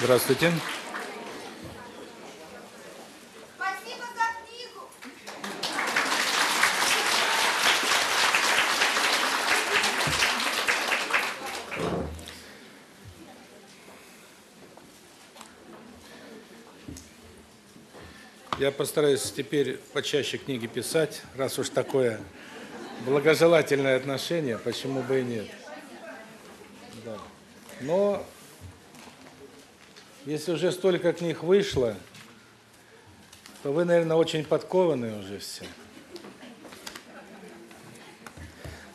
Здравствуйте. Спасибо за книгу. Я постараюсь теперь почаще книги писать, раз уж такое благожелательное отношение, почему бы и нет. Да. Но если уже столько книг вышло, то вы, наверное, очень подкованные уже все.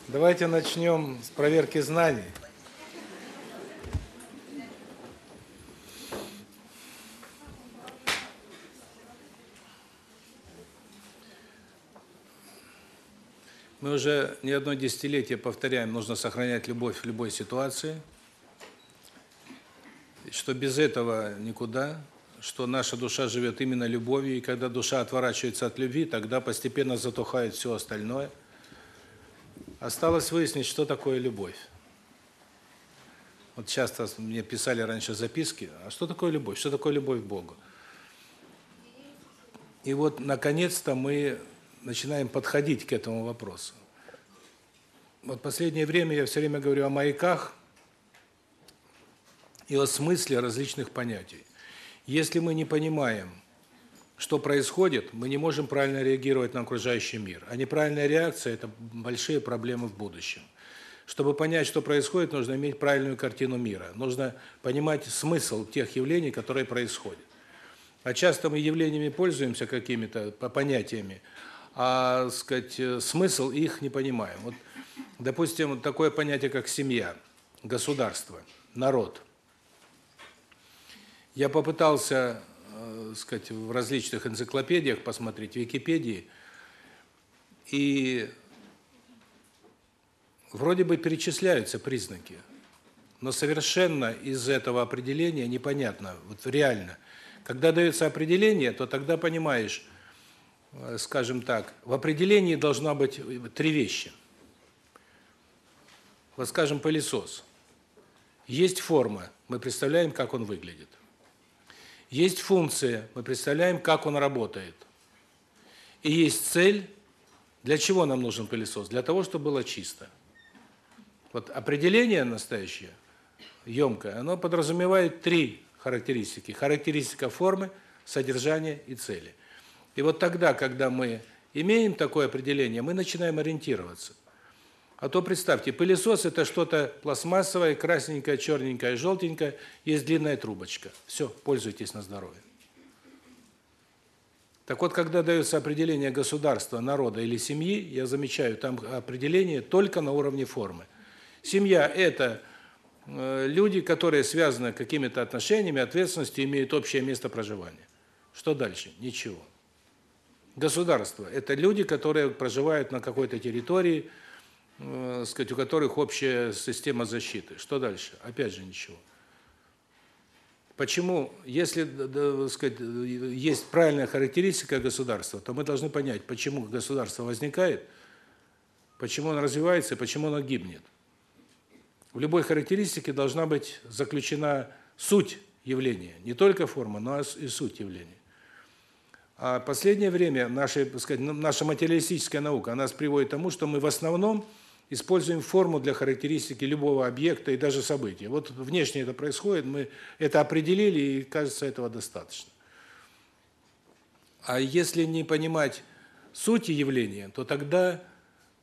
Давайте начнем с проверки знаний. Мы уже не одно десятилетие повторяем, нужно сохранять любовь в любой ситуации, что без этого никуда, что наша душа живет именно любовью, и когда душа отворачивается от любви, тогда постепенно затухает все остальное. Осталось выяснить, что такое любовь. Вот часто мне писали раньше записки, а что такое любовь? Что такое любовь к Богу? И вот, наконец-то, мы начинаем подходить к этому вопросу. Вот последнее время я все время говорю о маяках и о смысле различных понятий. Если мы не понимаем, что происходит, мы не можем правильно реагировать на окружающий мир. А неправильная реакция – это большие проблемы в будущем. Чтобы понять, что происходит, нужно иметь правильную картину мира. Нужно понимать смысл тех явлений, которые происходят. А часто мы явлениями пользуемся какими-то понятиями, а, сказать, смысл их не понимаем. Вот, допустим, такое понятие, как семья, государство, народ. Я попытался, э, сказать, в различных энциклопедиях посмотреть, в Википедии, и вроде бы перечисляются признаки, но совершенно из этого определения непонятно, вот реально. Когда дается определение, то тогда понимаешь, Э, скажем так, в определении должна быть три вещи. Вот скажем, пылесос. Есть форма, мы представляем, как он выглядит. Есть функция, мы представляем, как он работает. И есть цель, для чего нам нужен пылесос? Для того, чтобы было чисто. Вот определение настоящее, емкое, оно подразумевает три характеристики. Характеристика формы, содержания и цели. И вот тогда, когда мы имеем такое определение, мы начинаем ориентироваться. А то представьте, пылесос это что-то пластмассовое, красненькое, черненькое, желтенькое, есть длинная трубочка. Все, пользуйтесь на здоровье. Так вот, когда дается определение государства, народа или семьи, я замечаю, там определение только на уровне формы. Семья это э, люди, которые связаны какими-то отношениями, ответственностью, имеют общее место проживания. Что дальше? Ничего. Государство это люди, которые проживают на какой-то территории, э, сказать, у которых общая система защиты. Что дальше? Опять же ничего. Почему, если, да, сказать, есть правильная характеристика государства, то мы должны понять, почему государство возникает, почему оно развивается и почему оно гибнет. В любой характеристике должна быть заключена суть явления, не только форма, но и суть явления. А последнее время наша, так сказать, наша материалистическая наука, нас приводит к тому, что мы в основном используем форму для характеристики любого объекта и даже события. Вот внешне это происходит, мы это определили, и кажется, этого достаточно. А если не понимать сути явления, то тогда,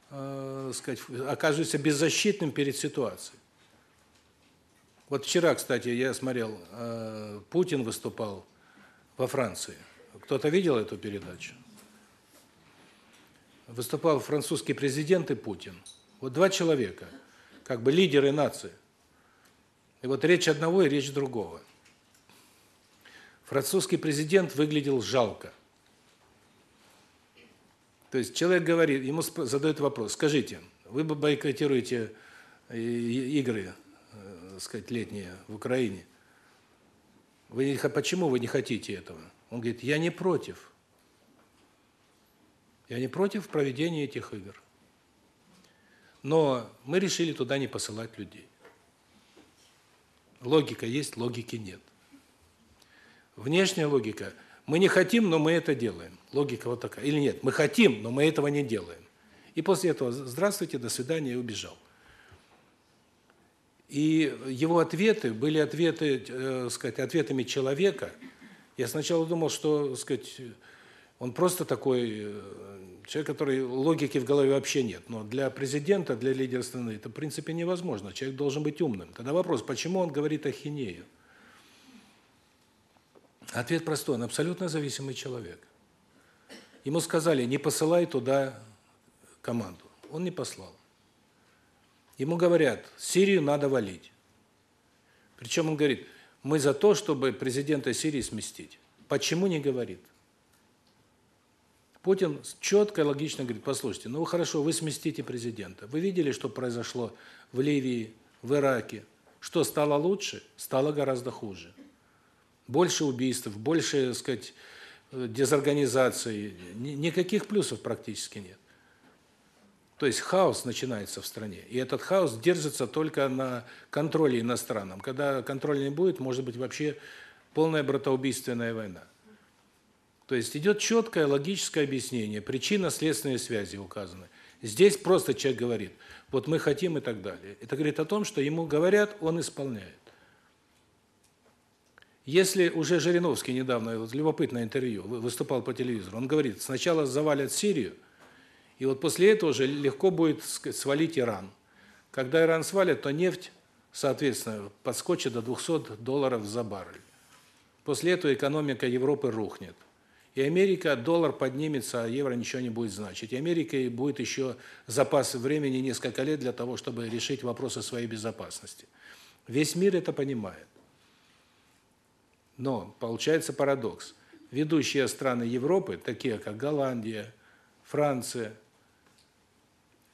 э, сказать, окажешься беззащитным перед ситуацией. Вот вчера, кстати, я смотрел, э, Путин выступал во Франции. Кто-то видел эту передачу? Выступал французский президент и Путин. Вот два человека, как бы лидеры нации. И вот речь одного и речь другого. Французский президент выглядел жалко. То есть человек говорит, ему задают вопрос: "Скажите, вы бы бойкотируете э, игры, э, сказать, летние в Украине? Вы почему вы не хотите этого?" Он говорит: "Я не против. Я не против проведения этих игр. Но мы решили туда не посылать людей. Логика есть, логики нет. Внешняя логика. Мы не хотим, но мы это делаем. Логика вот такая. Или нет, мы хотим, но мы этого не делаем. И после этого здравствуйте, до свидания и убежал. И его ответы были ответы, э, сказать, ответами человека. Я сначала думал, что, сказать, он просто такой э, человек, который логики в голове вообще нет. Но для президента, для лидера страны это в принципе невозможно. Человек должен быть умным. Тогда вопрос, почему он говорит ахинею? Ответ простой, он абсолютно зависимый человек. Ему сказали: "Не посылай туда команду". Он не послал. Ему говорят: "Сирию надо валить". Причем он говорит: "Мы за то, чтобы президента Сирии сместить". Почему не говорит? Путин четко и логично говорит: "Послушайте, ну хорошо, вы сместите президента. Вы видели, что произошло в Ливии, в Ираке? Что стало лучше? Стало гораздо хуже. Больше убийств, больше, так сказать, дезорганизации, никаких плюсов практически нет. То есть хаос начинается в стране. И этот хаос держится только на контроле иностранном. Когда контроля не будет, может быть вообще полная братоубийственная война. То есть идет четкое логическое объяснение, причинно-следственные связи указаны. Здесь просто человек говорит: "Вот мы хотим" и так далее. Это говорит о том, что ему говорят, он исполняет. Если уже Жириновский недавно, вот любопытное интервью, выступал по телевизору, он говорит: "Сначала завалят Сирию, и вот после этого уже легко будет свалить Иран. Когда Иран свалит, то нефть, соответственно, подскочит до 200 долларов за баррель. После этого экономика Европы рухнет. И Америка доллар поднимется, а евро ничего не будет значить. И Америка будет еще запас времени несколько лет для того, чтобы решить вопросы своей безопасности. Весь мир это понимает. Но получается парадокс. Ведущие страны Европы, такие как Голландия, Франция,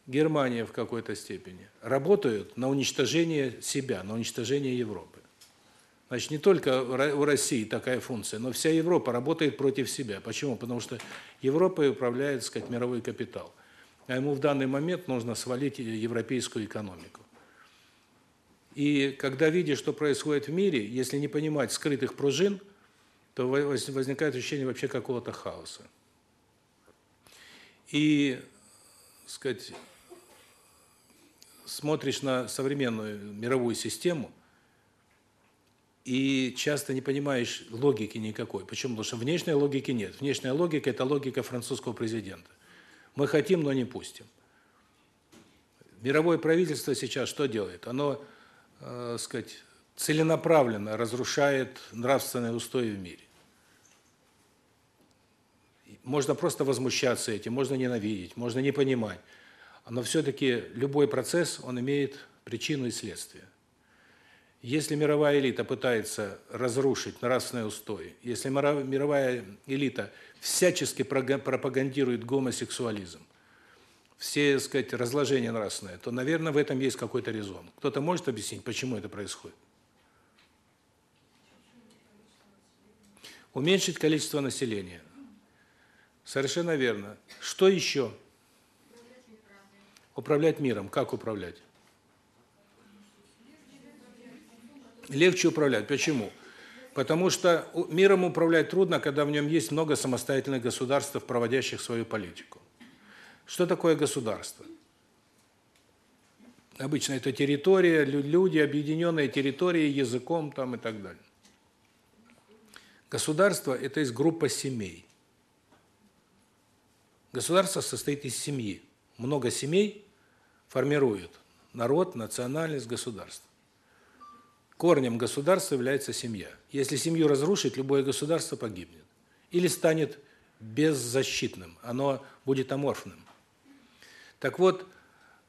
Германия в какой-то степени, работают на уничтожение себя, на уничтожение Европы. Значит, не только у России такая функция, но вся Европа работает против себя. Почему? Потому что Европой управляет, так сказать, мировой капитал. А ему в данный момент нужно свалить европейскую экономику. И когда видишь, что происходит в мире, если не понимать скрытых пружин, то возникает ощущение вообще какого-то хаоса. И, сказать, смотришь на современную мировую систему и часто не понимаешь логики никакой. Почему? Потому что внешней логики нет. Внешняя логика это логика французского президента. Мы хотим, но не пустим. Мировое правительство сейчас что делает? Оно, э, сказать, целенаправленно разрушает нравственные устои в мире. Можно просто возмущаться этим, можно ненавидеть, можно не понимать но все-таки любой процесс, он имеет причину и следствие. Если мировая элита пытается разрушить нравственные устои, если мировая элита всячески пропагандирует гомосексуализм, все, так сказать, разложения нравственные, то, наверное, в этом есть какой-то резон. Кто-то может объяснить, почему это происходит? Уменьшить количество населения. Совершенно верно. Что еще? Управлять миром. Как управлять? Легче управлять. Почему? Потому что миром управлять трудно, когда в нем есть много самостоятельных государств, проводящих свою политику. Что такое государство? Обычно это территория, люди, объединенные территорией, языком там и так далее. Государство это есть группа семей. Государство состоит из семьи. Много семей формируют народ, национальность, государство. Корнем государства является семья. Если семью разрушить, любое государство погибнет или станет беззащитным, оно будет аморфным. Так вот,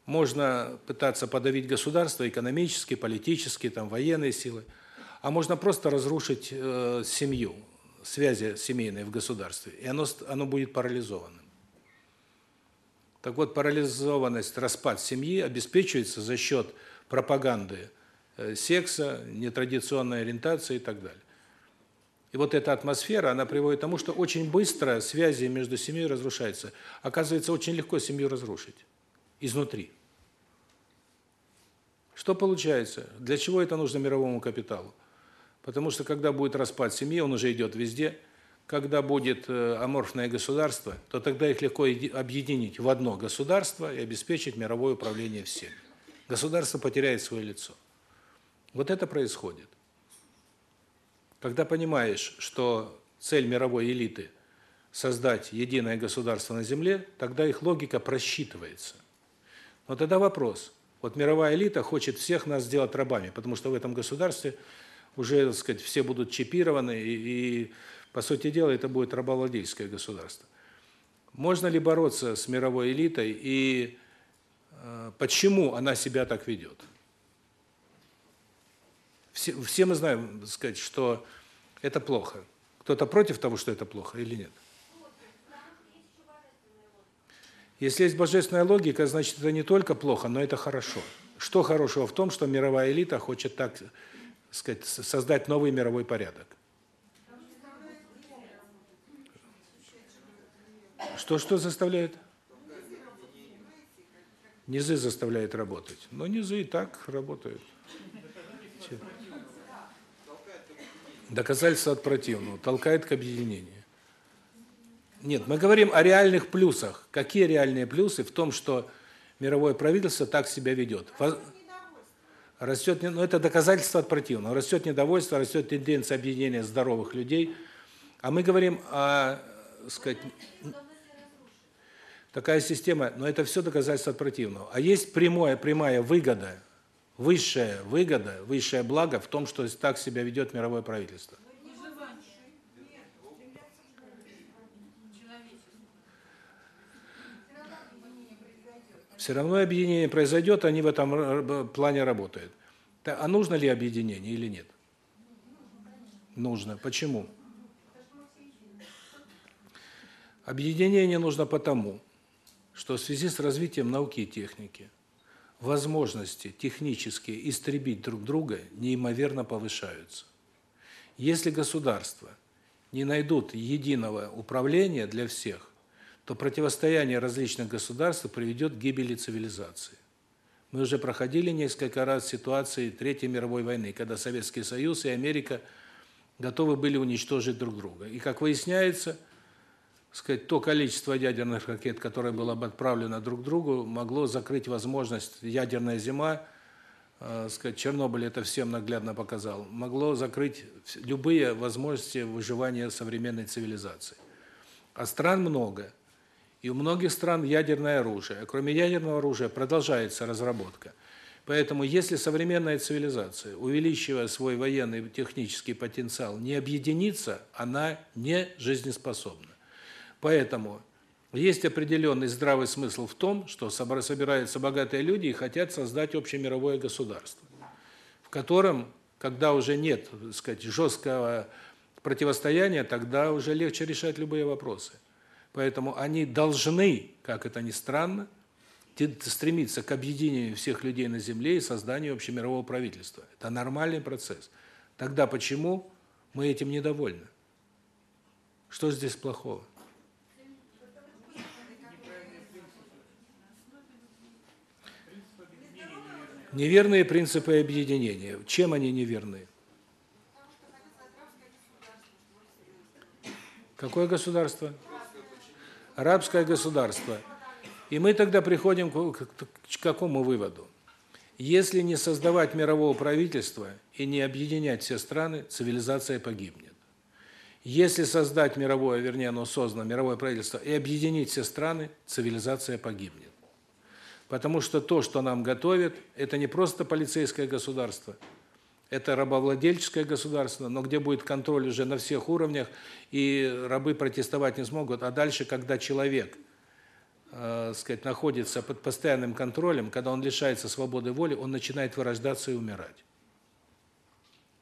можно пытаться подавить государство экономически, политически, там военные силы, а можно просто разрушить э, семью, связи семейные в государстве, и оно оно будет парализованным. Так вот, парализованность, распад семьи обеспечивается за счет пропаганды секса, нетрадиционной ориентации и так далее. И вот эта атмосфера, она приводит к тому, что очень быстро связи между семьей разрушаются. Оказывается, очень легко семью разрушить изнутри. Что получается? Для чего это нужно мировому капиталу? Потому что когда будет распад семьи, он уже идет везде, когда будет э, аморфное государство, то тогда их легко объединить в одно государство и обеспечить мировое управление всем. Государство потеряет свое лицо. Вот это происходит. Когда понимаешь, что цель мировой элиты создать единое государство на земле, тогда их логика просчитывается. Но тогда вопрос. Вот мировая элита хочет всех нас сделать рабами, потому что в этом государстве уже, так сказать, все будут чипированы и, и по сути дела это будет рабовладельческое государство. Можно ли бороться с мировой элитой и э, почему она себя так ведет? Все все мы знаем, так сказать, что это плохо. Кто-то против того, что это плохо или нет? Если есть божественная логика, значит, это не только плохо, но это хорошо. Что хорошего в том, что мировая элита хочет так, сказать, создать новый мировой порядок? Что что заставляет? Низы заставляет работать. Но низы и так работают. Доказательство от противного, толкает к объединению. Нет, мы говорим о реальных плюсах. Какие реальные плюсы в том, что мировое правительство так себя ведет? Растет, ну это доказательство от противного. Растет недовольство, растет тенденция объединения здоровых людей. А мы говорим о, сказать, такая система, но это все доказательство от противного. А есть прямая прямая выгода, высшая выгода, высшее благо в том, что так себя ведет мировое правительство. Все равно объединение произойдет, они в этом плане работают. А нужно ли объединение или нет? Нужно. Почему? Объединение нужно потому, что в связи с развитием науки и техники возможности технические истребить друг друга неимоверно повышаются. Если государства не найдут единого управления для всех, то противостояние различных государств приведет к гибели цивилизации. Мы уже проходили несколько раз ситуации Третьей мировой войны, когда Советский Союз и Америка готовы были уничтожить друг друга. И как выясняется, сказать, то количество ядерных ракет, которое было отправлено друг другу, могло закрыть возможность ядерная зима, э, сказать, Чернобыль это всем наглядно показал, могло закрыть любые возможности выживания современной цивилизации. А стран много. И у многих стран ядерное оружие. А кроме ядерного оружия продолжается разработка. Поэтому если современная цивилизация, увеличивая свой военный технический потенциал, не объединится, она не жизнеспособна. Поэтому есть определенный здравый смысл в том, что собираются богатые люди и хотят создать общемировое государство, в котором, когда уже нет, так сказать, жесткого противостояния, тогда уже легче решать любые вопросы. Поэтому они должны, как это ни странно, стремиться к объединению всех людей на земле и созданию общемирового правительства. Это нормальный процесс. Тогда почему мы этим недовольны? Что здесь плохого? Неверные принципы объединения. Чем они неверны? Какое государство? арабское государство. И мы тогда приходим к какому выводу? Если не создавать мирового правительства и не объединять все страны, цивилизация погибнет. Если создать мировое, вернее, оно создано, мировое правительство, и объединить все страны, цивилизация погибнет. Потому что то, что нам готовят, это не просто полицейское государство – это рабовладельческое государство, но где будет контроль уже на всех уровнях, и рабы протестовать не смогут. А дальше, когда человек, э, сказать, находится под постоянным контролем, когда он лишается свободы воли, он начинает вырождаться и умирать.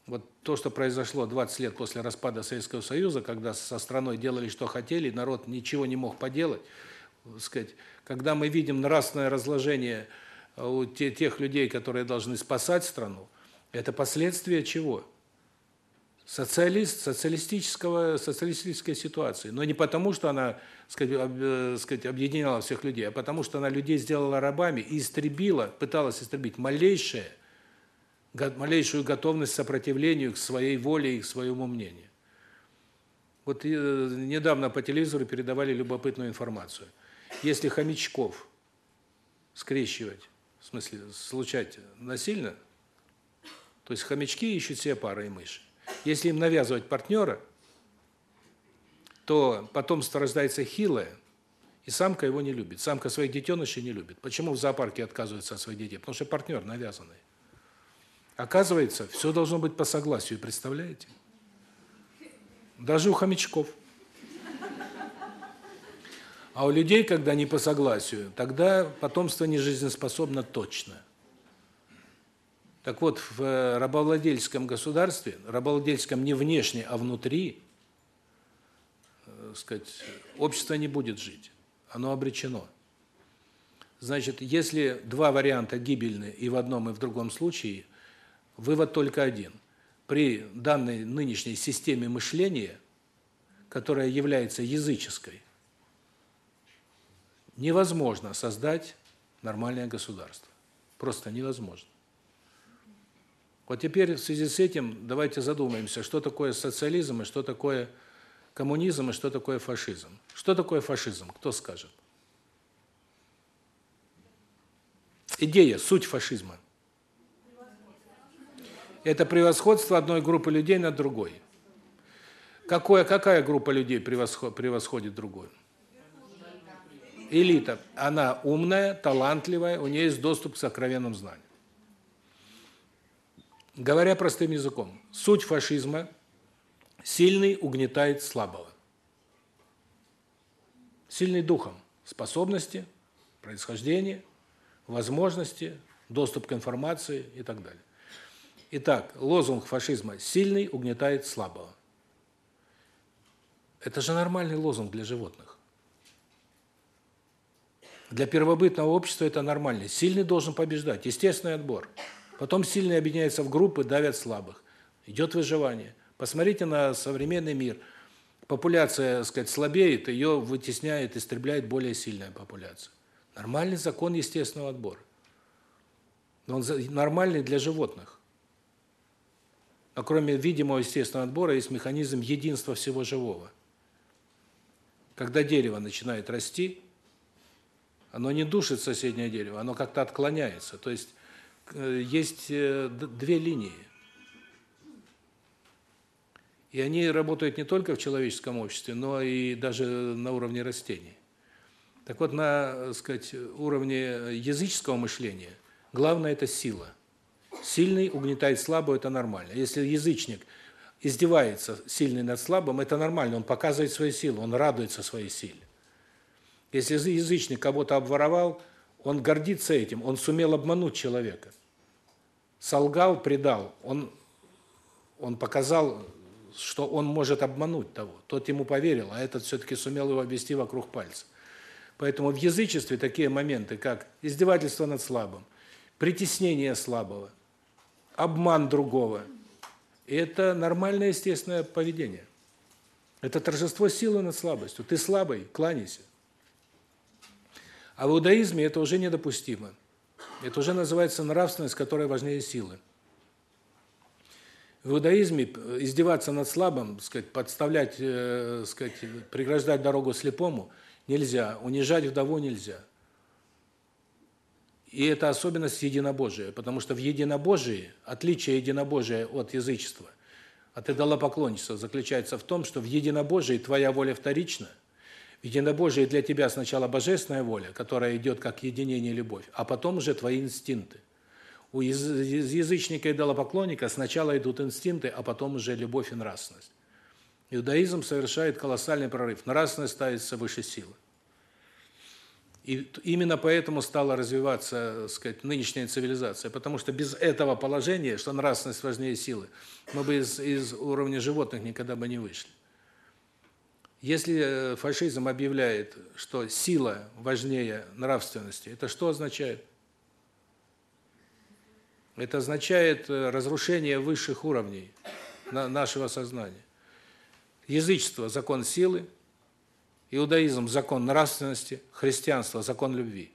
Вот то, что произошло 20 лет после распада Советского Союза, когда со страной делали что хотели, народ ничего не мог поделать, сказать, когда мы видим нравственное разложение у тех людей, которые должны спасать страну, это последствия чего? Социалист, социалистического, социалистической ситуации. Но не потому, что она, сказать, э, объединяла всех людей, а потому, что она людей сделала рабами и истребила, пыталась истребить малейшее малейшую готовность к сопротивлению к своей воле и к своему мнению. Вот э, недавно по телевизору передавали любопытную информацию. Если хомячков скрещивать, в смысле, случать насильно, то есть хомячки ищут себе пары и мыши. Если им навязывать партнера, то потомство рождается хилое, и самка его не любит. Самка своих детенышей не любит. Почему в зоопарке отказываются от своих детей? Потому что партнер навязанный. Оказывается, все должно быть по согласию, представляете? Даже у хомячков. А у людей, когда не по согласию, тогда потомство не жизнеспособно точно. Так вот, в э, рабовладельческом государстве, рабовладельческом не внешне, а внутри, э, сказать, общество не будет жить. Оно обречено. Значит, если два варианта гибельны и в одном, и в другом случае, вывод только один – при данной нынешней системе мышления, которая является языческой, невозможно создать нормальное государство. Просто невозможно. Вот теперь в связи с этим давайте задумаемся, что такое социализм и что такое коммунизм и что такое фашизм. Что такое фашизм? Кто скажет? Идея, суть фашизма это превосходство одной группы людей над другой. Какое какая группа людей превосходит превосходит другую? Элита. Она умная, талантливая, у нее есть доступ к сокровенным знаниям. Говоря простым языком, суть фашизма сильный угнетает слабого. Сильный духом, способности, происхождение, возможности, доступ к информации и так далее. Итак, лозунг фашизма сильный угнетает слабого. Это же нормальный лозунг для животных. Для первобытного общества это нормально. Сильный должен побеждать, естественный отбор. Потом сильные объединяются в группы, давят слабых. Идет выживание. Посмотрите на современный мир. Популяция, так сказать, слабеет, ее вытесняет, истребляет более сильная популяция. Нормальный закон естественного отбора. Он нормальный для животных. А кроме видимого естественного отбора есть механизм единства всего живого. Когда дерево начинает расти, оно не душит соседнее дерево, оно как-то отклоняется. То есть э, есть э, две линии. И они работают не только в человеческом обществе, но и даже на уровне растений. Так вот, на, так сказать, уровне языческого мышления главное это сила. Сильный угнетает слабого это нормально. Если язычник издевается сильный над слабым, это нормально, он показывает свою силу, он радуется своей силе. Если язычник кого-то обворовал, он гордится этим, он сумел обмануть человека. Солгал, предал, он он показал, что он может обмануть того. Тот ему поверил, а этот все таки сумел его обвести вокруг пальца. Поэтому в язычестве такие моменты, как издевательство над слабым, притеснение слабого, обман другого. это нормальное естественное поведение. Это торжество силы над слабостью. Ты слабый, кланяйся. А в иудаизме это уже недопустимо. Это уже называется нравственность, которая важнее силы. В иудаизме издеваться над слабым, сказать, подставлять, э, сказать, преграждать дорогу слепому нельзя, унижать вдову нельзя. И это особенность единобожия, потому что в единобожии, отличие единобожия от язычества, от идолопоклонничества заключается в том, что в единобожии твоя воля вторична. В единобожии для тебя сначала божественная воля, которая идет как единение любовь, а потом уже твои инстинкты. У язычника и идолопоклонника сначала идут инстинкты, а потом уже любовь и нравственность. Иудаизм совершает колоссальный прорыв. Нравственность ставится выше силы. И именно поэтому стала развиваться, так сказать, нынешняя цивилизация, потому что без этого положения, что нравственность важнее силы, мы бы из из уровня животных никогда бы не вышли. Если э, фашизм объявляет, что сила важнее нравственности, это что означает? Это означает э, разрушение высших уровней нашего сознания. Язычество закон силы, Иудаизм – закон нравственности, христианство – закон любви.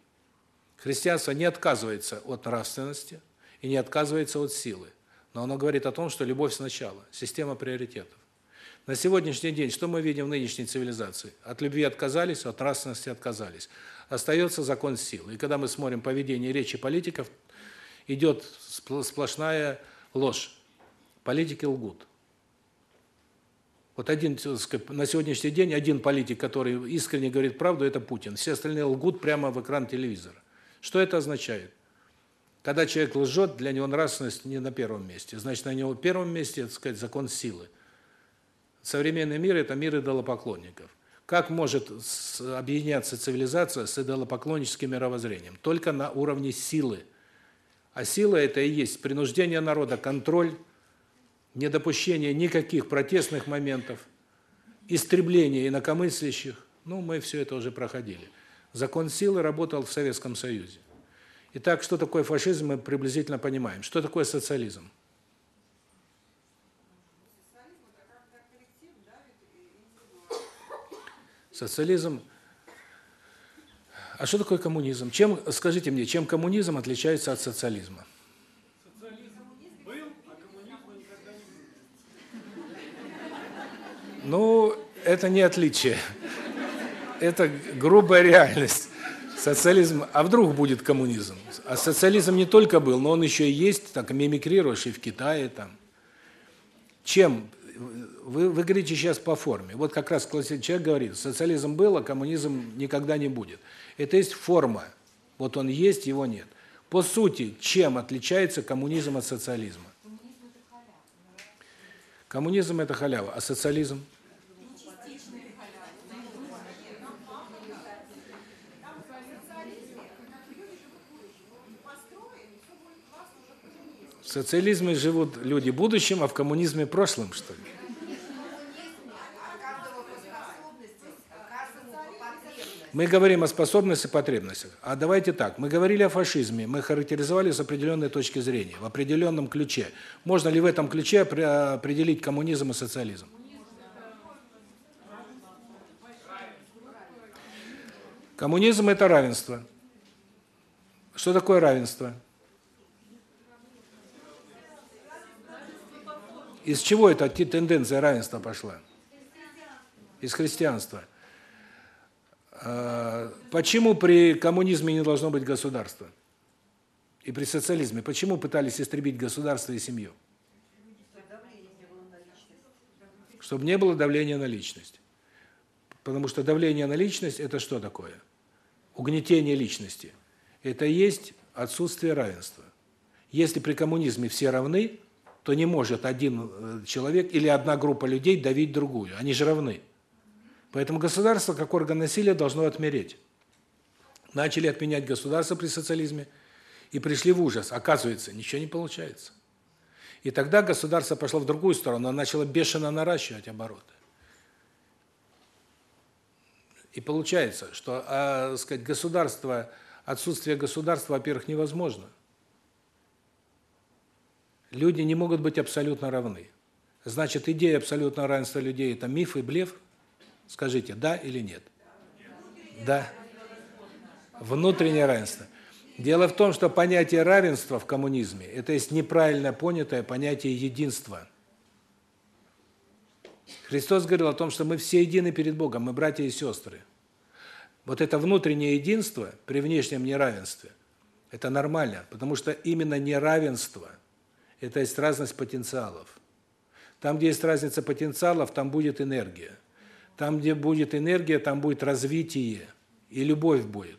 Христианство не отказывается от нравственности, и не отказывается от силы. Но оно говорит о том, что любовь сначала, система приоритетов. На сегодняшний день что мы видим в нынешней цивилизации? От любви отказались, от нравственности отказались. Остается закон силы. И когда мы смотрим поведение речи политиков, идет сплошная ложь. Политики лгут. Вот один, на сегодняшний день один политик, который искренне говорит правду, это Путин. Все остальные лгут прямо в экран телевизора. Что это означает? Когда человек лжет, для него нравственность не на первом месте. Значит, на него первом месте, так сказать, закон силы. Современный мир – это мир идолопоклонников. Как может объединяться цивилизация с идолопоклонническим мировоззрением? Только на уровне силы. А сила – это и есть принуждение народа, контроль, недопущение никаких протестных моментов, истребление инакомыслящих. Ну, мы все это уже проходили. Закон силы работал в Советском Союзе. Итак, что такое фашизм, мы приблизительно понимаем. Что такое социализм? Социализм А что такое коммунизм? Чем, скажите мне, чем коммунизм отличается от социализма? Ну, это не отличие. Это грубая реальность. Социализм, а вдруг будет коммунизм? А социализм не только был, но он еще и есть, так мимикрируешь и в Китае там. Чем вы вы говорите сейчас по форме. Вот как раз классический человек говорит: социализм был, а коммунизм никогда не будет. Это есть форма. Вот он есть, его нет. По сути, чем отличается коммунизм от социализма? Коммунизм это халява, а социализм В социализме живут люди будущим, а в коммунизме прошлым, что ли? Мы говорим о способностях и потребностях. А давайте так, мы говорили о фашизме, мы характеризовали с определенной точки зрения, в определенном ключе. Можно ли в этом ключе определить коммунизм и социализм? Коммунизм – это равенство. Что такое равенство? Из чего эта тенденция равенства пошла? Из христианства. А, почему при коммунизме не должно быть государства? И при социализме почему пытались истребить государство и семью? Чтобы не было давления на личность. Потому что давление на личность это что такое? Угнетение личности. Это есть отсутствие равенства. Если при коммунизме все равны, то не может один э, человек или одна группа людей давить другую. Они же равны. Поэтому государство, как орган насилия, должно отмереть. Начали отменять государство при социализме и пришли в ужас. Оказывается, ничего не получается. И тогда государство пошло в другую сторону, оно начало бешено наращивать обороты. И получается, что, а, сказать, государство, отсутствие государства, во-первых, невозможно. Люди не могут быть абсолютно равны. Значит, идея абсолютного равенства людей – это миф и блеф – Скажите, да или нет? Да. Внутреннее равенство. Дело в том, что понятие равенства в коммунизме – это есть неправильно понятое понятие единства. Христос говорил о том, что мы все едины перед Богом, мы братья и сестры. Вот это внутреннее единство при внешнем неравенстве – это нормально, потому что именно неравенство – это есть разность потенциалов. Там, где есть разница потенциалов, там будет энергия. Там, где будет энергия, там будет развитие, и любовь будет.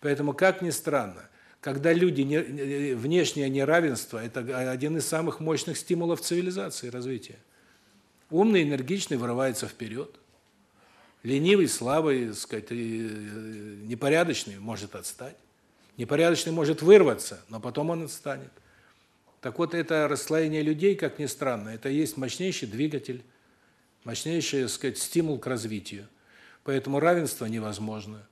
Поэтому, как ни странно, когда люди не, внешнее неравенство это один из самых мощных стимулов цивилизации развития. Умный, энергичный вырывается вперед. Ленивый, слабый, сказать, непорядочный может отстать. Непорядочный может вырваться, но потом он отстанет. Так вот это расслоение людей, как ни странно, это есть мощнейший двигатель мощнейший, так сказать, стимул к развитию. Поэтому равенство невозможно.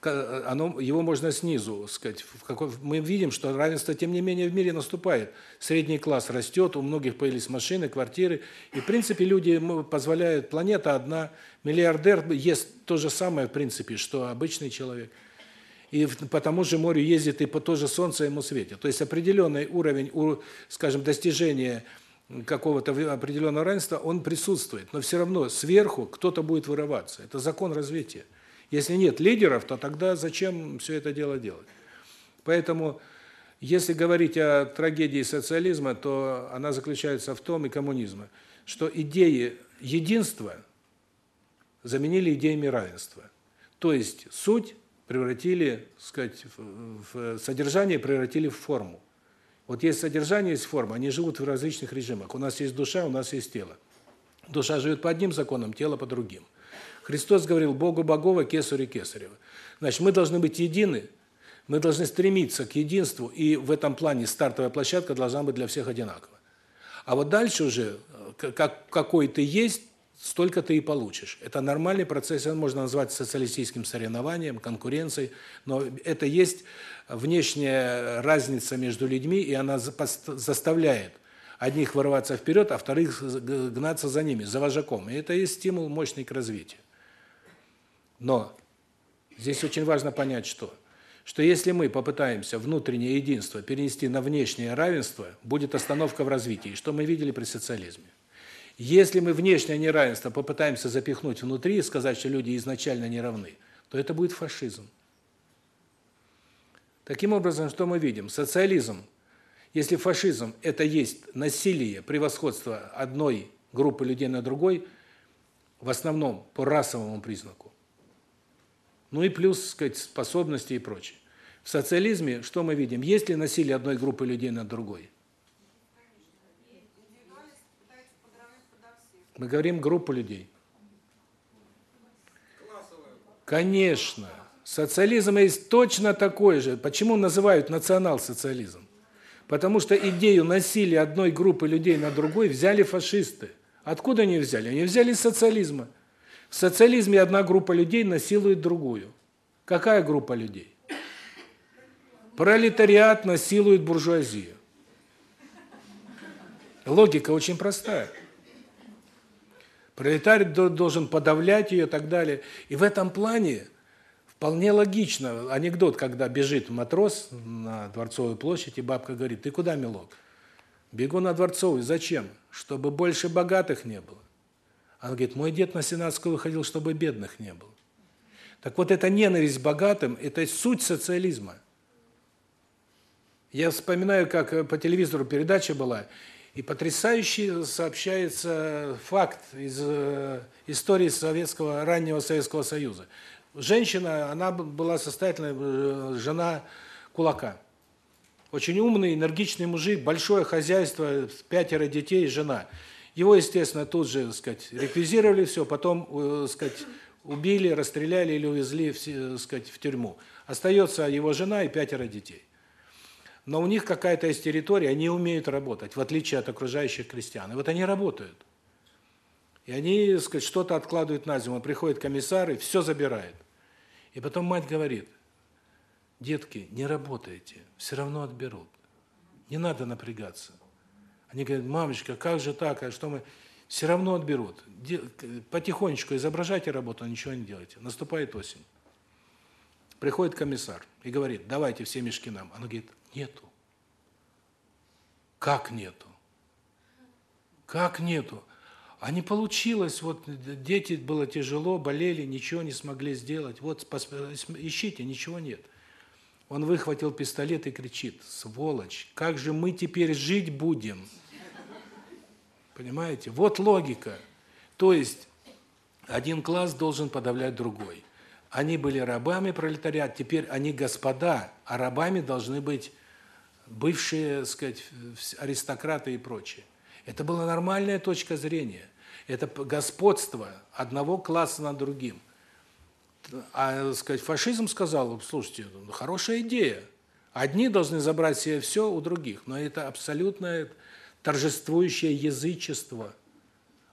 Оно его можно снизу, так сказать, в какой мы видим, что равенство тем не менее в мире наступает. Средний класс растет, у многих появились машины, квартиры, и в принципе люди позволяют, планета одна, миллиардер ест то же самое в принципе, что обычный человек. И по тому же морю ездит, и по то же солнце ему светит. То есть определенный уровень, скажем, достижения какого-то определенного равенства, он присутствует. Но все равно сверху кто-то будет вырываться. Это закон развития. Если нет лидеров, то тогда зачем все это дело делать? Поэтому, если говорить о трагедии социализма, то она заключается в том, и коммунизма, что идеи единства заменили идеями равенства. То есть суть превратили, сказать, в содержание превратили в форму. Вот есть содержание, есть форма, они живут в различных режимах. У нас есть душа, у нас есть тело. Душа живет по одним законам, тело по другим. Христос говорил: "Богу Богова, кесарю кесарева". Значит, мы должны быть едины, мы должны стремиться к единству, и в этом плане стартовая площадка должна быть для всех одинакова. А вот дальше уже как какой ты есть, столько ты и получишь. Это нормальный процесс, он можно назвать социалистическим соревнованием, конкуренцией, но это есть внешняя разница между людьми, и она заставляет одних вырываться вперед, а вторых гнаться за ними, за вожаком. И это есть стимул мощный к развитию. Но здесь очень важно понять, что что если мы попытаемся внутреннее единство перенести на внешнее равенство, будет остановка в развитии, что мы видели при социализме. Если мы внешнее неравенство попытаемся запихнуть внутри и сказать, что люди изначально не равны, то это будет фашизм. Таким образом, что мы видим? Социализм, если фашизм – это есть насилие, превосходство одной группы людей на другой, в основном по расовому признаку, ну и плюс, сказать, способности и прочее. В социализме что мы видим? Есть ли насилие одной группы людей над другой? Мы говорим группу людей. Конечно. Социализм есть точно такой же. Почему называют национал-социализм? Потому что идею насилия одной группы людей над другой взяли фашисты. Откуда они взяли? Они взяли из социализма. В социализме одна группа людей насилует другую. Какая группа людей? Пролетариат насилует буржуазию. Логика очень простая. Пролетарий должен подавлять ее и так далее. И в этом плане вполне логично. Анекдот, когда бежит матрос на Дворцовую площадь, и бабка говорит, ты куда, милок? Бегу на Дворцовую. Зачем? Чтобы больше богатых не было. Она говорит, мой дед на Сенатскую выходил, чтобы бедных не было. Так вот, эта ненависть к богатым – это суть социализма. Я вспоминаю, как по телевизору передача была, и потрясающий сообщается факт из э, истории советского раннего Советского Союза. Женщина, она была состоятельная э, жена кулака. Очень умный, энергичный мужик, большое хозяйство, пятеро детей, жена. Его, естественно, тут же, так сказать, реквизировали все, потом, э, так сказать, убили, расстреляли или увезли, так сказать, в тюрьму. Остается его жена и пятеро детей но у них какая-то есть территория, они умеют работать, в отличие от окружающих крестьян. И вот они работают. И они, сказать, что-то откладывают на зиму, приходит комиссар и все забирает. И потом мать говорит: "Детки, не работайте, все равно отберут. Не надо напрягаться". Они говорят: "Мамочка, как же так? А что мы все равно отберут. Потихонечку изображайте работу, ничего не делайте". Наступает осень. Приходит комиссар и говорит: "Давайте все мешки нам". Она говорит: Нету. Как нету? Как нету? А не получилось, вот дети было тяжело, болели, ничего не смогли сделать. Вот ищите, ничего нет. Он выхватил пистолет и кричит: "Сволочь, как же мы теперь жить будем?" Понимаете? Вот логика. То есть один класс должен подавлять другой. Они были рабами пролетариат, теперь они господа, а рабами должны быть бывшие, так сказать, аристократы и прочее. Это была нормальная точка зрения. Это господство одного класса над другим. А, сказать, фашизм сказал: "Слушайте, ну, хорошая идея. Одни должны забрать себе все у других". Но это абсолютное торжествующее язычество.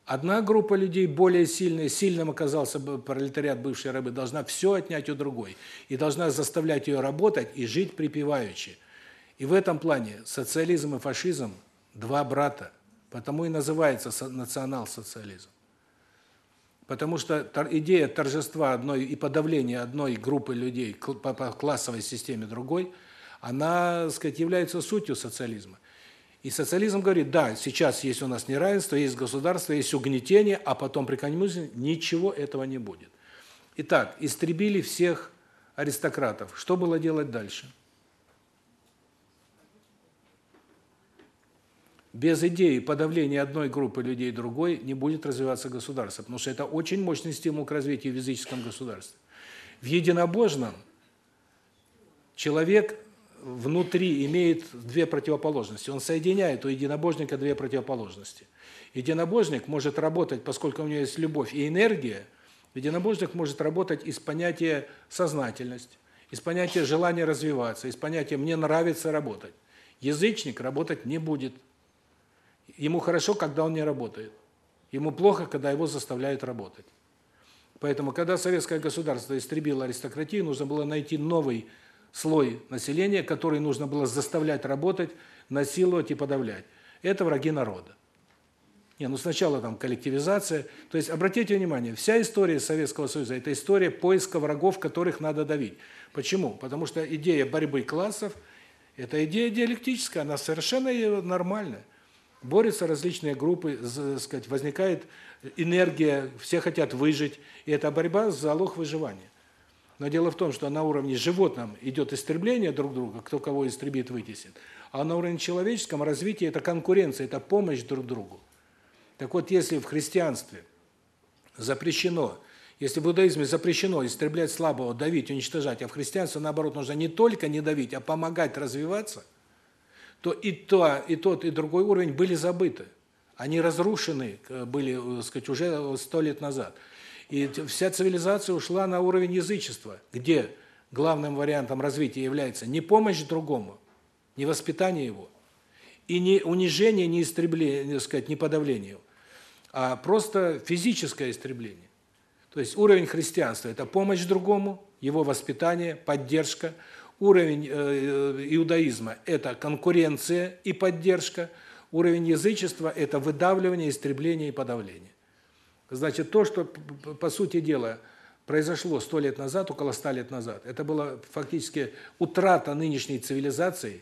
Одна группа людей более сильная, сильным оказался пролетариат бывшей рабы, должна все отнять у другой и должна заставлять ее работать и жить припеваючи. И в этом плане социализм и фашизм два брата, потому и называется национал-социализм. Потому что идея торжества одной и подавления одной группы людей по классовой системе другой, она, так сказать, является сутью социализма. И социализм говорит: да, сейчас есть у нас неравенство, есть государство, есть угнетение, а потом при коммунизме ничего этого не будет. Итак, истребили всех аристократов. Что было делать дальше? Без идеи подавления одной группы людей другой не будет развиваться государство, потому что это очень мощный стимул к развитию в языческом государстве. В единобожном человек внутри имеет две противоположности. Он соединяет у единобожника две противоположности. Единобожник может работать, поскольку у него есть любовь и энергия, единобожник может работать из понятия сознательность, из понятия желания развиваться, из понятия мне нравится работать. Язычник работать не будет. Ему хорошо, когда он не работает. Ему плохо, когда его заставляют работать. Поэтому, когда советское государство истребило аристократию, нужно было найти новый слой населения, который нужно было заставлять работать, насиловать и подавлять. Это враги народа. Не, ну сначала там коллективизация. То есть обратите внимание, вся история Советского Союза это история поиска врагов, которых надо давить. Почему? Потому что идея борьбы классов это идея диалектическая, она совершенно нормальная борются различные группы, сказать, возникает энергия, все хотят выжить, и это борьба за залог выживания. Но дело в том, что на уровне животном идет истребление друг друга, кто кого истребит, вытеснит. А на уровне человеческом развитие это конкуренция, это помощь друг другу. Так вот, если в христианстве запрещено, если в буддаизме запрещено истреблять слабого, давить, уничтожать, а в христианстве наоборот нужно не только не давить, а помогать развиваться – то и то, и тот, и другой уровень были забыты. Они разрушены э, были, так э, сказать, уже сто лет назад. И вся цивилизация ушла на уровень язычества, где главным вариантом развития является не помощь другому, не воспитание его, и не унижение, не истребление, так сказать, не подавление а просто физическое истребление. То есть уровень христианства это помощь другому, его воспитание, поддержка. Уровень э, э, иудаизма это конкуренция и поддержка, уровень язычества это выдавливание, истребление и подавление. Значит, то, что по сути дела произошло сто лет назад, около ста лет назад, это была фактически утрата нынешней цивилизации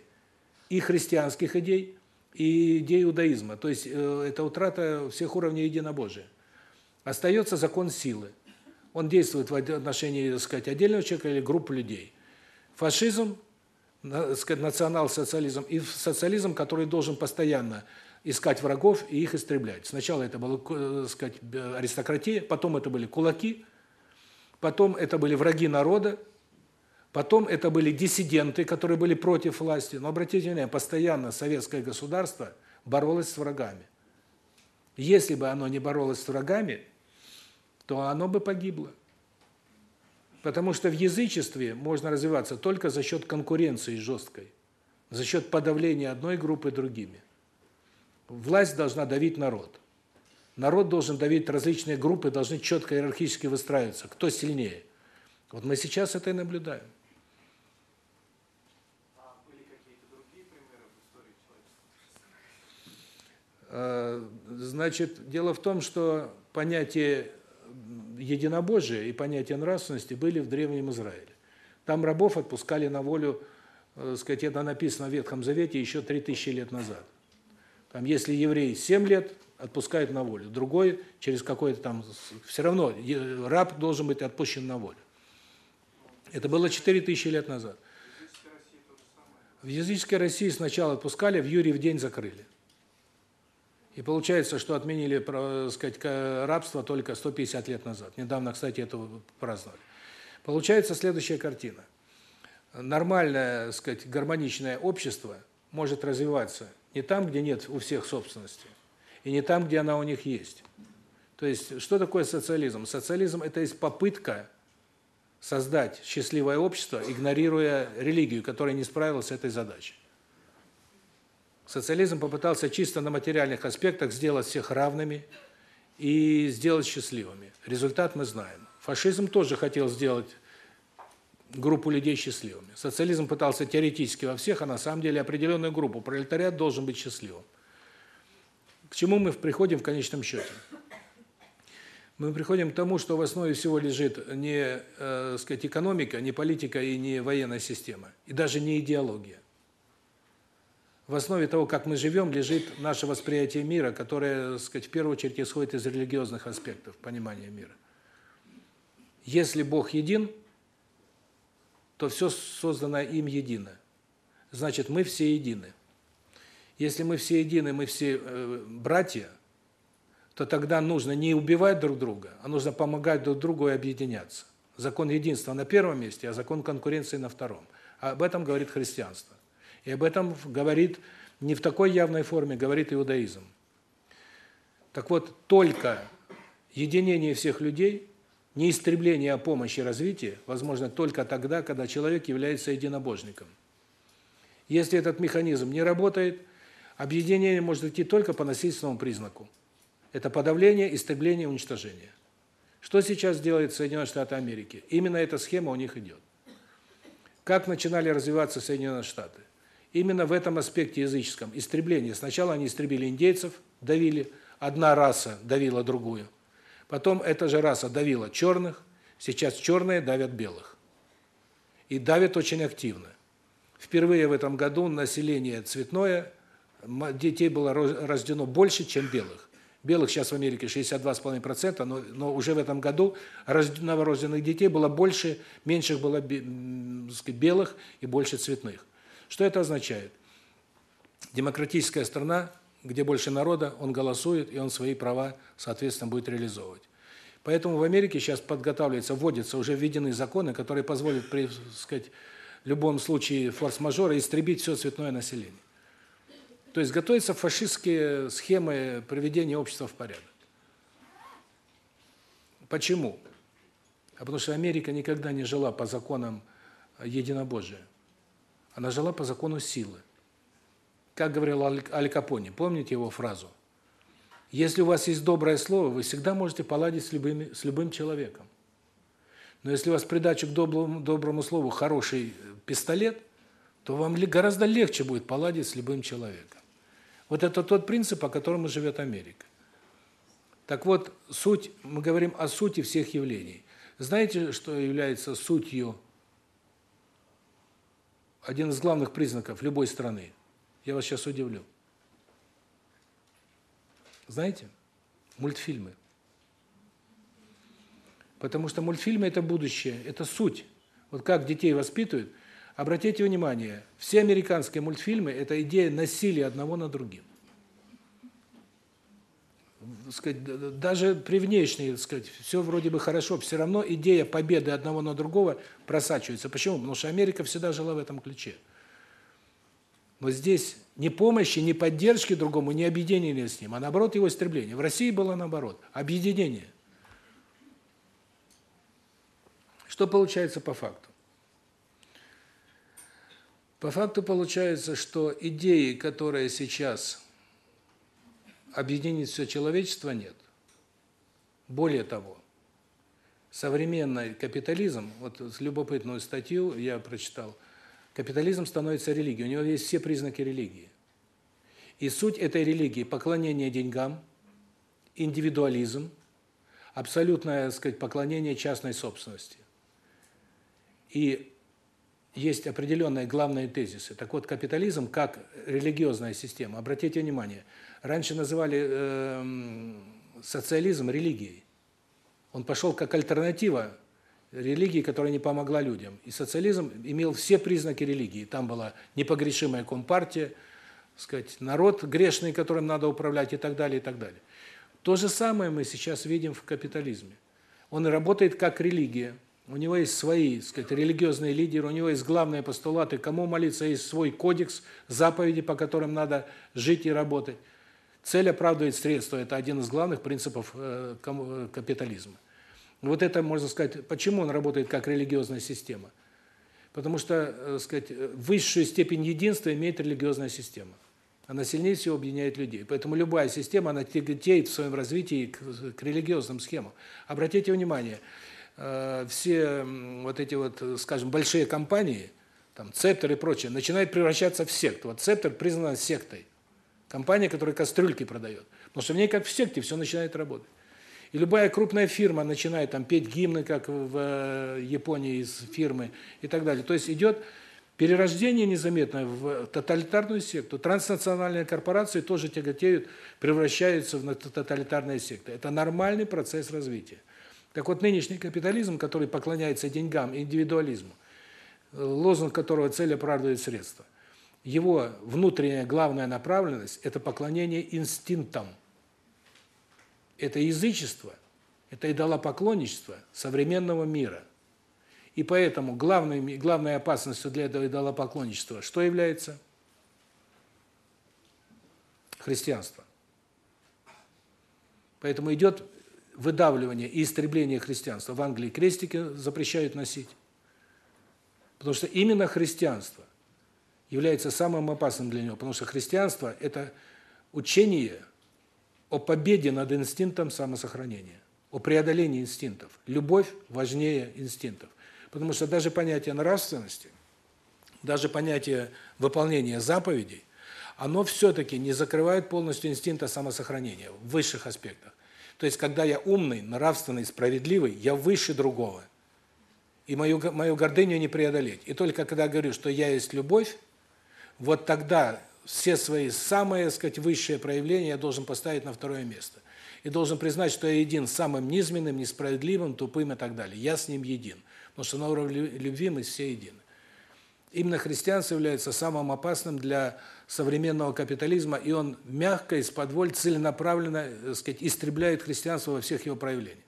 и христианских идей, и идей иудаизма. То есть э, это утрата всех уровней единобожия. Остается закон силы. Он действует в отношении, так сказать, отдельного человека или группы людей фашизм, национал-социализм и социализм, который должен постоянно искать врагов и их истреблять. Сначала это была, так сказать, аристократия, потом это были кулаки, потом это были враги народа, потом это были диссиденты, которые были против власти. Но обратите внимание, постоянно советское государство боролось с врагами. Если бы оно не боролось с врагами, то оно бы погибло. Потому что в язычестве можно развиваться только за счет конкуренции жесткой, за счет подавления одной группы другими. Власть должна давить народ. Народ должен давить различные группы, должны четко иерархически выстраиваться, кто сильнее. Вот мы сейчас это и наблюдаем. А были какие-то другие примеры в истории человечества? А, значит, дело в том, что понятие единобожие и понятие нравственности были в древнем Израиле. Там рабов отпускали на волю, э, сказать, это написано в Ветхом Завете еще 3000 лет назад. Там если еврей 7 лет отпускают на волю, другой через какой-то там все равно раб должен быть отпущен на волю. Это было 4000 лет назад. В языческой России сначала отпускали, в Юрьев день закрыли. И получается, что отменили, так сказать, рабство только 150 лет назад. Недавно, кстати, это праздновали. Получается следующая картина. Нормальное, сказать, гармоничное общество может развиваться не там, где нет у всех собственности, и не там, где она у них есть. То есть, что такое социализм? Социализм – это есть попытка создать счастливое общество, игнорируя религию, которая не справилась с этой задачей. Социализм попытался чисто на материальных аспектах сделать всех равными и сделать счастливыми. Результат мы знаем. Фашизм тоже хотел сделать группу людей счастливыми. Социализм пытался теоретически во всех, а на самом деле определенную группу. Пролетариат должен быть счастливым. К чему мы приходим в конечном счете? мы приходим к тому, что в основе всего лежит не, э, сказать, экономика, не политика и не военная система, и даже не идеология. В основе того, как мы живем, лежит наше восприятие мира, которое, сказать, в первую очередь исходит из религиозных аспектов понимания мира. Если Бог един, то все создано им едино. Значит, мы все едины. Если мы все едины, мы все э, братья, то тогда нужно не убивать друг друга, а нужно помогать друг другу и объединяться. Закон единства на первом месте, а закон конкуренции на втором. Об этом говорит христианство. И об этом говорит не в такой явной форме, говорит иудаизм. Так вот, только единение всех людей, не истребление, а помощь и развитие возможно только тогда, когда человек является единобожником. Если этот механизм не работает, объединение может идти только по насильственному признаку. Это подавление, истребление, уничтожение. Что сейчас делает Соединенные Штаты Америки? Именно эта схема у них идет. Как начинали развиваться Соединенные Штаты? Именно в этом аспекте языческом истребление. Сначала они истребили индейцев, давили, одна раса давила другую. Потом эта же раса давила черных, сейчас черные давят белых. И давят очень активно. Впервые в этом году население цветное, детей было рождено больше, чем белых. Белых сейчас в Америке 62,5%, но но уже в этом году новорожденных детей было больше, меньших было белых и больше цветных. Что это означает? Демократическая страна, где больше народа, он голосует, и он свои права, соответственно, будет реализовывать. Поэтому в Америке сейчас подготавливается, вводятся уже введены законы, которые позволят, при, сказать, любом случае форс-мажора истребить все цветное население. То есть готовятся фашистские схемы приведения общества в порядок. Почему? А потому что Америка никогда не жила по законам единобожия. Она жила по закону силы. Как говорил Аль Капоне, помните его фразу? Если у вас есть доброе слово, вы всегда можете поладить с любым с любым человеком. Но если у вас придачу к доброму доброму слову хороший пистолет, то вам гораздо легче будет поладить с любым человеком. Вот это тот принцип, по которому живет Америка. Так вот, суть, мы говорим о сути всех явлений. Знаете, что является сутью один из главных признаков любой страны. Я вас сейчас удивлю. Знаете? Мультфильмы. Потому что мультфильмы это будущее, это суть. Вот как детей воспитывают. Обратите внимание, все американские мультфильмы это идея насилия одного над другим сказать, даже при внешней, сказать, все вроде бы хорошо, все равно идея победы одного на другого просачивается. Почему? Потому что Америка всегда жила в этом ключе. Но здесь ни помощи, ни поддержки другому, ни объединения с ним, а наоборот его истребление. В России было наоборот, объединение. Что получается по факту? По факту получается, что идеи, которые сейчас объединить все человечество нет. Более того, современный капитализм, вот любопытную статью я прочитал, капитализм становится религией, у него есть все признаки религии. И суть этой религии – поклонение деньгам, индивидуализм, абсолютное, так сказать, поклонение частной собственности. И есть определенные главные тезисы. Так вот, капитализм как религиозная система, обратите внимание – Раньше называли э, социализм религией. Он пошел как альтернатива религии, которая не помогла людям. И социализм имел все признаки религии. Там была непогрешимая компартия, сказать, народ грешный, которым надо управлять и так далее, и так далее. То же самое мы сейчас видим в капитализме. Он работает как религия. У него есть свои, сказать, религиозные лидеры, у него есть главные постулаты, кому молиться, есть свой кодекс, заповеди, по которым надо жить и работать. Цель оправдывает средства это один из главных принципов э, э, капитализма. Вот это можно сказать, почему он работает как религиозная система? Потому что, э, сказать, высшую степень единства имеет религиозная система. Она сильнее всего объединяет людей. Поэтому любая система она тяготеет в своем развитии к, к религиозным схемам. Обратите внимание, все вот эти вот, скажем, большие компании, там Цептер и прочее, начинают превращаться в секту. Вот Цептер признан сектой. Компания, которая кастрюльки продает. Потому что в ней, как в секте, все начинает работать. И любая крупная фирма начинает там петь гимны, как в э, Японии из фирмы и так далее. То есть идет перерождение незаметное в тоталитарную секту. Транснациональные корпорации тоже тяготеют, превращаются в тоталитарные секты. Это нормальный процесс развития. Так вот, нынешний капитализм, который поклоняется деньгам, индивидуализму, лозунг которого цель оправдывает средства, его внутренняя главная направленность – это поклонение инстинктам. Это язычество, это идолопоклонничество современного мира. И поэтому главной, главной опасностью для этого идолопоклонничества что является? Христианство. Поэтому идет выдавливание и истребление христианства. В Англии крестики запрещают носить. Потому что именно христианство является самым опасным для него, потому что христианство это учение о победе над инстинктом самосохранения, о преодолении инстинктов. Любовь важнее инстинктов. Потому что даже понятие нравственности, даже понятие выполнения заповедей, оно все таки не закрывает полностью инстинкта самосохранения в высших аспектах. То есть, когда я умный, нравственный, справедливый, я выше другого. И мою мою гордыню не преодолеть. И только когда говорю, что я есть любовь, вот тогда все свои самые, так сказать, высшие проявления я должен поставить на второе место. И должен признать, что я един с самым низменным, несправедливым, тупым и так далее. Я с ним един. Потому что на уровне любви мы все едины. Именно христианство является самым опасным для современного капитализма, и он мягко, из-под целенаправленно, так сказать, истребляет христианство во всех его проявлениях.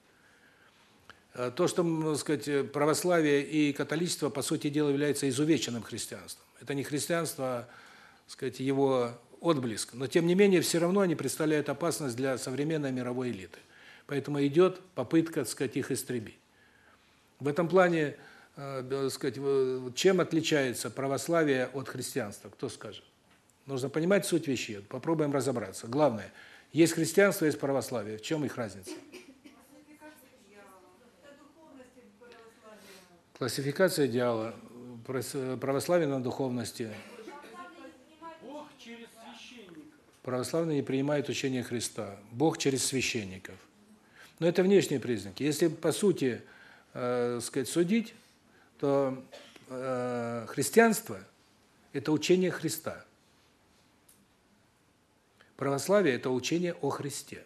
Э, то, что, так сказать, православие и католичество, по сути дела, является изувеченным христианством. Это не христианство, а, так сказать, его отблеск. Но, тем не менее, все равно они представляют опасность для современной мировой элиты. Поэтому идет попытка, так сказать, их истребить. В этом плане э, сказать, чем отличается православие от христианства, кто скажет? Нужно понимать суть вещей. Попробуем разобраться. Главное, есть христианство, есть православие. В чем их разница? Классификация идеала, православие на духовности. Бог через священников. Православные не принимают учение Христа. Бог через священников. Но это внешние признаки. Если по сути э, сказать, судить, то э, христианство – это учение Христа. Православие – это учение о Христе.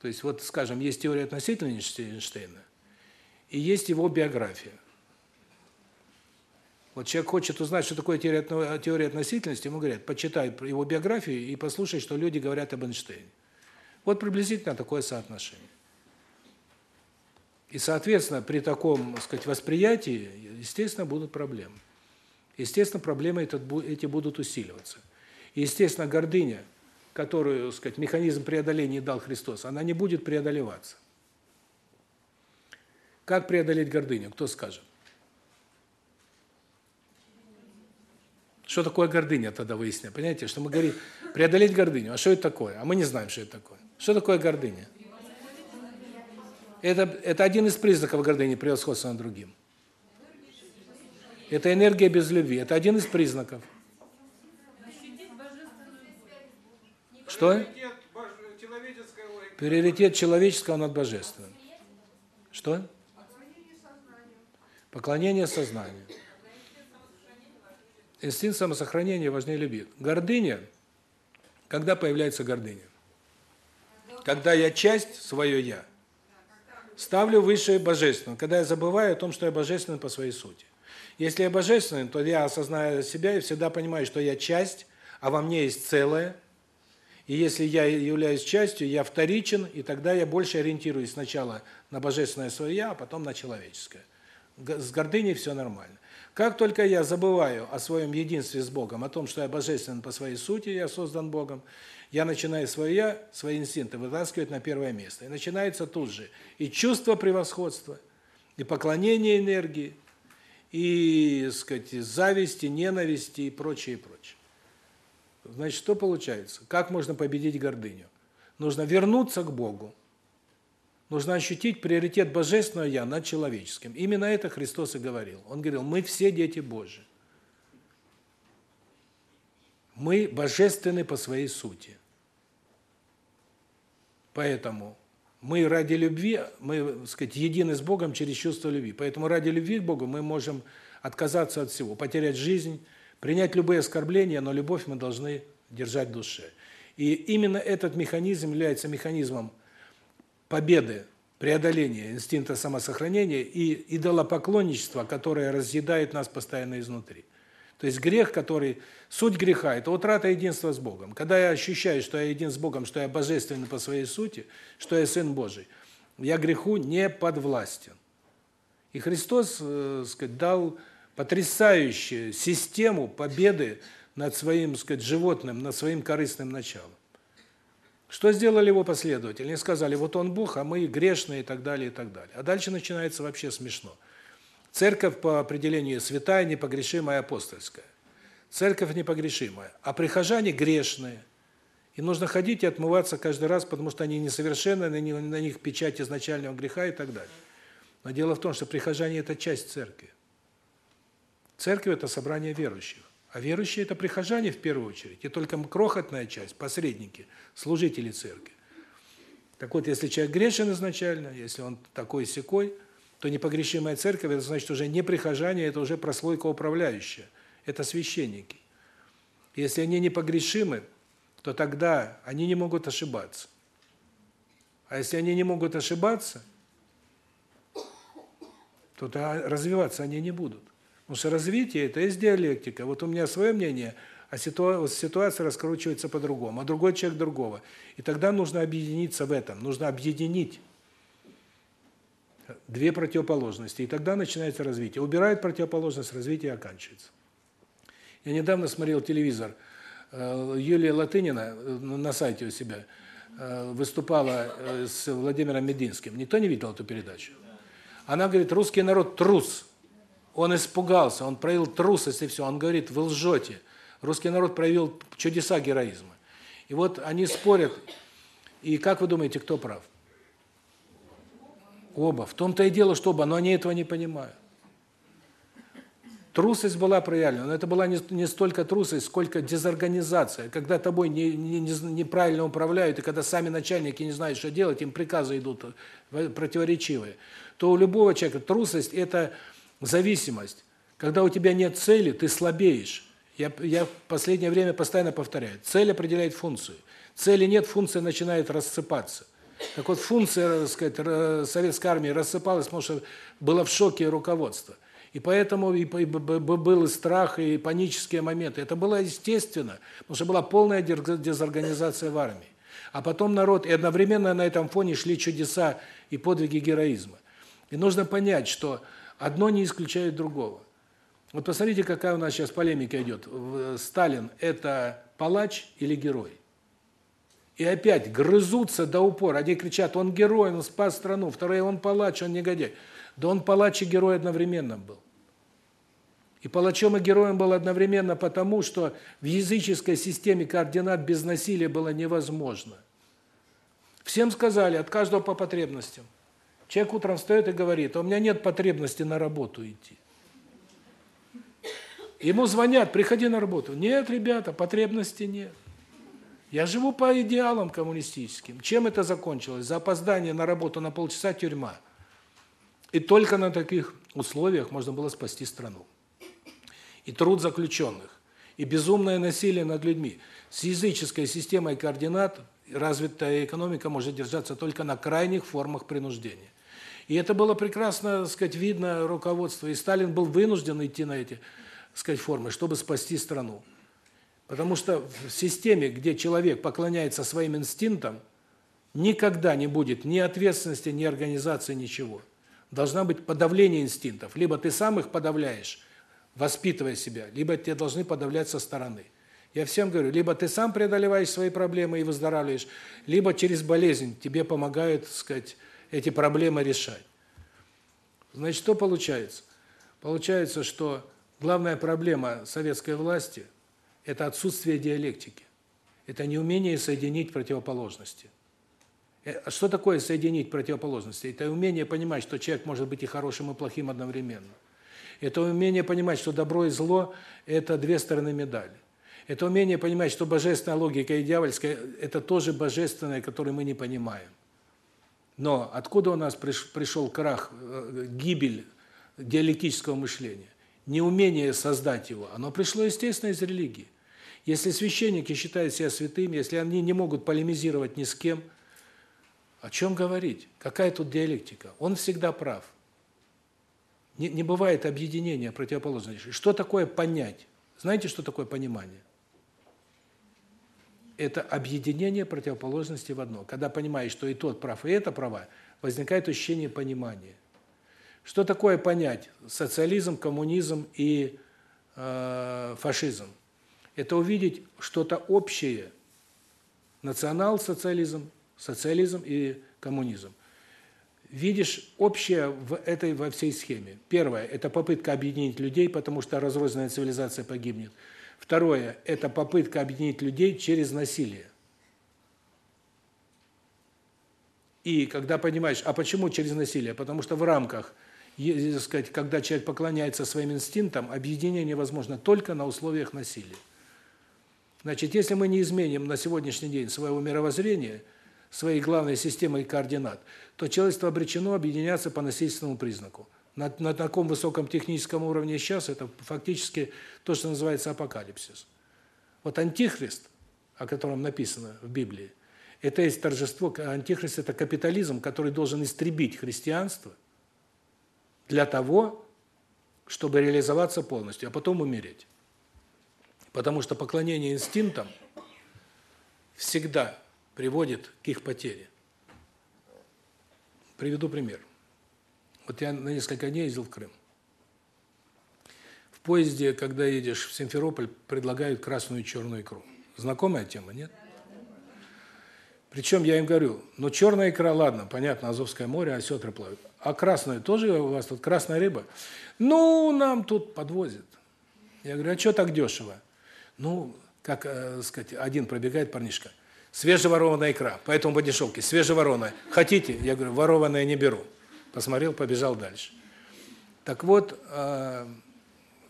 То есть, вот, скажем, есть теория относительности Эйнштейна, и есть его биография. Вот человек хочет узнать, что такое теория, относительности, ему говорят, почитай его биографию и послушай, что люди говорят об Эйнштейне. Вот приблизительно такое соотношение. И, соответственно, при таком, так сказать, восприятии, естественно, будут проблемы. Естественно, проблемы эти будут усиливаться. И, естественно, гордыня, которую, так сказать, механизм преодоления дал Христос, она не будет преодолеваться. Как преодолеть гордыню, кто скажет? Что такое гордыня тогда выясняем? Понимаете, что мы говорим преодолеть гордыню. А что это такое? А мы не знаем, что это такое. Что такое гордыня? Это это один из признаков гордыни превосходства над другим. Это энергия без любви. Это один из признаков. Что? Приоритет человеческого над божественным. Что? Поклонение сознанию. Инстинкт самосохранения важнее любви. Гордыня, когда появляется гордыня? Когда я часть, свое я, ставлю выше божественного, когда я забываю о том, что я божественный по своей сути. Если я божественный, то я осознаю себя и всегда понимаю, что я часть, а во мне есть целое. И если я являюсь частью, я вторичен, и тогда я больше ориентируюсь сначала на божественное свое я, а потом на человеческое. С гордыней все нормально. Как только я забываю о своем единстве с Богом, о том, что я божественен по своей сути, я создан Богом, я начинаю свое я, свои инстинкты вытаскивать на первое место. И начинается тут же и чувство превосходства, и поклонение энергии, и, сказать, зависти, ненависти и прочее, и прочее. Значит, что получается? Как можно победить гордыню? Нужно вернуться к Богу. Нужно ощутить приоритет божественного я над человеческим. Именно это Христос и говорил. Он говорил: "Мы все дети Божьи. Мы божественны по своей сути. Поэтому мы ради любви, мы, так сказать, едины с Богом через чувство любви. Поэтому ради любви к Богу мы можем отказаться от всего, потерять жизнь, принять любые оскорбления, но любовь мы должны держать в душе. И именно этот механизм является механизмом победы, преодоления инстинкта самосохранения и идолопоклонничества, которое разъедает нас постоянно изнутри. То есть грех, который суть греха это утрата единства с Богом. Когда я ощущаю, что я един с Богом, что я божественный по своей сути, что я сын Божий, я греху не подвластен. И Христос, э, сказать, дал потрясающую систему победы над своим, сказать, животным, над своим корыстным началом. Что сделали его последователи? Они сказали: "Вот он Бог, а мы грешные" и так далее, и так далее. А дальше начинается вообще смешно. Церковь по определению святая, непогрешимая, апостольская. Церковь непогрешимая, а прихожане грешные. И нужно ходить и отмываться каждый раз, потому что они несовершенны, на них печать изначального греха и так далее. Но дело в том, что прихожане это часть церкви. Церковь это собрание верующих. А верующие это прихожане в первую очередь, и только крохотная часть посредники, служители церкви. Так вот, если человек грешен изначально, если он такой секой, то непогрешимая церковь, это значит уже не прихожане, это уже прослойка управляющая. Это священники. Если они непогрешимы, то тогда они не могут ошибаться. А если они не могут ошибаться, то развиваться они не будут. Потому что развитие – это есть диалектика. Вот у меня свое мнение, а ситуация раскручивается по-другому, а другой человек другого. И тогда нужно объединиться в этом, нужно объединить две противоположности, и тогда начинается развитие. Убирает противоположность, развитие оканчивается. Я недавно смотрел телевизор. Э, Юлия Латынина э, на сайте у себя э, выступала с Владимиром Мединским. Никто не видел эту передачу? Она говорит, русский народ трус. Он испугался, он проявил трусость и все. Он говорит, вы лжете. Русский народ проявил чудеса героизма. И вот они спорят. И как вы думаете, кто прав? Оба. В том-то и дело, что оба, но они этого не понимают. Трусость была проявлена, но это была не, не столько трусость, сколько дезорганизация. Когда тобой не, не, не, неправильно управляют, и когда сами начальники не знают, что делать, им приказы идут противоречивые, то у любого человека трусость – это зависимость. Когда у тебя нет цели, ты слабеешь. Я, я в последнее время постоянно повторяю. Цель определяет функцию. Цели нет, функция начинает рассыпаться. Так вот, функция, так сказать, советской армии рассыпалась, потому что было в шоке руководство. И поэтому и был и страх, и панические моменты. Это было естественно, потому что была полная дезорганизация в армии. А потом народ, и одновременно на этом фоне шли чудеса и подвиги героизма. И нужно понять, что одно не исключает другого. Вот посмотрите, какая у нас сейчас полемика идет. Сталин – это палач или герой? И опять грызутся до упора. Одни кричат, он герой, он спас страну. Вторые, он палач, он негодяй. Да он палач и герой одновременно был. И палачом и героем был одновременно потому, что в языческой системе координат без насилия было невозможно. Всем сказали, от каждого по потребностям. Человек утром встает и говорит, «А у меня нет потребности на работу идти. Ему звонят, приходи на работу. Нет, ребята, потребности нет. Я живу по идеалам коммунистическим. Чем это закончилось? За опоздание на работу на полчаса тюрьма. И только на таких условиях можно было спасти страну и труд заключенных, и безумное насилие над людьми. С языческой системой координат развитая экономика может держаться только на крайних формах принуждения. И это было прекрасно, так сказать, видно руководство, и Сталин был вынужден идти на эти, так сказать, формы, чтобы спасти страну. Потому что в системе, где человек поклоняется своим инстинктам, никогда не будет ни ответственности, ни организации, ничего. Должна быть подавление инстинктов. Либо ты сам их подавляешь, воспитывая себя, либо тебе должны подавлять со стороны. Я всем говорю, либо ты сам преодолеваешь свои проблемы и выздоравливаешь, либо через болезнь тебе помогают, так сказать, эти проблемы решать. Значит, что получается? Получается, что главная проблема советской власти – это отсутствие диалектики. Это неумение соединить противоположности. Э, а что такое соединить противоположности? Это умение понимать, что человек может быть и хорошим, и плохим одновременно. Это умение понимать, что добро и зло – это две стороны медали. Это умение понимать, что божественная логика и дьявольская – это тоже божественное, которое мы не понимаем. Но откуда у нас пришел крах, э, гибель диалектического мышления? Неумение создать его, оно пришло, естественно, из религии. Если священники считают себя святыми, если они не могут полемизировать ни с кем, о чем говорить? Какая тут диалектика? Он всегда прав. Не, не бывает объединения противоположностей. Что такое понять? Знаете, что такое понимание? Это объединение противоположностей в одно. Когда понимаешь, что и тот прав, и это права, возникает ощущение понимания. Что такое понять социализм, коммунизм и э, фашизм? Это увидеть что-то общее. Национал-социализм, социализм и коммунизм видишь общее в этой во всей схеме. Первое это попытка объединить людей, потому что разрозненная цивилизация погибнет. Второе это попытка объединить людей через насилие. И когда понимаешь, а почему через насилие? Потому что в рамках, сказать, когда человек поклоняется своим инстинктам, объединение возможно только на условиях насилия. Значит, если мы не изменим на сегодняшний день своего мировоззрения, своей главной системой координат, то человечество обречено объединяться по насильственному признаку. На, на таком высоком техническом уровне сейчас это фактически то, что называется апокалипсис. Вот антихрист, о котором написано в Библии, это есть торжество, антихрист – это капитализм, который должен истребить христианство для того, чтобы реализоваться полностью, а потом умереть. Потому что поклонение инстинктам всегда приводит к их потере. Приведу пример. Вот я на несколько дней ездил в Крым. В поезде, когда едешь в Симферополь, предлагают красную и черную икру. Знакомая тема, нет? Причем я им говорю, ну черная икра, ладно, понятно, Азовское море, осетры плавают. А красная тоже у вас тут красная рыба? Ну, нам тут подвозят. Я говорю, а что так дешево? Ну, как, э, сказать, один пробегает парнишка – Свежеворованная икра, поэтому по дешевке. Свежеворованная. Хотите? Я говорю, ворованная не беру. Посмотрел, побежал дальше. Так вот, э,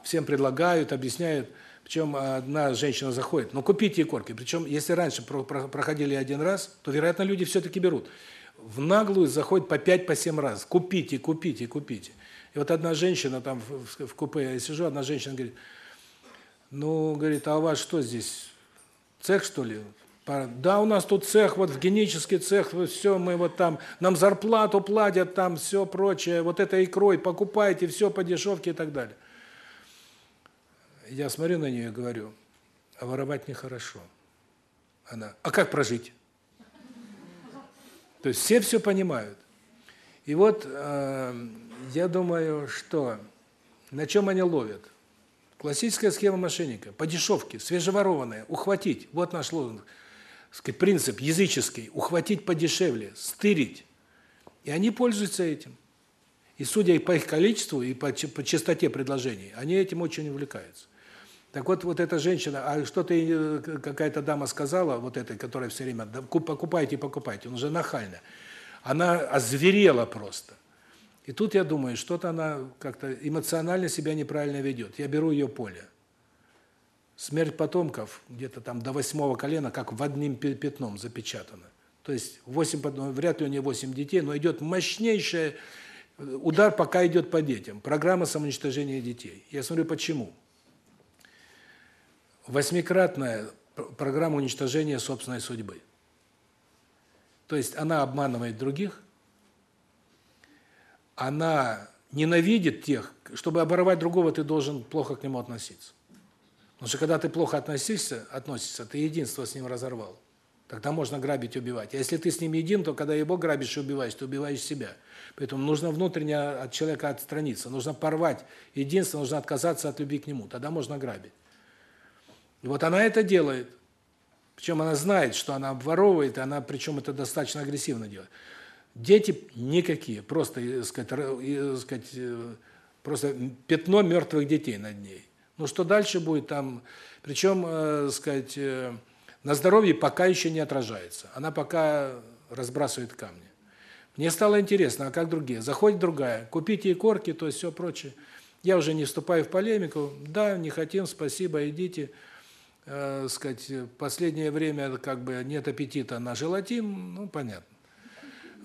всем предлагают, объясняют. Причем одна женщина заходит, ну купите икорки. Причем, если раньше проходили один раз, то, вероятно, люди все-таки берут. В наглую заходит по 5 по 7 раз. Купите, купите, купите. И вот одна женщина там в, в купе я сижу, одна женщина говорит: "Ну, говорит, а у вас что здесь? Цех, что ли? Да, у нас тут цех, вот в генический цех, все, мы вот там, нам зарплату платят, там все прочее, вот это икрой покупайте, все по дешевке и так далее. Я смотрю на нее и говорю, а воровать нехорошо. Она, а как прожить? То есть все все понимают. И вот э, я думаю, что на чем они ловят? Классическая схема мошенника, по дешевке, свежеворованная, ухватить. Вот наш лозунг сказать, принцип языческий ухватить подешевле, стырить. И они пользуются этим. И судя по их количеству и по по частоте предложений, они этим очень увлекаются. Так вот, вот эта женщина, а что-то э, какая-то дама сказала, вот этой, которая все время, да, покупайте, покупайте, он уже нахально. Она озверела просто. И тут я думаю, что-то она как-то эмоционально себя неправильно ведет. Я беру ее поле. Смерть потомков где-то там до восьмого колена как в одним пятном запечатана. То есть восемь вряд ли у нее восемь детей, но идет мощнейший э, удар, пока идет по детям. Программа самоуничтожения детей. Я смотрю, почему. Восьмикратная программа уничтожения собственной судьбы. То есть она обманывает других, она ненавидит тех, чтобы оборвать другого, ты должен плохо к нему относиться. Потому что когда ты плохо относишься, относишься, ты единство с ним разорвал. Тогда можно грабить убивать. А если ты с ним един, то когда его грабишь и убиваешь, ты убиваешь себя. Поэтому нужно внутренне от человека отстраниться, нужно порвать единство, нужно отказаться от любви к нему. Тогда можно грабить. И вот она это делает. Причем она знает, что она обворовывает, и она причем это достаточно агрессивно делает. Дети никакие, просто, э, сказать, так сказать, э, просто пятно мертвых детей над ней. Ну что дальше будет там, причем, э, сказать, э, на здоровье пока еще не отражается. Она пока разбрасывает камни. Мне стало интересно, а как другие? Заходит другая, купите икорки, то есть все прочее. Я уже не вступаю в полемику. Да, не хотим, спасибо, идите. э, сказать, последнее время как бы нет аппетита на желатин, ну, понятно.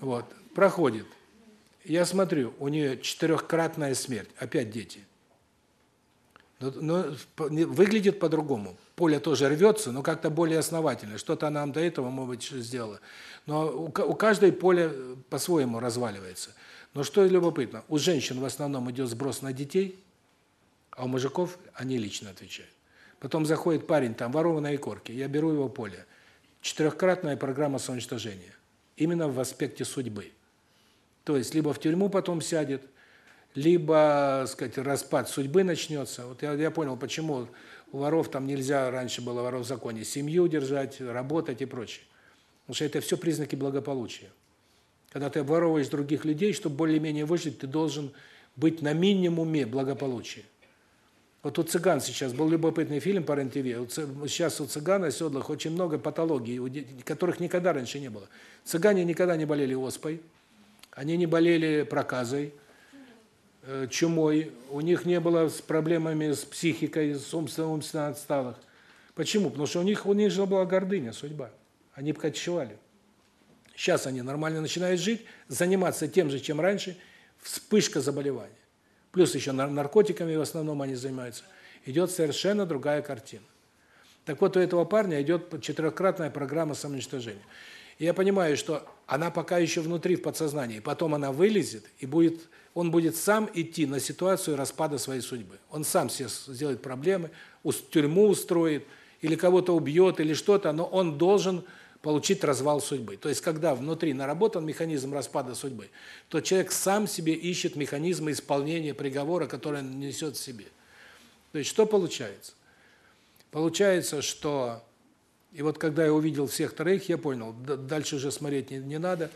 Вот, проходит. Я смотрю, у нее четырехкратная смерть, опять дети. Но, но выглядит по-другому. Поле тоже рвется, но как-то более основательно. Что-то она нам до этого, может быть, сделала. Но у, у каждой поле по-своему разваливается. Но что любопытно, у женщин в основном идет сброс на детей, а у мужиков они лично отвечают. Потом заходит парень, там, ворованные корки, я беру его поле. Четырехкратная программа самоуничтожения. Именно в аспекте судьбы. То есть, либо в тюрьму потом сядет, либо, сказать, распад судьбы начнется. Вот я, я понял, почему у воров там нельзя, раньше было воров в законе, семью держать, работать и прочее. Потому что это все признаки благополучия. Когда ты обворовываешь других людей, чтобы более-менее выжить, ты должен быть на минимуме благополучия. Вот у цыган сейчас был любопытный фильм по РЕН-ТВ. Сейчас у цыган оседлых очень много патологий, которых никогда раньше не было. Цыгане никогда не болели оспой, они не болели проказой, чумой, у них не было с проблемами с психикой, с умственно отсталых. Почему? Потому что у них у них же была гордыня, судьба. Они кочевали. Сейчас они нормально начинают жить, заниматься тем же, чем раньше, вспышка заболеваний. Плюс еще наркотиками в основном они занимаются. Идет совершенно другая картина. Так вот, у этого парня идет четырехкратная программа самоуничтожения. И я понимаю, что она пока еще внутри в подсознании, потом она вылезет и будет он будет сам идти на ситуацию распада своей судьбы. Он сам себе сделает проблемы, тюрьму устроит или кого-то убьет или что-то, но он должен получить развал судьбы. То есть когда внутри наработан механизм распада судьбы, то человек сам себе ищет механизмы исполнения приговора, который он несет в себе. То есть что получается? Получается, что и вот когда я увидел всех троих, я понял, дальше уже смотреть не, не надо.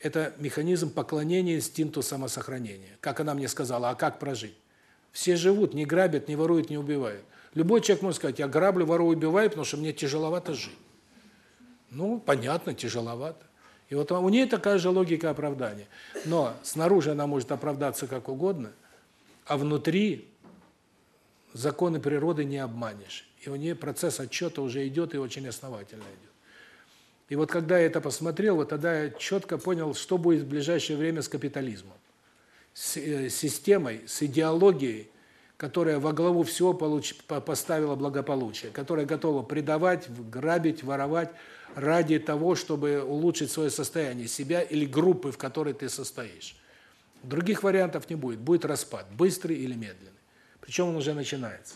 Это механизм поклонения инстинкту самосохранения. Как она мне сказала, а как прожить? Все живут, не грабят, не воруют, не убивают. Любой человек может сказать, я граблю, ворую, убиваю, потому что мне тяжеловато жить. Ну, понятно, тяжеловато. И вот у нее такая же логика оправдания. Но снаружи она может оправдаться как угодно, а внутри законы природы не обманешь. И у нее процесс отчета уже идет и очень основательно идет. И вот когда я это посмотрел, вот тогда я четко понял, что будет в ближайшее время с капитализмом. С э, системой, с идеологией, которая во главу всего получ, поставила благополучие, которая готова предавать, грабить, воровать, ради того, чтобы улучшить свое состояние себя или группы, в которой ты состоишь. Других вариантов не будет. Будет распад, быстрый или медленный. Причем он уже начинается.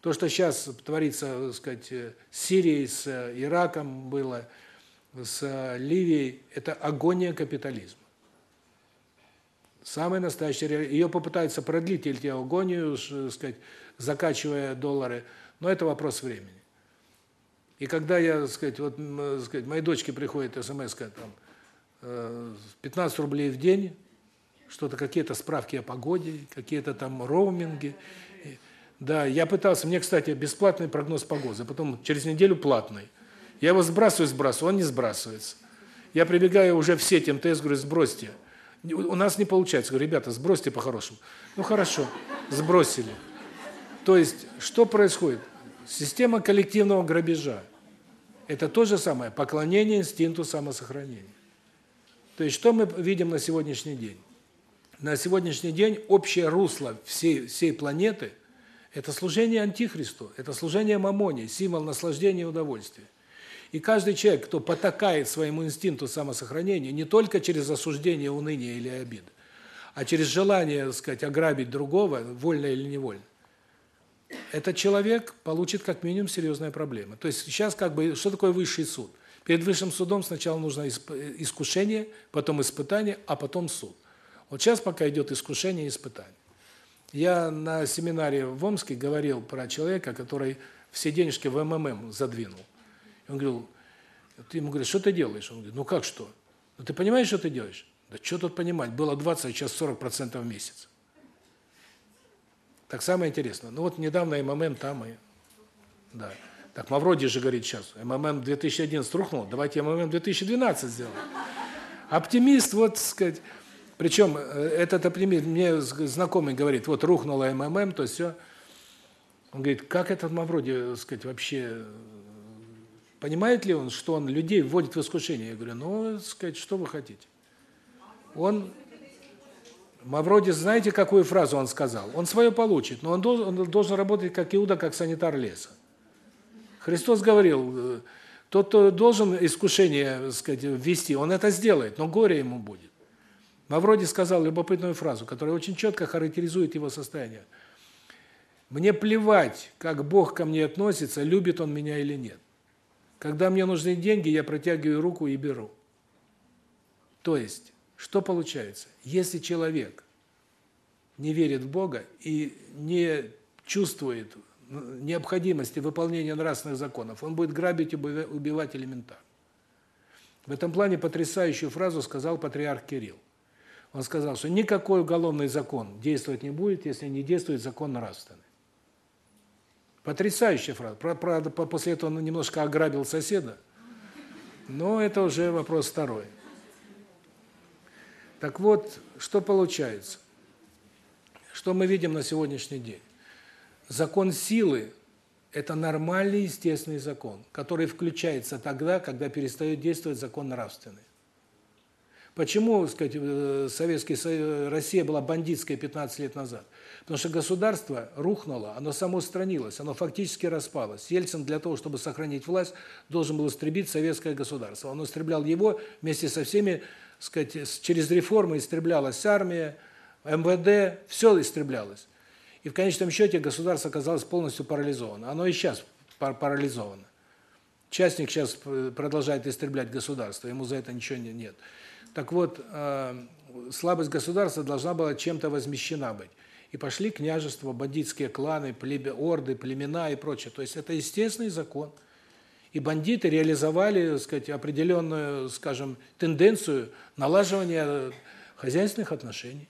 То, что сейчас творится, так сказать, с Сирией, с Ираком было, с Ливией, это агония капитализма. Самая настоящая ее попытаются продлить эти агонию, сказать, закачивая доллары, но это вопрос времени. И когда я, сказать, вот, сказать, моей дочке приходит смс там 15 э, рублей в день, что-то какие-то справки о погоде, какие-то там роуминги. Да, я пытался, мне, кстати, бесплатный прогноз погоды, потом через неделю платный. Я его сбрасываю, сбрасываю, он не сбрасывается. Я прибегаю уже в сеть МТС, говорю, сбросьте. У нас не получается. Говорю, ребята, сбросьте по-хорошему. Ну хорошо, сбросили. То есть, что происходит? Система коллективного грабежа. Это то же самое поклонение инстинкту самосохранения. То есть что мы видим на сегодняшний день? На сегодняшний день общее русло всей всей планеты это служение антихристу, это служение мамоне, символ наслаждения и удовольствия. И каждый человек, кто потакает своему инстинкту самосохранения не только через осуждение, уныние или обиду, а через желание, так сказать, ограбить другого, вольно или невольно, этот человек получит как минимум серьезные проблемы. То есть сейчас как бы что такое высший суд? Перед высшим судом сначала нужно искушение, потом испытание, а потом суд. Вот сейчас пока идет искушение и испытание. Я на семинаре в Омске говорил про человека, который все денежки в МММ задвинул. Он говорил, ты ему говоришь, что ты делаешь? Он говорит, ну как что? Ну ты понимаешь, что ты делаешь? Да что тут понимать? Было 20, а сейчас 40% в месяц. Так самое интересное. Ну вот недавно МММ там и... Да. Так Мавроди же говорит сейчас, МММ 2011 рухнул, давайте МММ 2012 сделаем. Оптимист, вот, сказать, причем э, этот оптимист, мне знакомый говорит, вот рухнула МММ, то есть все. Он говорит, как этот Мавроди, сказать, вообще понимает ли он, что он людей вводит в искушение? Я говорю, ну, сказать, что вы хотите? Он Мавроди, знаете, какую фразу он сказал? Он свое получит, но он должен, он должен работать как Иуда, как санитар леса. Христос говорил, тот, кто должен искушение, сказать, ввести, он это сделает, но горе ему будет. Мавроди сказал любопытную фразу, которая очень четко характеризует его состояние. Мне плевать, как Бог ко мне относится, любит он меня или нет. Когда мне нужны деньги, я протягиваю руку и беру. То есть, что получается? Если человек не верит в Бога и не чувствует необходимости выполнения нравственных законов, он будет грабить и убивать элементарно. В этом плане потрясающую фразу сказал патриарх Кирилл. Он сказал, что никакой уголовный закон действовать не будет, если не действует закон нравственный. Потрясающая фраза. Правда, после этого он немножко ограбил соседа, но это уже вопрос второй. Так вот, что получается? Что мы видим на сегодняшний день? Закон силы – это нормальный, естественный закон, который включается тогда, когда перестает действовать закон нравственный. Почему, сказать, э, Советский Россия была бандитская 15 лет назад? Потому что государство рухнуло, оно самоустранилось, оно фактически распалось. Ельцин для того, чтобы сохранить власть, должен был истребить советское государство. Он истреблял его вместе со всеми, сказать, через реформы истреблялась армия, МВД, все истреблялось. И в конечном счете государство оказалось полностью парализовано. Оно и сейчас парализовано. Частник сейчас продолжает истреблять государство, ему за это ничего нет. Так вот, э, слабость государства должна была чем-то возмещена быть. И пошли княжества, бандитские кланы, плебе, орды, племена и прочее. То есть это естественный закон. И бандиты реализовали, так сказать, определенную, скажем, тенденцию налаживания хозяйственных отношений.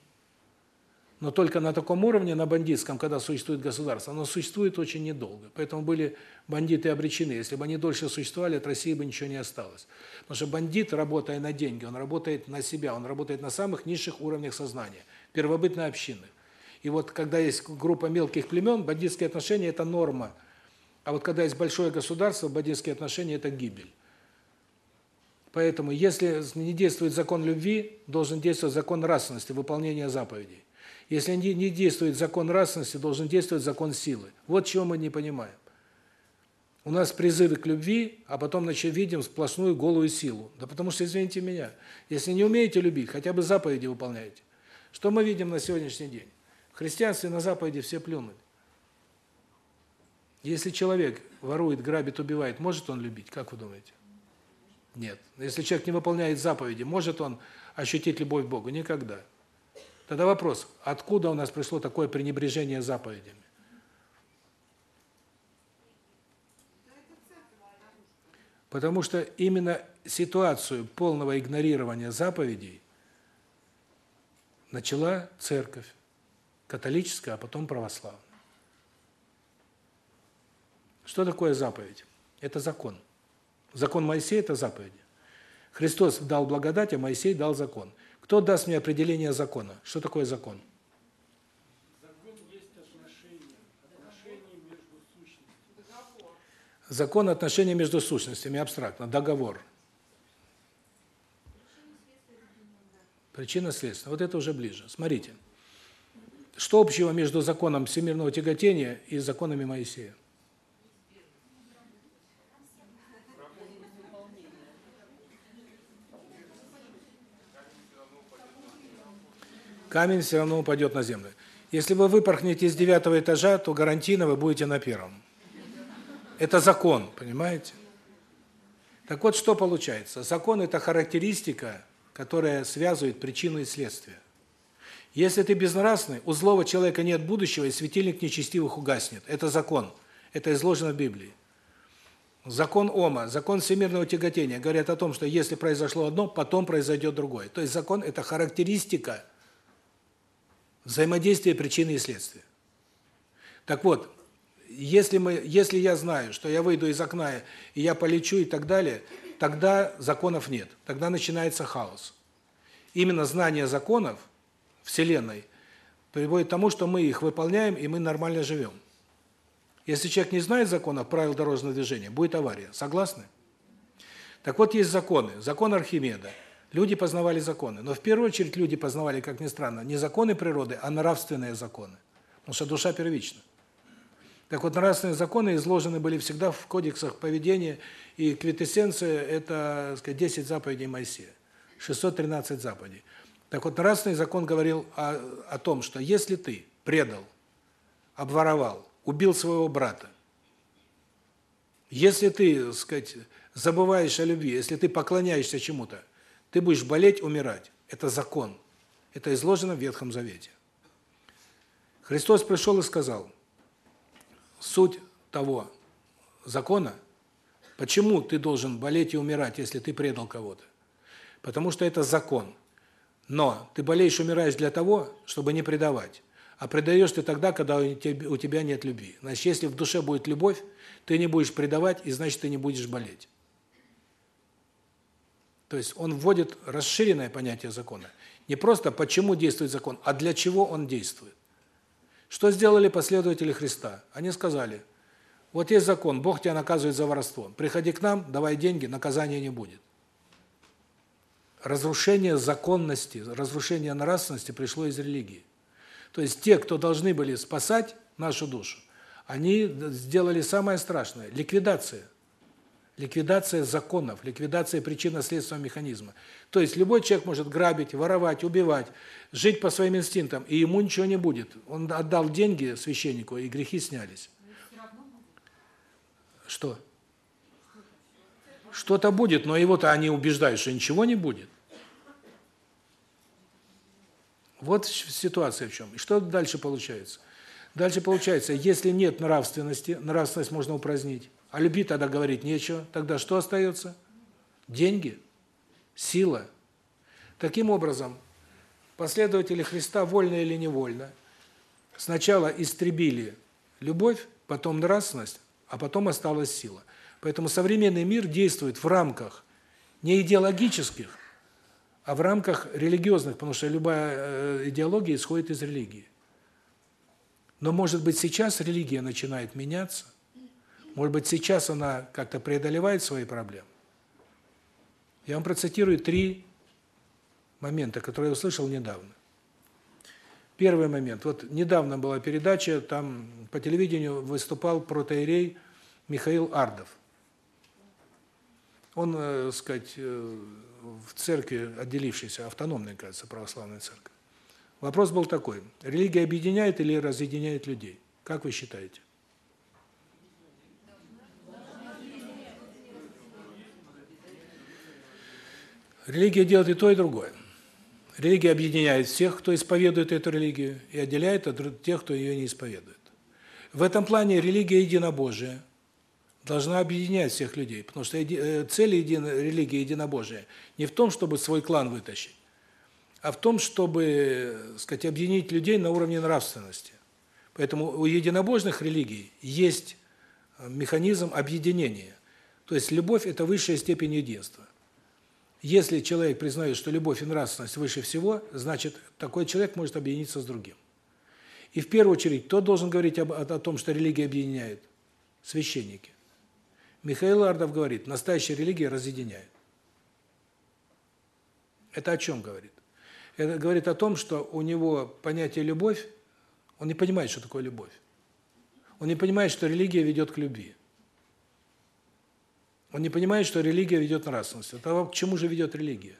Но только на таком уровне, на бандитском, когда существует государство, оно существует очень недолго. Поэтому были бандиты обречены. Если бы они дольше существовали, от России бы ничего не осталось. Потому что бандит, работая на деньги, он работает на себя, он работает на самых низших уровнях сознания, первобытной общины. И вот когда есть группа мелких племен, бандитские отношения – это норма. А вот когда есть большое государство, бандитские отношения – это гибель. Поэтому, если не действует закон любви, должен действовать закон нравственности, выполнения заповедей. Если не действует закон нравственности, должен действовать закон силы. Вот чего мы не понимаем. У нас призывы к любви, а потом значит, видим сплошную голую силу. Да потому что, извините меня, если не умеете любить, хотя бы заповеди выполняйте. Что мы видим на сегодняшний день? В христианстве на заповеди все плюнули. Если человек ворует, грабит, убивает, может он любить? Как вы думаете? Нет. Если человек не выполняет заповеди, может он ощутить любовь к Богу? Никогда. Тогда вопрос, откуда у нас пришло такое пренебрежение заповедями? Потому что именно ситуацию полного игнорирования заповедей начала церковь, католическая, а потом православная. Что такое заповедь? Это закон. Закон Моисея – это заповеди. Христос дал благодать, а Моисей дал закон – кто даст мне определение закона? Что такое закон? Закон есть отношения, отношения между сущностями. Закон отношения между сущностями абстрактно, договор. Причина следствия. Вот это уже ближе. Смотрите. Что общего между законом всемирного тяготения и законами Моисея? камень все равно упадет на землю. Если вы выпорхнете с девятого этажа, то гарантийно вы будете на первом. Это закон, понимаете? Так вот, что получается? Закон – это характеристика, которая связывает причину и следствие. Если ты безнравственный, у злого человека нет будущего, и светильник нечестивых угаснет. Это закон. Это изложено в Библии. Закон Ома, закон всемирного тяготения говорят о том, что если произошло одно, потом произойдет другое. То есть закон – это характеристика Взаимодействие причины и следствия. Так вот, если мы если я знаю, что я выйду из окна и я полечу и так далее, тогда законов нет. Тогда начинается хаос. Именно знание законов вселенной приводит к тому, что мы их выполняем и мы нормально живем. Если человек не знает законов, правил дорожного движения, будет авария. Согласны? Так вот, есть законы. Закон Архимеда. Люди познавали законы. Но в первую очередь люди познавали, как ни странно, не законы природы, а нравственные законы. Потому что душа первична. Так вот, нравственные законы изложены были всегда в кодексах поведения, и квитэссенция – это, так сказать, 10 заповедей Моисея, 613 заповедей. Так вот, нравственный закон говорил о, о том, что если ты предал, обворовал, убил своего брата, если ты, так сказать, забываешь о любви, если ты поклоняешься чему-то, ты будешь болеть, умирать. Это закон. Это изложено в Ветхом Завете. Христос пришел и сказал, суть того закона, почему ты должен болеть и умирать, если ты предал кого-то? Потому что это закон. Но ты болеешь умираешь для того, чтобы не предавать. А предаешь ты тогда, когда у тебя нет любви. Значит, если в душе будет любовь, ты не будешь предавать, и значит, ты не будешь болеть. То есть он вводит расширенное понятие закона. Не просто почему действует закон, а для чего он действует. Что сделали последователи Христа? Они сказали, вот есть закон, Бог тебя наказывает за воровство. Приходи к нам, давай деньги, наказания не будет. Разрушение законности, разрушение нравственности пришло из религии. То есть те, кто должны были спасать нашу душу, они сделали самое страшное – ликвидация. Ликвидация законов, ликвидация причинно-следственного механизма. То есть любой человек может грабить, воровать, убивать, жить по своим инстинктам, и ему ничего не будет. Он отдал деньги священнику, и грехи снялись. Что? Что-то будет, но его-то они убеждают, что ничего не будет. Вот ситуация в чем. И что дальше получается? Дальше получается, если нет нравственности, нравственность можно упразднить. О любви тогда говорить нечего. Тогда что остается? Деньги, сила. Таким образом, последователи Христа, вольно или невольно, сначала истребили любовь, потом нравственность, а потом осталась сила. Поэтому современный мир действует в рамках не идеологических, а в рамках религиозных, потому что любая э, идеология исходит из религии. Но, может быть, сейчас религия начинает меняться, может быть, сейчас она как-то преодолевает свои проблемы. Я вам процитирую три момента, которые я услышал недавно. Первый момент. Вот недавно была передача, там по телевидению выступал протоиерей Михаил Ардов. Он, э, сказать, э, в церкви отделившейся, автономной, кажется, православной церкви. Вопрос был такой: религия объединяет или разъединяет людей? Как вы считаете? Религия делает и то, и другое. Религия объединяет всех, кто исповедует эту религию, и отделяет от тех, кто ее не исповедует. В этом плане религия единобожия должна объединять всех людей, потому что э, цель едино, религии единобожия не в том, чтобы свой клан вытащить, а в том, чтобы, сказать, объединить людей на уровне нравственности. Поэтому у единобожных религий есть э, механизм объединения. То есть любовь – это высшая степень единства. Если человек признает, что любовь и нравственность выше всего, значит, такой человек может объединиться с другим. И в первую очередь, кто должен говорить об, о том, что религия объединяет? Священники. Михаил Ардов говорит, настоящая религия разъединяет. Это о чем говорит? Это говорит о том, что у него понятие любовь, он не понимает, что такое любовь. Он не понимает, что религия ведет к любви. Он не понимает, что религия ведет нравственность. А к чему же ведет религия?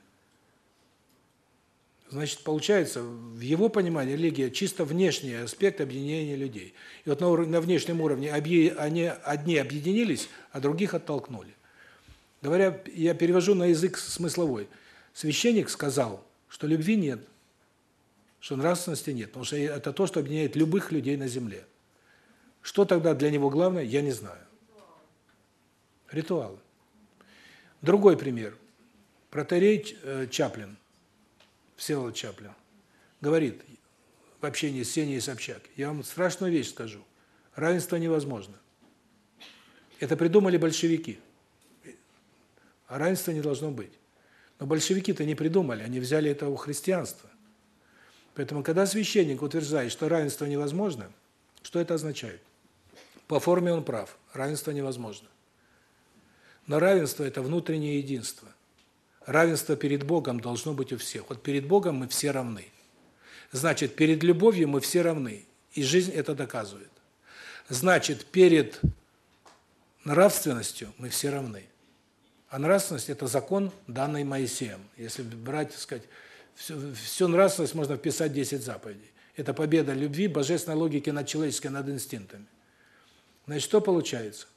Значит, получается, в его понимании религия чисто внешний аспект объединения людей. И вот на, на внешнем уровне они одни объединились, а других оттолкнули. Говоря, я перевожу на язык смысловой. Священник сказал, что любви нет, что нравственности нет, потому что это то, что объединяет любых людей на земле. Что тогда для него главное, я не знаю. Ритуалы. Другой пример. Протарей э, Чаплин, Всеволод Чаплин, говорит в общении с Сеней Собчак, я вам страшную вещь скажу. Равенство невозможно. Это придумали большевики. А равенства не должно быть. Но большевики-то не придумали, они взяли это у христианства. Поэтому, когда священник утверждает, что равенство невозможно, что это означает? По форме он прав. Равенство невозможно. Но равенство – это внутреннее единство. Равенство перед Богом должно быть у всех. Вот перед Богом мы все равны. Значит, перед любовью мы все равны. И жизнь это доказывает. Значит, перед нравственностью мы все равны. А нравственность – это закон, данный Моисеем. Если брать, так сказать, всю, всю нравственность можно вписать 10 заповедей. Это победа любви, божественной логики над человеческой, над инстинктами. Значит, что получается?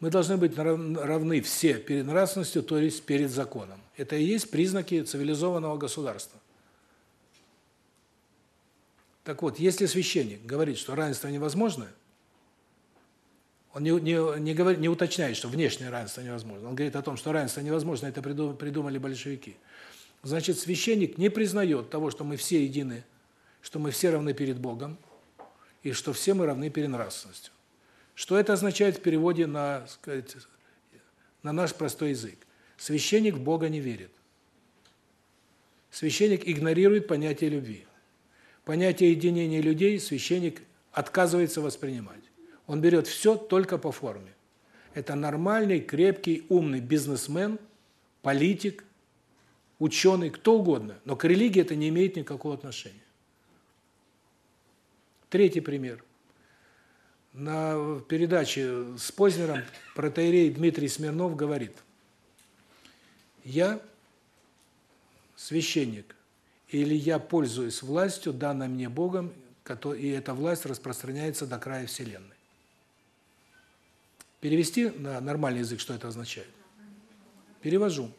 Мы должны быть равны все перед нравственностью, то есть перед законом. Это и есть признаки цивилизованного государства. Так вот, если священник говорит, что равенство невозможно, он не не не говорит, не уточняет, что внешнее равенство невозможно. Он говорит о том, что равенство невозможно, это придумали большевики. Значит, священник не признает того, что мы все едины, что мы все равны перед Богом и что все мы равны перед нравственностью. Что это означает в переводе на, сказать, на наш простой язык? Священник в Бога не верит. Священник игнорирует понятие любви. Понятие единения людей священник отказывается воспринимать. Он берет все только по форме. Это нормальный, крепкий, умный бизнесмен, политик, ученый, кто угодно, но к религии это не имеет никакого отношения. Третий пример. На передаче с Познером протоиерей Дмитрий Смирнов говорит: "Я священник, или я пользуюсь властью, данной мне Богом, и эта власть распространяется до края вселенной". Перевести на нормальный язык, что это означает? Перевожу.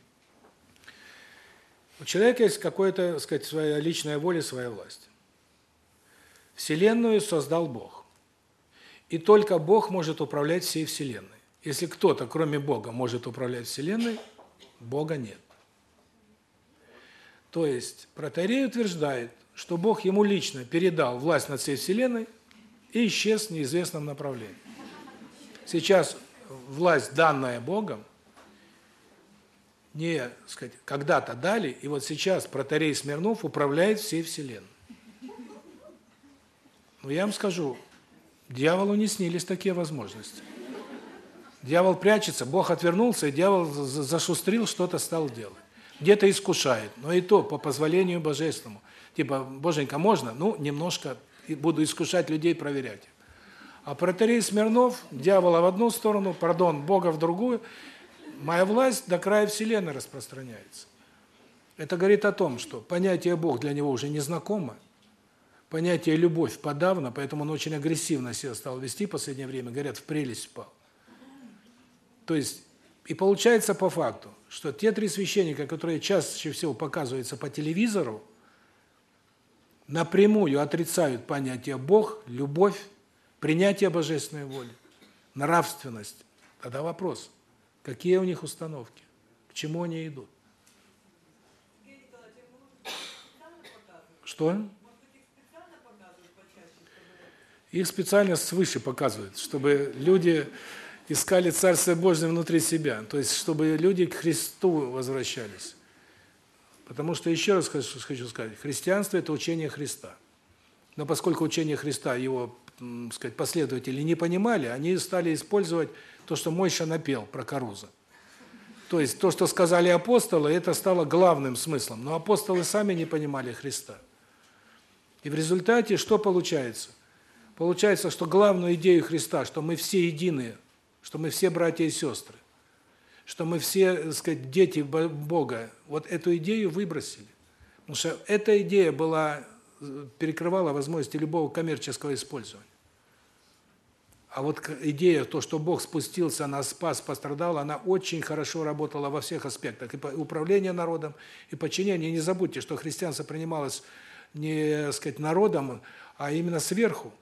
У человека есть какое-то, сказать, своя личная воля, своя власть. Вселенную создал Бог. И только Бог может управлять всей Вселенной. Если кто-то, кроме Бога, может управлять Вселенной, Бога нет. То есть протоиерей утверждает, что Бог ему лично передал власть над всей Вселенной и исчез в неизвестном направлении. Сейчас власть, данная Богом, не, сказать, когда-то дали, и вот сейчас протоиерей Смирнов управляет всей Вселенной. Но я вам скажу, дьяволу не снились такие возможности. Дьявол прячется, Бог отвернулся, и дьявол зашустрил, что-то стал делать. Где-то искушает, но и то по позволению божественному. Типа, боженька, можно? Ну, немножко буду искушать людей, проверять. А протеерей Смирнов, дьявола в одну сторону, пардон, Бога в другую, моя власть до края вселенной распространяется. Это говорит о том, что понятие Бог для него уже не знакомо, понятие любовь подавно, поэтому он очень агрессивно себя стал вести в последнее время, говорят, в прелесть впал. То есть и получается по факту, что те три священника, которые чаще всего показываются по телевизору, напрямую отрицают понятие Бог, любовь, принятие божественной воли, нравственность. Тогда вопрос: какие у них установки? К чему они идут? Что? Их специально свыше показывают, чтобы люди искали Царствие Божие внутри себя, то есть чтобы люди к Христу возвращались. Потому что еще раз хочу сказать, христианство это учение Христа. Но поскольку учение Христа его, так сказать, последователи не понимали, они стали использовать то, что Мойша напел про Каруза. То есть то, что сказали апостолы, это стало главным смыслом. Но апостолы сами не понимали Христа. И в результате что получается? Получается, что главную идею Христа, что мы все едины, что мы все братья и сестры, что мы все, так сказать, дети Бога, вот эту идею выбросили. Потому что эта идея была перекрывала возможности любого коммерческого использования. А вот идея, то, что Бог спустился, нас спас, пострадал, она очень хорошо работала во всех аспектах. И управление народом, и подчинение. Не забудьте, что христианство принималось не, сказать, народом, а именно сверху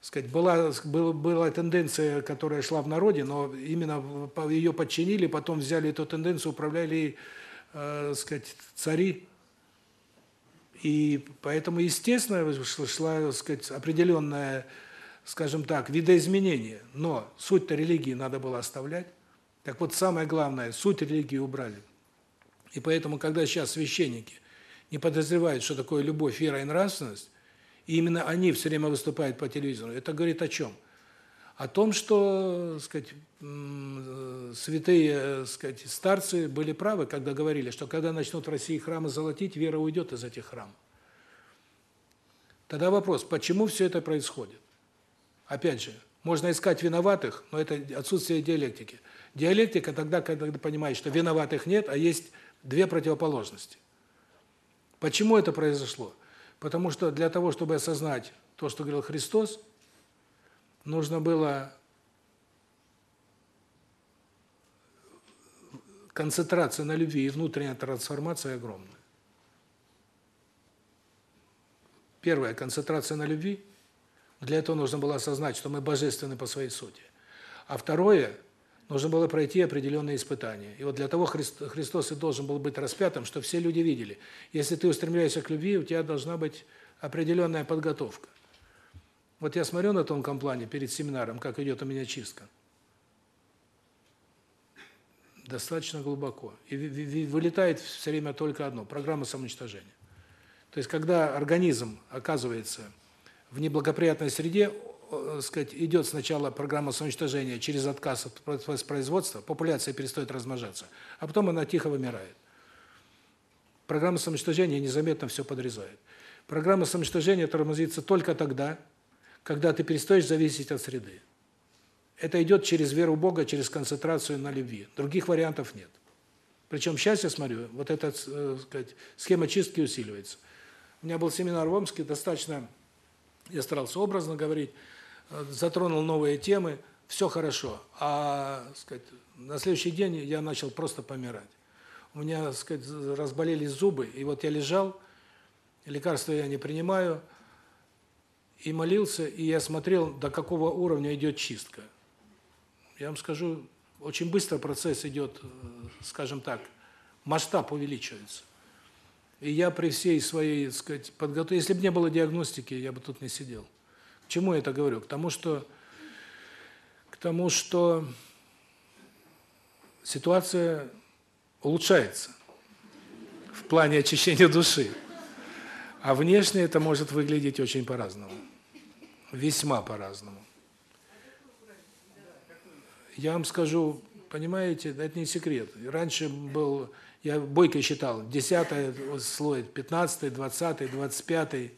сказать, была была была тенденция, которая шла в народе, но именно ее подчинили, потом взяли эту тенденцию, управляли, э, сказать, цари. И поэтому, естественно, шла, сказать, определенная, скажем так, видоизменение. Но суть-то религии надо было оставлять. Так вот, самое главное, суть религии убрали. И поэтому, когда сейчас священники не подозревают, что такое любовь, вера и нравственность, и именно они все время выступают по телевизору. Это говорит о чем? о том, что, сказать, святые, так сказать, старцы были правы, когда говорили, что когда начнут в России храмы золотить, вера уйдет из этих храмов. Тогда вопрос, почему все это происходит? Опять же, можно искать виноватых, но это отсутствие диалектики. Диалектика тогда, когда ты понимаешь, что виноватых нет, а есть две противоположности. Почему это произошло? Потому что для того, чтобы осознать то, что говорил Христос, нужно было концентрация на любви и внутренняя трансформация огромная. Первое концентрация на любви. Для этого нужно было осознать, что мы божественны по своей сути. А второе нужно было пройти определенные испытания. И вот для того Христос и должен был быть распятым, чтобы все люди видели. Если ты устремляешься к любви, у тебя должна быть определенная подготовка. Вот я смотрю на тонком плане перед семинаром, как идет у меня чистка. Достаточно глубоко. И вылетает все время только одно программа самоуничтожения. То есть когда организм оказывается в неблагоприятной среде, сказать, идет сначала программа самоуничтожения через отказ от производства, популяция перестает размножаться, а потом она тихо вымирает. Программа самоуничтожения незаметно все подрезает. Программа самоуничтожения тормозится только тогда, когда ты перестаешь зависеть от среды. Это идет через веру в Бога, через концентрацию на любви. Других вариантов нет. Причем сейчас я смотрю, вот эта, э, сказать, схема чистки усиливается. У меня был семинар в Омске, достаточно, я старался образно говорить, э, затронул новые темы, все хорошо. А, сказать, на следующий день я начал просто помирать. У меня, сказать, разболелись зубы, и вот я лежал, лекарства я не принимаю, и молился, и я смотрел, до какого уровня идет чистка. Я вам скажу, очень быстро процесс идет, э, скажем так, масштаб увеличивается. И я при всей своей, так сказать, подготовке, если бы не было диагностики, я бы тут не сидел. К чему я это говорю? К тому, что к тому, что ситуация улучшается в плане очищения души. А внешне это может выглядеть очень по-разному. Весьма по-разному. Я вам скажу, понимаете, это не секрет. Раньше был я бойко считал, 10 слой, 15, 20, 25,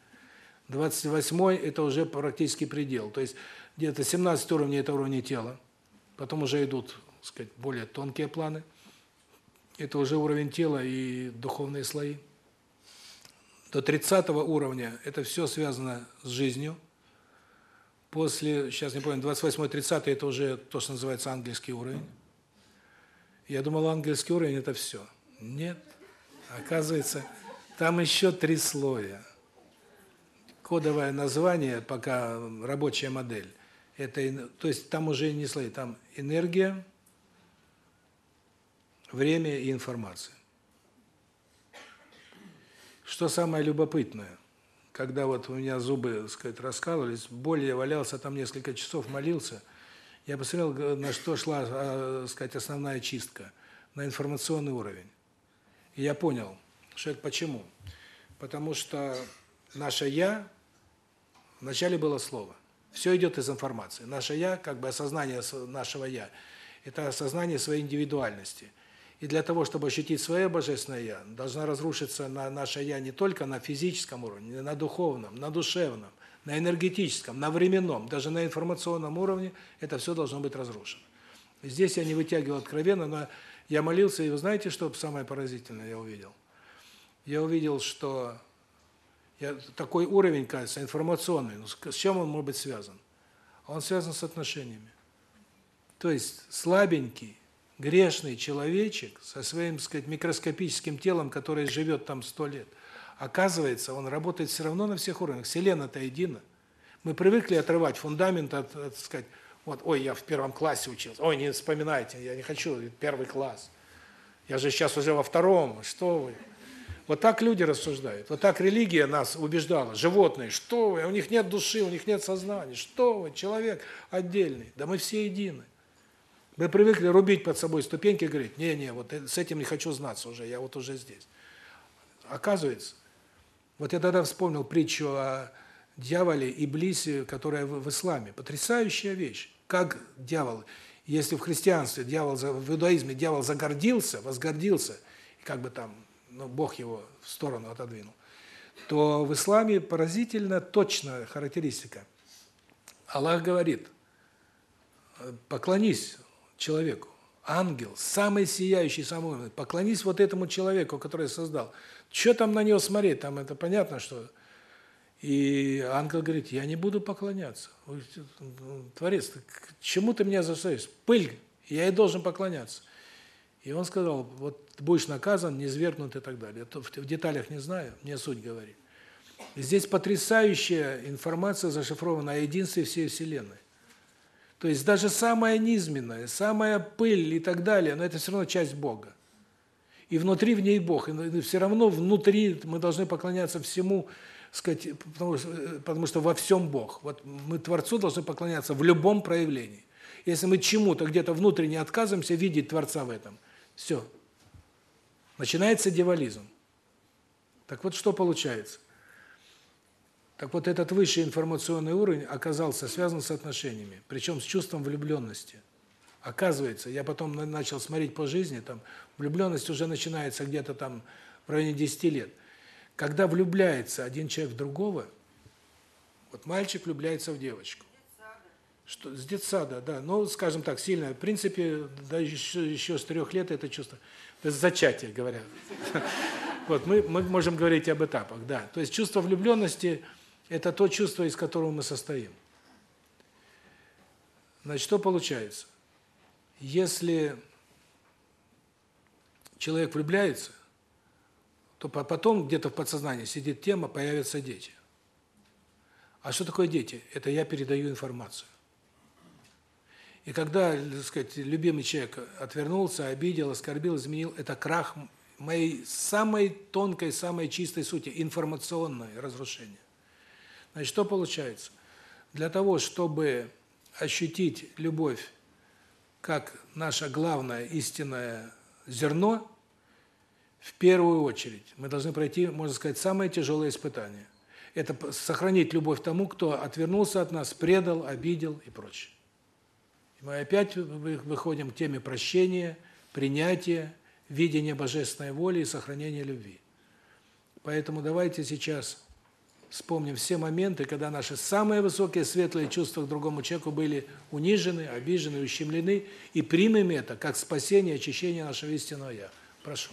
28 это уже практически предел. То есть где-то 17 уровней это уровни тела. Потом уже идут, так сказать, более тонкие планы. Это уже уровень тела и духовные слои. До 30 уровня это все связано с жизнью. После, сейчас не помню, 28-30 это уже то, что называется ангельский уровень. Я думал, ангельский уровень это все. Нет. Оказывается, там еще три слоя. Кодовое название, пока рабочая модель. Это, то есть там уже не слои, там энергия, время и информация. Что самое любопытное, когда вот у меня зубы, так сказать, раскалывались, боль я валялся там несколько часов, молился, я посмотрел, на что шла, а, так сказать, основная чистка, на информационный уровень. И я понял, что это почему. Потому что наше «я» вначале было слово. Все идет из информации. Наше «я», как бы осознание нашего «я», это осознание своей индивидуальности. И для того, чтобы ощутить свое божественное «я», должна разрушиться на наше «я» не только на физическом уровне, на духовном, на душевном, на энергетическом, на временном, даже на информационном уровне это все должно быть разрушено. Здесь я не вытягивал откровенно, но я молился, и вы знаете, что самое поразительное я увидел? Я увидел, что я такой уровень, кажется, информационный. Ну, с чем он может быть связан? Он связан с отношениями. То есть слабенький, грешный человечек со своим, так сказать, микроскопическим телом, которое живет там сто лет, оказывается, он работает все равно на всех уровнях. Вселенная-то едина. Мы привыкли отрывать фундамент от, от так сказать, вот, ой, я в первом классе учился. Ой, не вспоминайте, я не хочу, первый класс. Я же сейчас уже во втором, что вы? Вот так люди рассуждают. Вот так религия нас убеждала. Животные, что вы? У них нет души, у них нет сознания. Что вы? Человек отдельный. Да мы все едины. Мы привыкли рубить под собой ступеньки и говорить, не-не, вот с этим не хочу знаться уже, я вот уже здесь. Оказывается, вот я тогда вспомнил притчу о дьяволе и Иблисе, которая в исламе. Потрясающая вещь. Как дьявол, если в христианстве дьявол, в иудаизме дьявол загордился, возгордился, как бы там, ну, Бог его в сторону отодвинул, то в исламе поразительно точная характеристика. Аллах говорит, поклонись человеку, ангел, самый сияющий, самый поклонись вот этому человеку, который создал. Что там на него смотреть? Там это понятно, что... И ангел говорит, я не буду поклоняться. Творец, к чему ты меня заставишь? Пыль, я и должен поклоняться. И он сказал, вот будешь наказан, низвергнут и так далее. Это в деталях не знаю, мне суть говорит. Здесь потрясающая информация зашифрована о единстве всей Вселенной. То есть даже самая низменная, самая пыль и так далее, но это все равно часть Бога. И внутри в ней Бог, и все равно внутри мы должны поклоняться всему, сказать, потому что потому что во всем Бог. Вот мы Творцу должны поклоняться в любом проявлении. Если мы чему-то где-то внутренне отказываемся видеть Творца в этом, все. Начинается дьяволизм. Так вот что получается? Так вот этот высший информационный уровень оказался связан с отношениями, причем с чувством влюбленности. Оказывается, я потом начал смотреть по жизни, там влюбленность уже начинается где-то там в районе 10 лет. Когда влюбляется один человек в другого, вот мальчик влюбляется в девочку. Что с детсада, да. Ну, скажем так, сильно. В принципе, да еще, еще с трех лет это чувство. Это зачатие, говорят. Вот мы мы можем говорить об этапах, да. То есть чувство влюбленности – это то чувство, из которого мы состоим. Значит, что получается? Если человек влюбляется, то потом где-то в подсознании сидит тема, появятся дети. А что такое дети? Это я передаю информацию. И когда, так сказать, любимый человек отвернулся, обидел, оскорбил, изменил, это крах моей самой тонкой, самой чистой сути, информационное разрушение. Значит, что получается? Для того, чтобы ощутить любовь как наше главное истинное зерно, в первую очередь мы должны пройти, можно сказать, самое тяжелое испытание. Это сохранить любовь тому, кто отвернулся от нас, предал, обидел и прочее. Мы опять выходим к теме прощения, принятия, видения божественной воли и сохранения любви. Поэтому давайте сейчас вспомним все моменты, когда наши самые высокие светлые чувства к другому человеку были унижены, обижены, ущемлены, и примем это как спасение, очищение нашего истинного «Я». Прошу.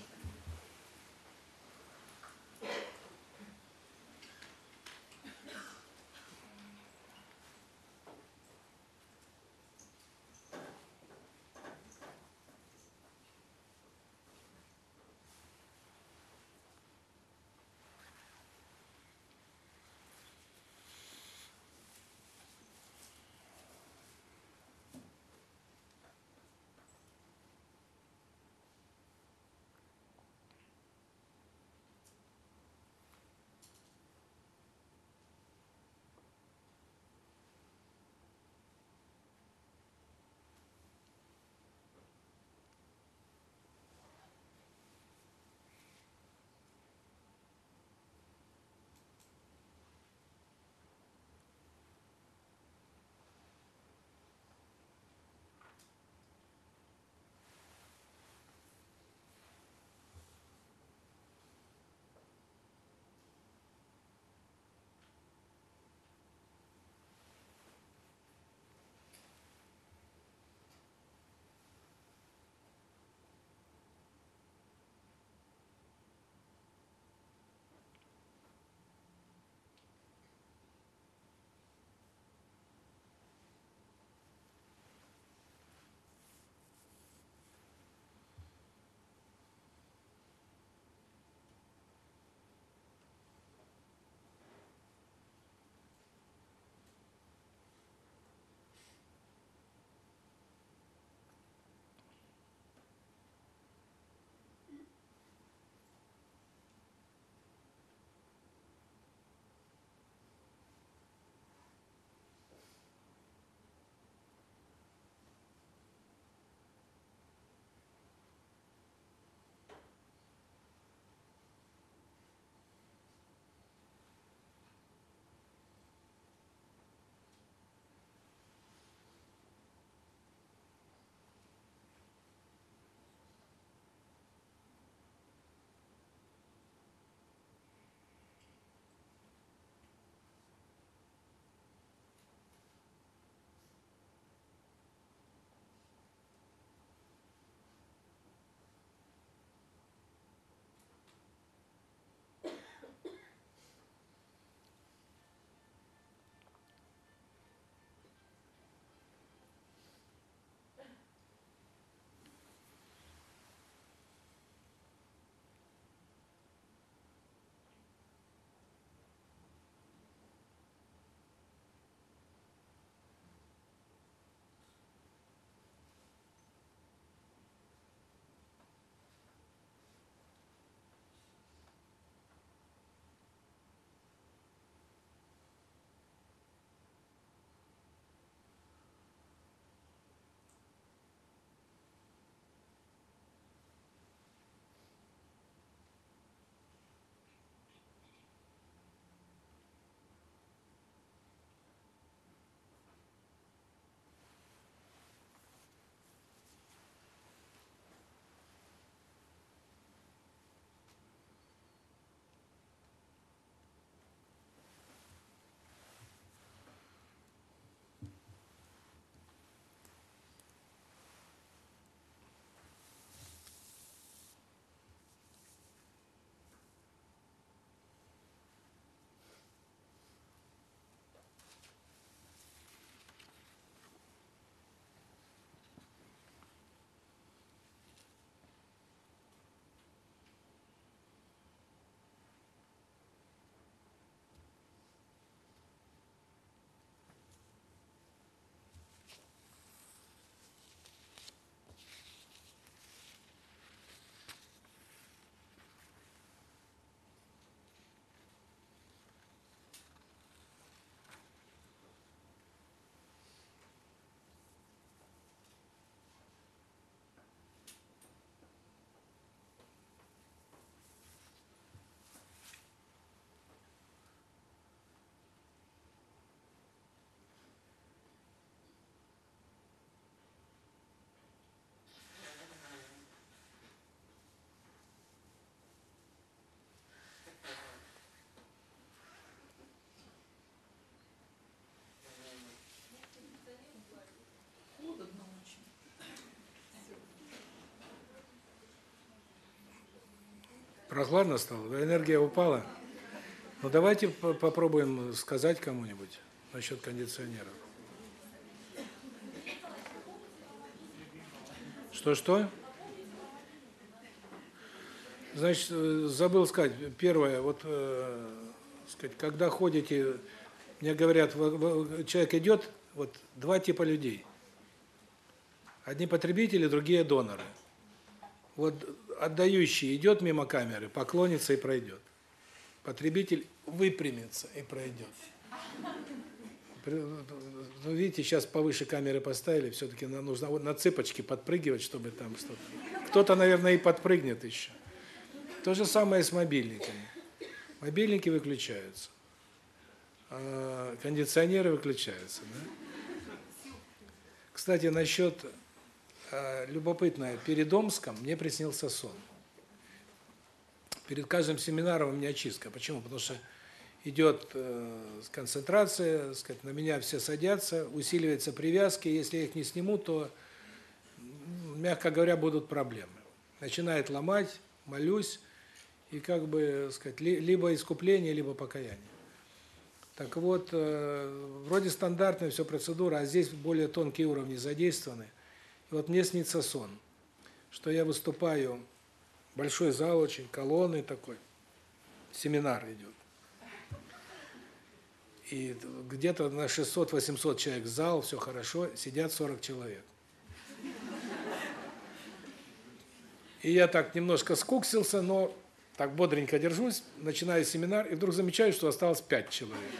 Прохладно стало, энергия упала. Ну давайте попробуем сказать кому-нибудь насчет кондиционеров. Что-что? Значит, э, забыл сказать, первое, вот, э, сказать, когда ходите, мне говорят, человек идет, вот два типа людей. Одни потребители, другие доноры. Вот отдающий идет мимо камеры, поклонится и пройдет. Потребитель выпрямится и пройдет. Ну, видите, сейчас повыше камеры поставили, все-таки нужно вот на цыпочки подпрыгивать, чтобы там что-то... Кто-то, наверное, и подпрыгнет еще. То же самое с мобильниками. Мобильники выключаются, а кондиционеры выключаются. Да? Кстати, насчет любопытное, перед Омском мне приснился сон. Перед каждым семинаром у меня чистка. Почему? Потому что идет э, концентрация, сказать, на меня все садятся, усиливаются привязки, если я их не сниму, то мягко говоря, будут проблемы. Начинает ломать, молюсь, и как бы, сказать, либо искупление, либо покаяние. Так вот, э, вроде стандартная все процедура, а здесь более тонкие уровни задействованы. И вот мне снится сон, что я выступаю, большой зал очень, колонны такой, семинар идет. И где-то на 600-800 человек зал, все хорошо, сидят 40 человек. И я так немножко скуксился, но так бодренько держусь, начинаю семинар, и вдруг замечаю, что осталось 5 человек.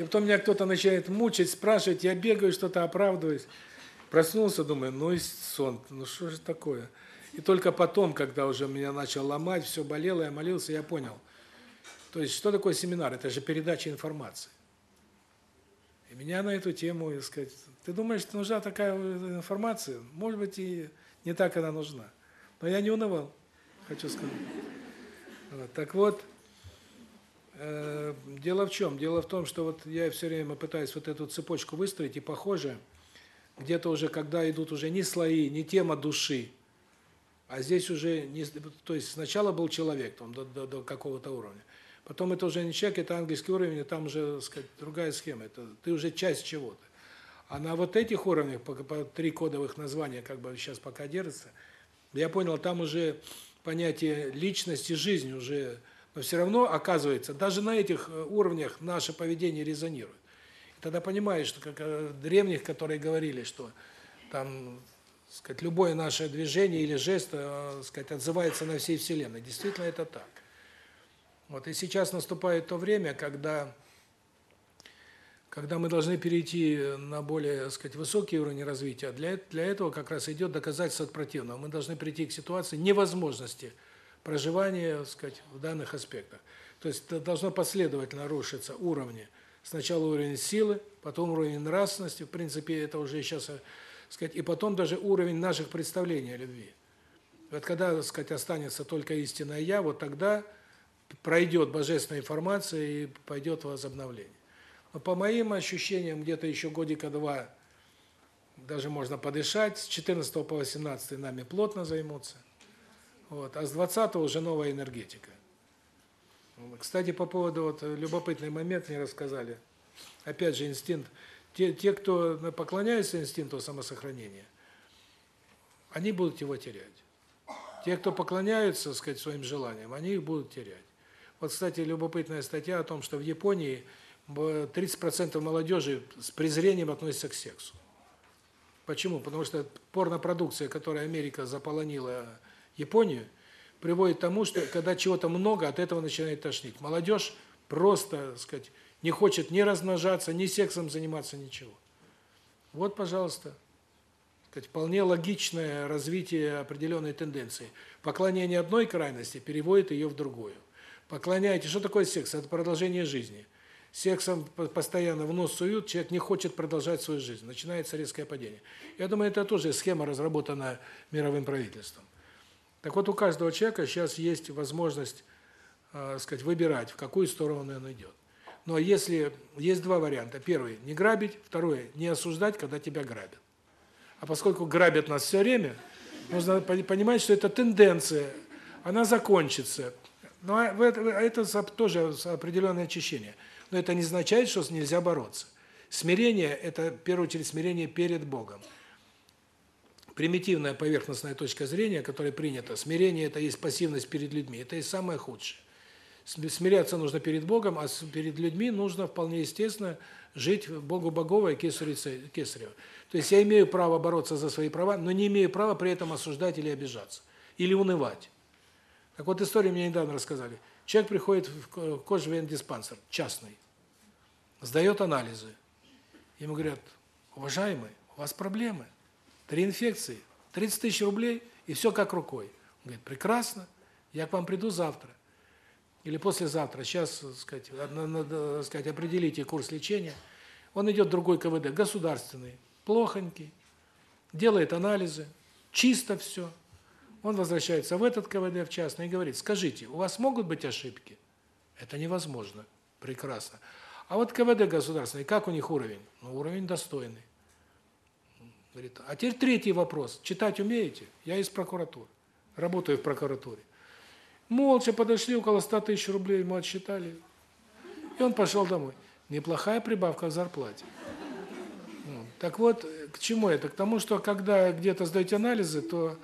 И потом меня кто-то начинает мучить, спрашивать, я бегаю, что-то оправдываюсь. Проснулся, думаю, ну и сон, ну что же такое? И только потом, когда уже меня начал ломать, все болело, я молился, я понял – то есть, что такое семинар? Это же передача информации. И меня на эту тему, так сказать, ты думаешь, нужна такая информация? Может быть, и не так она нужна. Но я не унывал, хочу сказать. Вот. Так вот, дело в чем? Дело в том, что вот я все время пытаюсь вот эту цепочку выстроить, и похоже, где-то уже, когда идут уже не слои, не тема души, а здесь уже, не, то есть сначала был человек там, до, до, до какого-то уровня, Потом это уже не человек, это ангельский уровень, и там уже, так сказать, другая схема. Это ты уже часть чего-то. А на вот этих уровнях, по, по три кодовых названия, как бы сейчас пока держится, я понял, там уже понятие личности, жизни уже, но все равно оказывается, даже на этих э, уровнях наше поведение резонирует. И тогда понимаешь, что как э, древних, которые говорили, что там, сказать, любое наше движение или жест, э, сказать, отзывается на всей вселенной. Действительно это так. Вот и сейчас наступает то время, когда когда мы должны перейти на более, сказать, высокий уровень развития. Для для этого как раз идет доказательство от противного. Мы должны прийти к ситуации невозможности проживания, так сказать, в данных аспектах. То есть должно последовательно рушиться уровни. Сначала уровень силы, потом уровень нравственности, в принципе, это уже сейчас, так сказать, и потом даже уровень наших представлений о любви. Вот когда, так сказать, останется только истинное я, вот тогда пройдет божественная информация и пойдет возобновление. Но по моим ощущениям, где-то еще годика два даже можно подышать, с 14 по 18 нами плотно займутся. Вот, а с 20 уже новая энергетика. Кстати, по поводу вот любопытный момент мне рассказали. Опять же инстинкт те те, кто поклоняется инстинкту самосохранения, они будут его терять. Те, кто поклоняются, сказать, своим желаниям, они их будут терять. Вот, кстати, любопытная статья о том, что в Японии 30% молодежи с презрением относятся к сексу. Почему? Потому что порнопродукция, которой Америка заполонила Японию, приводит к тому, что когда чего-то много, от этого начинает тошнить. Молодежь просто, так сказать, не хочет ни размножаться, ни сексом заниматься, ничего. Вот, пожалуйста, сказать, вполне логичное развитие определенной тенденции. Поклонение одной крайности переводит ее в другую. Поклоняйтесь. Что такое секс? Это продолжение жизни. Сексом постоянно в нос суют, человек не хочет продолжать свою жизнь. Начинается резкое падение. Я думаю, это тоже схема, разработана мировым правительством. Так вот, у каждого человека сейчас есть возможность, э, сказать, выбирать, в какую сторону он идет. Но если есть два варианта. Первый не грабить, второй не осуждать, когда тебя грабят. А поскольку грабят нас все время, Нужно понимать, что это тенденция, она закончится. Но а это тоже определенное очищение. Но это не означает, что нельзя бороться. Смирение – это, в первую очередь, смирение перед Богом. Примитивная поверхностная точка зрения, которая принята, смирение – это есть пассивность перед людьми, это и самое худшее. Смиряться нужно перед Богом, а перед людьми нужно вполне естественно жить Богу Богово и Кесарю Кесарева. То есть я имею право бороться за свои права, но не имею права при этом осуждать или обижаться, или унывать. Так вот, историю мне недавно рассказали. Человек приходит в кожевен-диспансер, частный, сдает анализы. Ему говорят, уважаемый, у вас проблемы, три инфекции, 30 тысяч рублей, и все как рукой. Он говорит, прекрасно, я к вам приду завтра. Или послезавтра, сейчас, так сказать, надо, так сказать, определите курс лечения. Он идет в другой КВД, государственный, плохонький, делает анализы, чисто все. Он возвращается в этот КВД, в частный, и говорит, скажите, у вас могут быть ошибки? Это невозможно. Прекрасно. А вот КВД государственный, как у них уровень? Ну, уровень достойный. Говорит, а теперь третий вопрос. Читать умеете? Я из прокуратуры. Работаю в прокуратуре. Молча подошли, около 100 тысяч рублей ему отсчитали. И он пошел домой. Неплохая прибавка к зарплате. Так вот, к чему это? К тому, что когда где-то сдаете анализы, то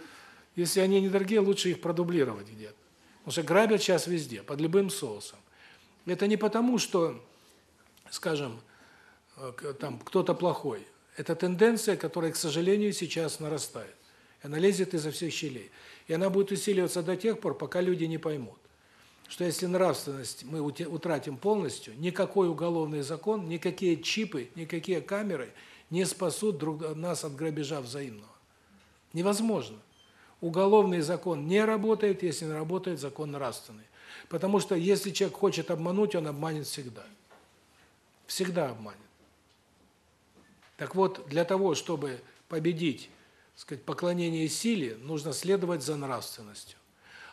если они недорогие, лучше их продублировать где-то. Потому что грабят сейчас везде, под любым соусом. Это не потому, что, скажем, э, там кто-то плохой. Это тенденция, которая, к сожалению, сейчас нарастает. Она лезет изо всех щелей. И она будет усиливаться до тех пор, пока люди не поймут, что если нравственность мы утратим полностью, никакой уголовный закон, никакие чипы, никакие камеры не спасут друг нас от грабежа взаимного. Невозможно. Уголовный закон не работает, если не работает закон нравственный. Потому что если человек хочет обмануть, он обманет всегда. Всегда обманет. Так вот, для того, чтобы победить, сказать, поклонение силе, нужно следовать за нравственностью.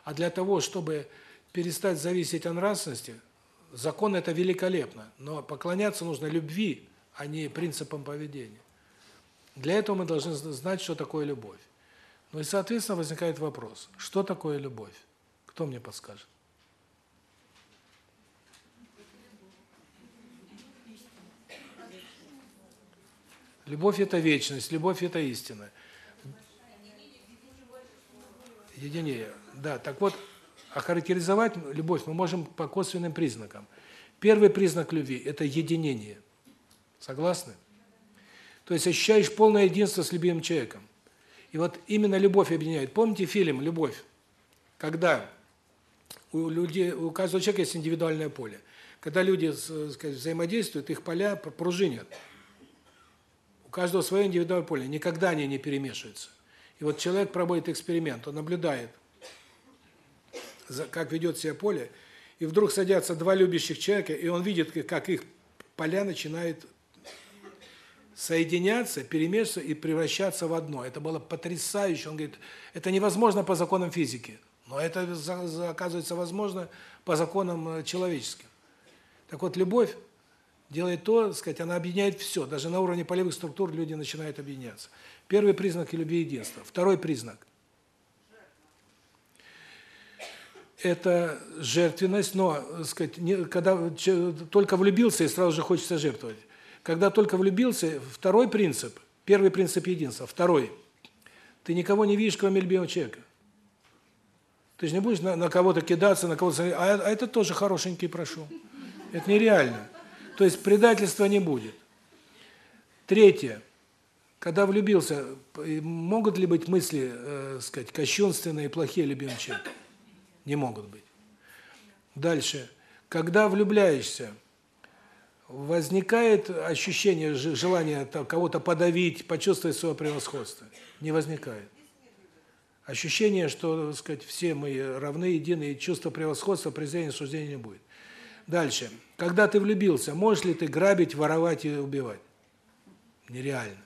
А для того, чтобы перестать зависеть от нравственности, закон это великолепно, но поклоняться нужно любви, а не принципам поведения. Для этого мы должны знать, что такое любовь. Ну и, соответственно, возникает вопрос, что такое любовь? Кто мне подскажет? Любовь – это вечность, любовь – это истина. Единение. Да, так вот, охарактеризовать любовь мы можем по косвенным признакам. Первый признак любви – это единение. Согласны? То есть ощущаешь полное единство с любимым человеком. И вот именно любовь объединяет. Помните фильм «Любовь»? Когда у людей, у каждого человека есть индивидуальное поле. Когда люди, сказать, взаимодействуют, их поля пружинят. Каждого свое индивидуальное поле, никогда они не перемешиваются. И вот человек проводит эксперимент, он наблюдает, как ведет себя поле, и вдруг садятся два любящих человека, и он видит, как их поля начинают соединяться, перемешиваться и превращаться в одно. Это было потрясающе. Он говорит, это невозможно по законам физики, но это оказывается возможно по законам э, человеческим. Так вот, любовь делает то, так сказать, она объединяет все. Даже на уровне полевых структур люди начинают объединяться. Первый признак любви единства. Второй признак это жертвенность, но, так сказать, не, когда только влюбился и сразу же хочется жертвовать. Когда только влюбился, второй принцип, первый принцип единства, второй. Ты никого не видишь, кроме любимого человека. Ты же не будешь на, на кого-то кидаться, на кого-то а, а это тоже хорошенький прошу. Это нереально. То есть предательства не будет. Третье. Когда влюбился, могут ли быть мысли, э, сказать, кощунственные, плохие любимый человек? Не могут быть. Дальше. Когда влюбляешься, возникает ощущение желания кого-то подавить, почувствовать свое превосходство? Не возникает. Ощущение, что, так сказать, все мы равны, едины, и чувство превосходства, презрения, суждения не будет. Дальше. Когда ты влюбился, можешь ли ты грабить, воровать и убивать? Нереально.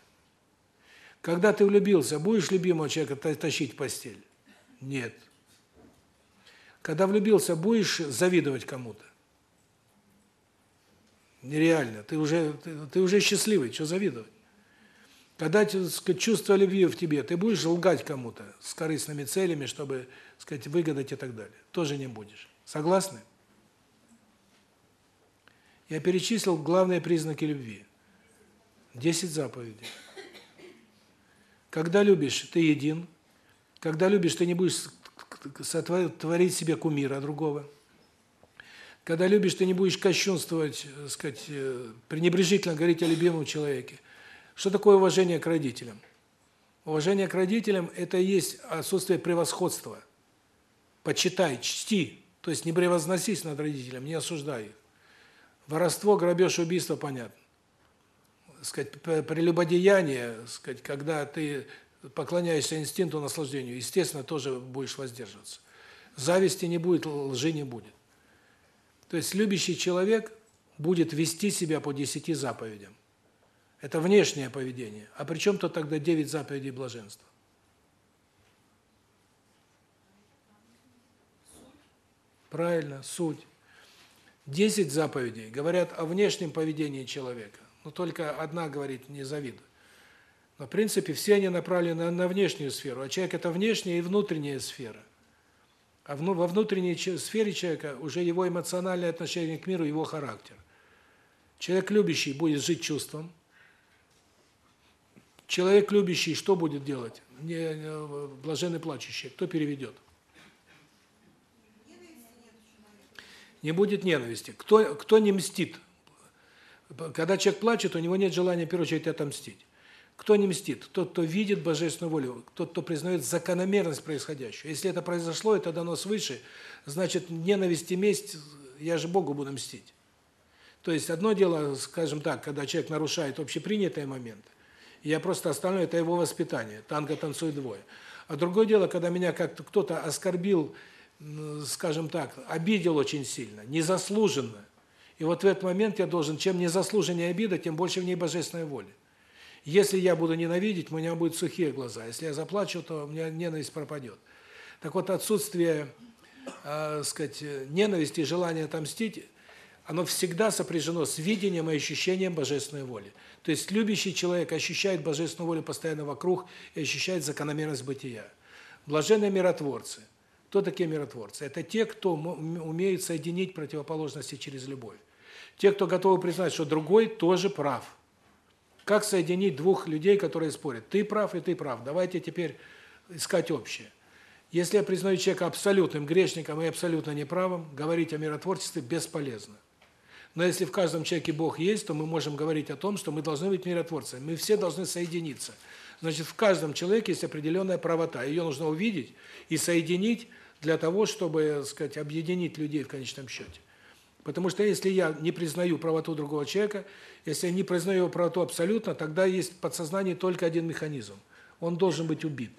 Когда ты влюбился, будешь любимого человека тащить в постель? Нет. Когда влюбился, будешь завидовать кому-то? Нереально. Ты уже ты, ты уже счастливый, что завидовать? Когда сказать, чувство любви в тебе, ты будешь лгать кому-то с корыстными целями, чтобы, сказать, выгадать и так далее. Тоже не будешь. Согласны? Я перечислил главные признаки любви. Десять заповедей. Когда любишь, ты един. Когда любишь, ты не будешь сотворить себе кумира другого. Когда любишь, ты не будешь кощунствовать, так сказать, э, пренебрежительно говорить о любимом человеке. Что такое уважение к родителям? Уважение к родителям – это и есть отсутствие превосходства. Почитай, чти, то есть не превозносись над родителем, не осуждай их. Воровство, грабеж, убийство – понятно. Сказать, прелюбодеяние, сказать, когда ты поклоняешься инстинкту наслаждению, естественно, тоже будешь воздерживаться. Зависти не будет, лжи не будет. То есть любящий человек будет вести себя по десяти заповедям. Это внешнее поведение. А при чем тут тогда девять заповедей блаженства? Правильно, суть. Десять заповедей говорят о внешнем поведении человека. Но только одна говорит «не завидуй». Но, в принципе, все они направлены на, внешнюю сферу, а человек – это внешняя и внутренняя сфера. А во внутренней сфере человека уже его эмоциональное отношение к миру, его характер. Человек любящий будет жить чувством. Человек любящий что будет делать? Блаженный плачущий. Кто переведет? Не будет ненависти. Кто кто не мстит? Когда человек плачет, у него нет желания в первую очередь отомстить. Кто не мстит? Тот, кто видит божественную волю, тот, кто признает закономерность происходящего. Если это произошло, это дано свыше, значит, ненависть и месть, я же Богу буду мстить. То есть одно дело, скажем так, когда человек нарушает общепринятые моменты, я просто остальное это его воспитание. Танго танцует двое. А другое дело, когда меня как-то кто-то оскорбил, скажем так, обидел очень сильно, незаслуженно. И вот в этот момент я должен, чем незаслуженнее обида, тем больше в ней божественной воли. Если я буду ненавидеть, у меня будут сухие глаза. Если я заплачу, то у меня ненависть пропадет. Так вот, отсутствие, э, сказать, ненависти и желания отомстить, оно всегда сопряжено с видением и ощущением божественной воли. То есть любящий человек ощущает божественную волю постоянно вокруг и ощущает закономерность бытия. Блаженные миротворцы. Кто такие миротворцы? Это те, кто умеет соединить противоположности через любовь. Те, кто готовы признать, что другой тоже прав. Как соединить двух людей, которые спорят? Ты прав и ты прав. Давайте теперь искать общее. Если я признаю человека абсолютным грешником и абсолютно неправым, говорить о миротворчестве бесполезно. Но если в каждом человеке Бог есть, то мы можем говорить о том, что мы должны быть миротворцами. Мы все должны соединиться. Значит, в каждом человеке есть определенная правота. Ее нужно увидеть и соединить для того, чтобы, так сказать, объединить людей в конечном счете. Потому что если я не признаю правоту другого человека, если я не признаю его правоту абсолютно, тогда есть в подсознании только один механизм. Он должен быть убит.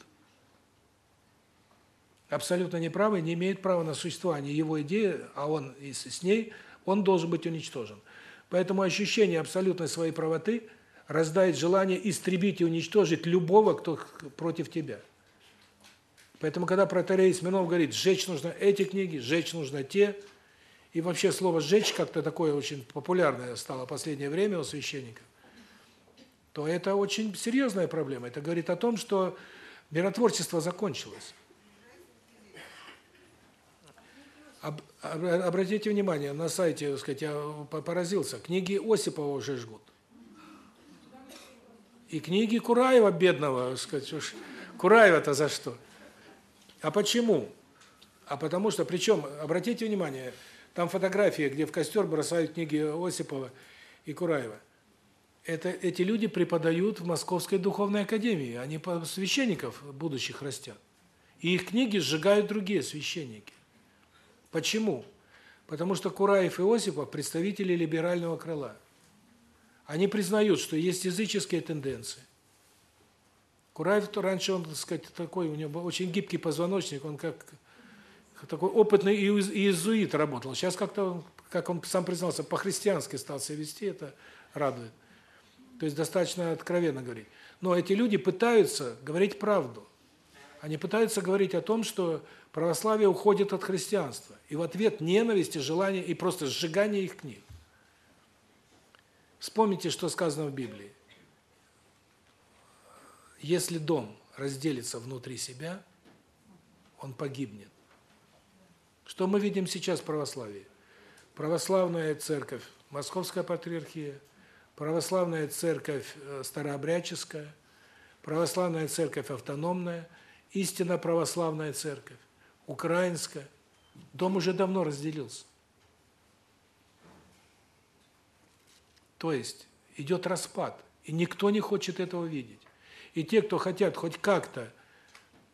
Абсолютно неправый не имеет права на существование. Его идея, а он и с ней, он должен быть уничтожен. Поэтому ощущение абсолютной своей правоты рождает желание истребить и уничтожить любого, кто против тебя. Поэтому, когда протеерей Смирнов говорит, сжечь нужно эти книги, сжечь нужно те, и вообще слово «сжечь» как-то такое очень популярное стало в последнее время у священников, то это очень серьезная проблема. Это говорит о том, что миротворчество закончилось. Об, обратите внимание, на сайте, так сказать, я поразился, книги Осипова уже жгут. И книги Кураева, бедного, сказать, уж Кураева-то за что? А почему? А потому что, причем, обратите внимание, там фотографии, где в костер бросают книги Осипова и Кураева. Это эти люди преподают в Московской духовной академии, они священников будущих растят. И их книги сжигают другие священники. Почему? Потому что Кураев и Осипов представители либерального крыла. Они признают, что есть языческие тенденции. Кураев раньше он, так сказать, такой у него очень гибкий позвоночник, он как такой опытный иезуит работал. Сейчас как-то, как он сам признался, по-христиански стал себя вести, это радует. То есть достаточно откровенно говорить. Но эти люди пытаются говорить правду. Они пытаются говорить о том, что православие уходит от христианства. И в ответ ненависти, желание и просто сжигание их книг. Вспомните, что сказано в Библии. Если дом разделится внутри себя, он погибнет. Что мы видим сейчас в православии? Православная церковь, Московская патриархия, православная церковь э, старообрядческая, православная церковь автономная, истинно православная церковь, украинская. Дом уже давно разделился. То есть идет распад, и никто не хочет этого видеть. И те, кто хотят хоть как-то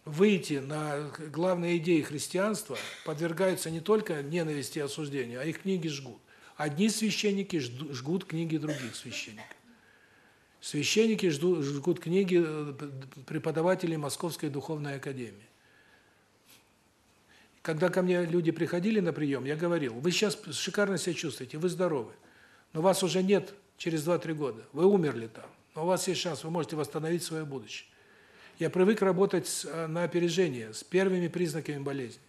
выйти на главные идеи христианства, подвергаются не только ненависти и осуждению, а их книги жгут. Одни священники жгут книги других священников. Священники жгут, жгут книги э, преподавателей Московской духовной академии. Когда ко мне люди приходили на прием, я говорил: "Вы сейчас шикарно себя чувствуете, вы здоровы. Но вас уже нет через 2-3 года. Вы умерли там. Но у вас есть шанс, вы можете восстановить свое будущее". Я привык работать э, на опережение, с первыми признаками болезни.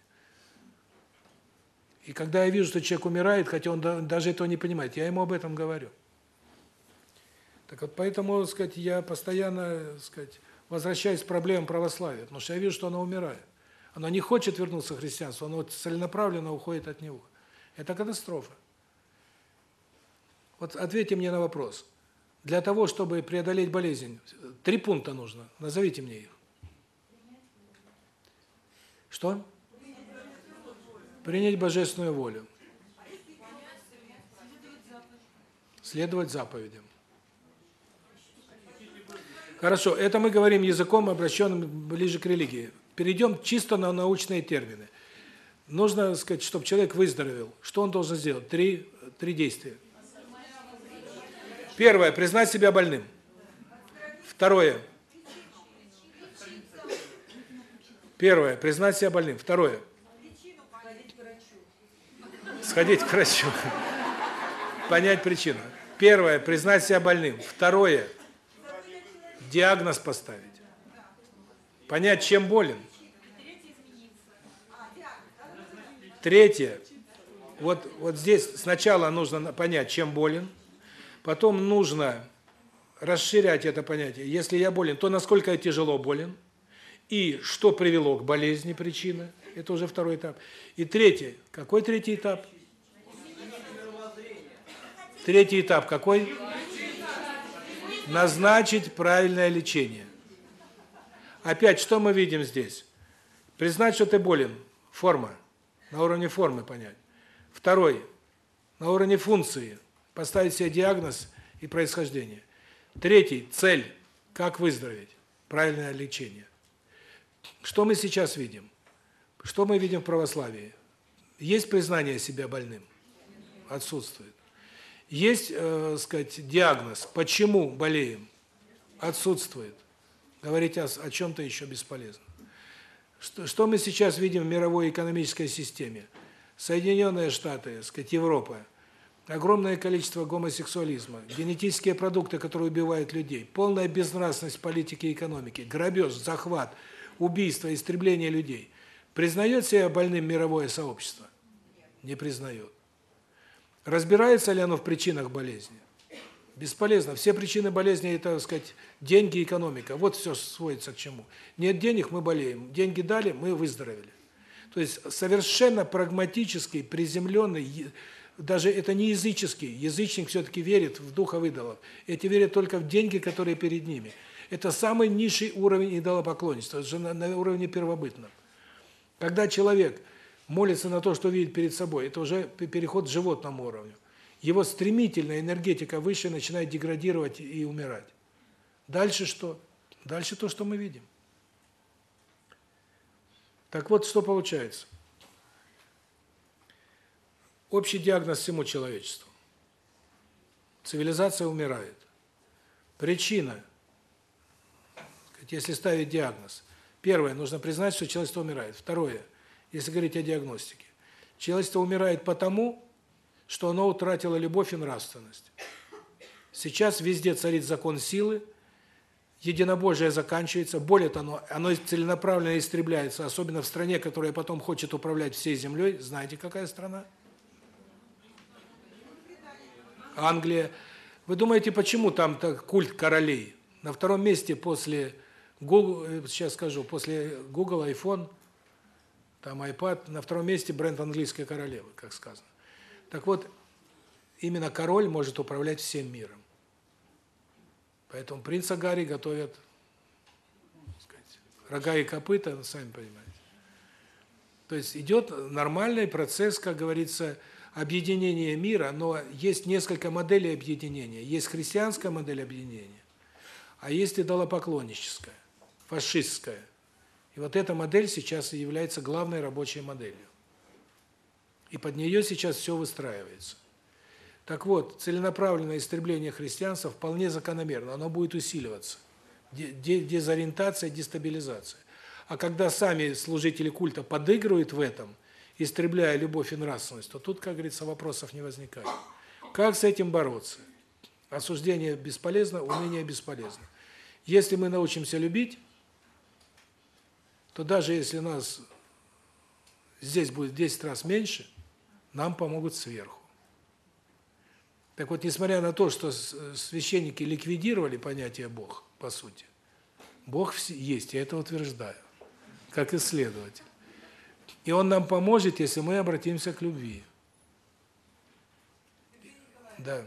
И когда я вижу, что человек умирает, хотя он даже этого не понимает, я ему об этом говорю. Так вот поэтому, так сказать, я постоянно, так сказать, возвращаюсь к проблемам православия, потому что я вижу, что оно умирает. Оно не хочет вернуться к христианству, оно целенаправленно уходит от него. Это катастрофа. Вот ответьте мне на вопрос. Для того, чтобы преодолеть болезнь, три пункта нужно. Назовите мне их. Что? Принять божественную волю. Следовать заповедям. Хорошо, это мы говорим языком, обращенным ближе к религии. Перейдем чисто на научные термины. Нужно сказать, чтобы человек выздоровел. Что он должен сделать? Три, три действия. Первое признать себя больным. Второе Первое признать себя больным. Второе сходить к врачу. Понять причину. Первое признать себя больным. Второе диагноз поставить. Понять, чем болен. Третье. Вот вот здесь сначала нужно понять, чем болен. Потом нужно расширять это понятие. Если я болен, то насколько я тяжело болен и что привело к болезни, причина. Это уже второй этап. И третье. Какой третий этап? Третий этап какой? Назначить правильное лечение. Опять, что мы видим здесь? Признать, что ты болен. Форма. На уровне формы понять. Второй. На уровне функции поставить себе диагноз и происхождение. Третий цель как выздороветь. Правильное лечение. Что мы сейчас видим? Что мы видим в православии? Есть признание себя больным? Отсутствует. Есть, э, сказать, диагноз, почему болеем? Отсутствует. Говорить о, о чем то еще бесполезно. Что что мы сейчас видим в мировой экономической системе? Соединенные Штаты, сказать, Европа огромное количество гомосексуализма, генетические продукты, которые убивают людей, полная безнравственность политики и экономики, грабеж, захват, убийство, истребление людей. Признает себя больным мировое сообщество? Не признает. Разбирается ли оно в причинах болезни? Бесполезно. Все причины болезни это, так сказать, деньги, экономика. Вот все сводится к чему. Нет денег мы болеем. Деньги дали, мы выздоровели. То есть совершенно прагматический, приземленный даже это не языческий. Язычник все таки верит в духа идолов. Эти верят только в деньги, которые перед ними. Это самый низший уровень идолопоклонничества, это же на, на уровне первобытном. Когда человек молится на то, что видит перед собой, это уже переход к животному уровню. Его стремительная энергетика выше начинает деградировать и умирать. Дальше что? Дальше то, что мы видим. Так вот, что получается? Общий диагноз всему человечеству. Цивилизация умирает. Причина, если ставить диагноз. Первое, нужно признать, что человечество умирает. Второе, если говорить о диагностике. Человечество умирает потому, что оно утратило любовь и нравственность. Сейчас везде царит закон силы, единобожие заканчивается, более того, оно целенаправленно истребляется, особенно в стране, которая потом хочет управлять всей землей. Знаете, какая страна? Англия. Вы думаете, почему там так культ королей? На втором месте после Google, э, сейчас скажу, после Google, iPhone, там iPad, на втором месте бренд английской королевы, как сказано. Так вот, именно король может управлять всем миром. Поэтому принца Гарри готовят, так сказать, рога и копыта, сами понимаете. То есть идет нормальный процесс, как говорится, объединения мира, но есть несколько моделей объединения. Есть христианская модель объединения, а есть идолопоклонническая, фашистская. И вот эта модель сейчас и является главной рабочей моделью. И под нее сейчас все выстраивается. Так вот, целенаправленное истребление христианства вполне закономерно, оно будет усиливаться. Дезориентация, дестабилизация. А когда сами служители культа подыгрывают в этом, истребляя любовь и нравственность, то тут, как говорится, вопросов не возникает. Как с этим бороться? Осуждение бесполезно, умение бесполезно. Если мы научимся любить, то даже если нас здесь будет в 10 раз меньше, нам помогут сверху. Так вот, несмотря на то, что священники ликвидировали понятие Бог, по сути, Бог есть, я это утверждаю, как исследователь. И Он нам поможет, если мы обратимся к любви. Да.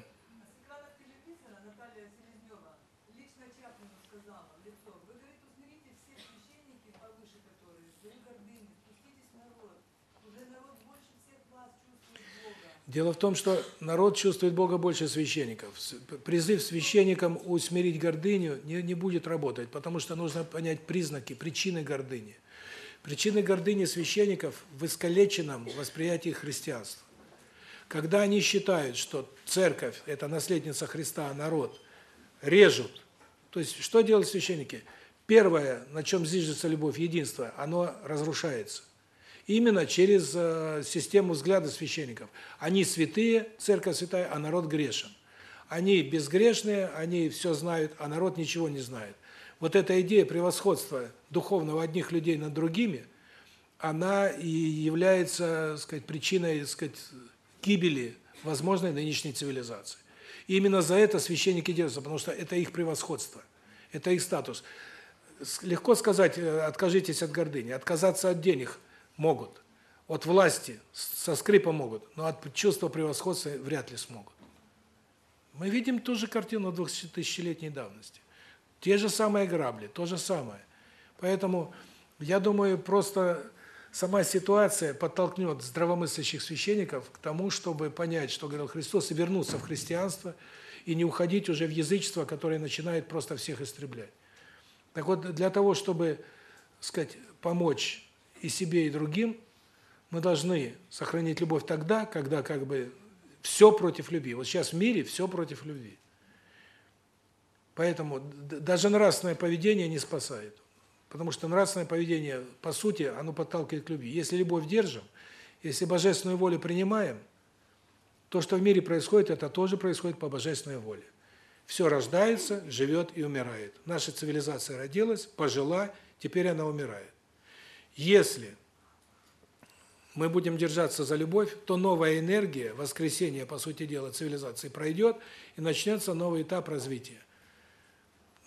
Дело в том, что народ чувствует Бога больше священников. Призыв священникам усмирить гордыню не, не будет работать, потому что нужно понять признаки, причины гордыни. Причины гордыни священников в искалеченном восприятии христианства. Когда они считают, что церковь – это наследница Христа, а народ режут, то есть что делают священники? Первое, на чем зиждется любовь, единство, оно разрушается именно через э, систему взгляда священников. Они святые, церковь святая, а народ грешен. Они безгрешные, они все знают, а народ ничего не знает. Вот эта идея превосходства духовного одних людей над другими, она и является, сказать, причиной, сказать, гибели возможной нынешней цивилизации. И именно за это священники держатся, потому что это их превосходство, это их статус. Легко сказать, э, откажитесь от гордыни, отказаться от денег – могут. От власти со скрипом могут, но от чувства превосходства вряд ли смогут. Мы видим ту же картину двухтысячелетней давности. Те же самые грабли, то же самое. Поэтому, я думаю, просто сама ситуация подтолкнет здравомыслящих священников к тому, чтобы понять, что говорил Христос, и вернуться в христианство, и не уходить уже в язычество, которое начинает просто всех истреблять. Так вот, для того, чтобы, сказать, помочь и себе, и другим, мы должны сохранить любовь тогда, когда как бы все против любви. Вот сейчас в мире все против любви. Поэтому даже нравственное поведение не спасает. Потому что нравственное поведение, по сути, оно подталкивает к любви. Если любовь держим, если божественную волю принимаем, то, что в мире происходит, это тоже происходит по божественной воле. Все рождается, живет и умирает. Наша цивилизация родилась, пожила, теперь она умирает. Если мы будем держаться за любовь, то новая энергия, воскресение, по сути дела, цивилизации пройдет, и начнется новый этап развития.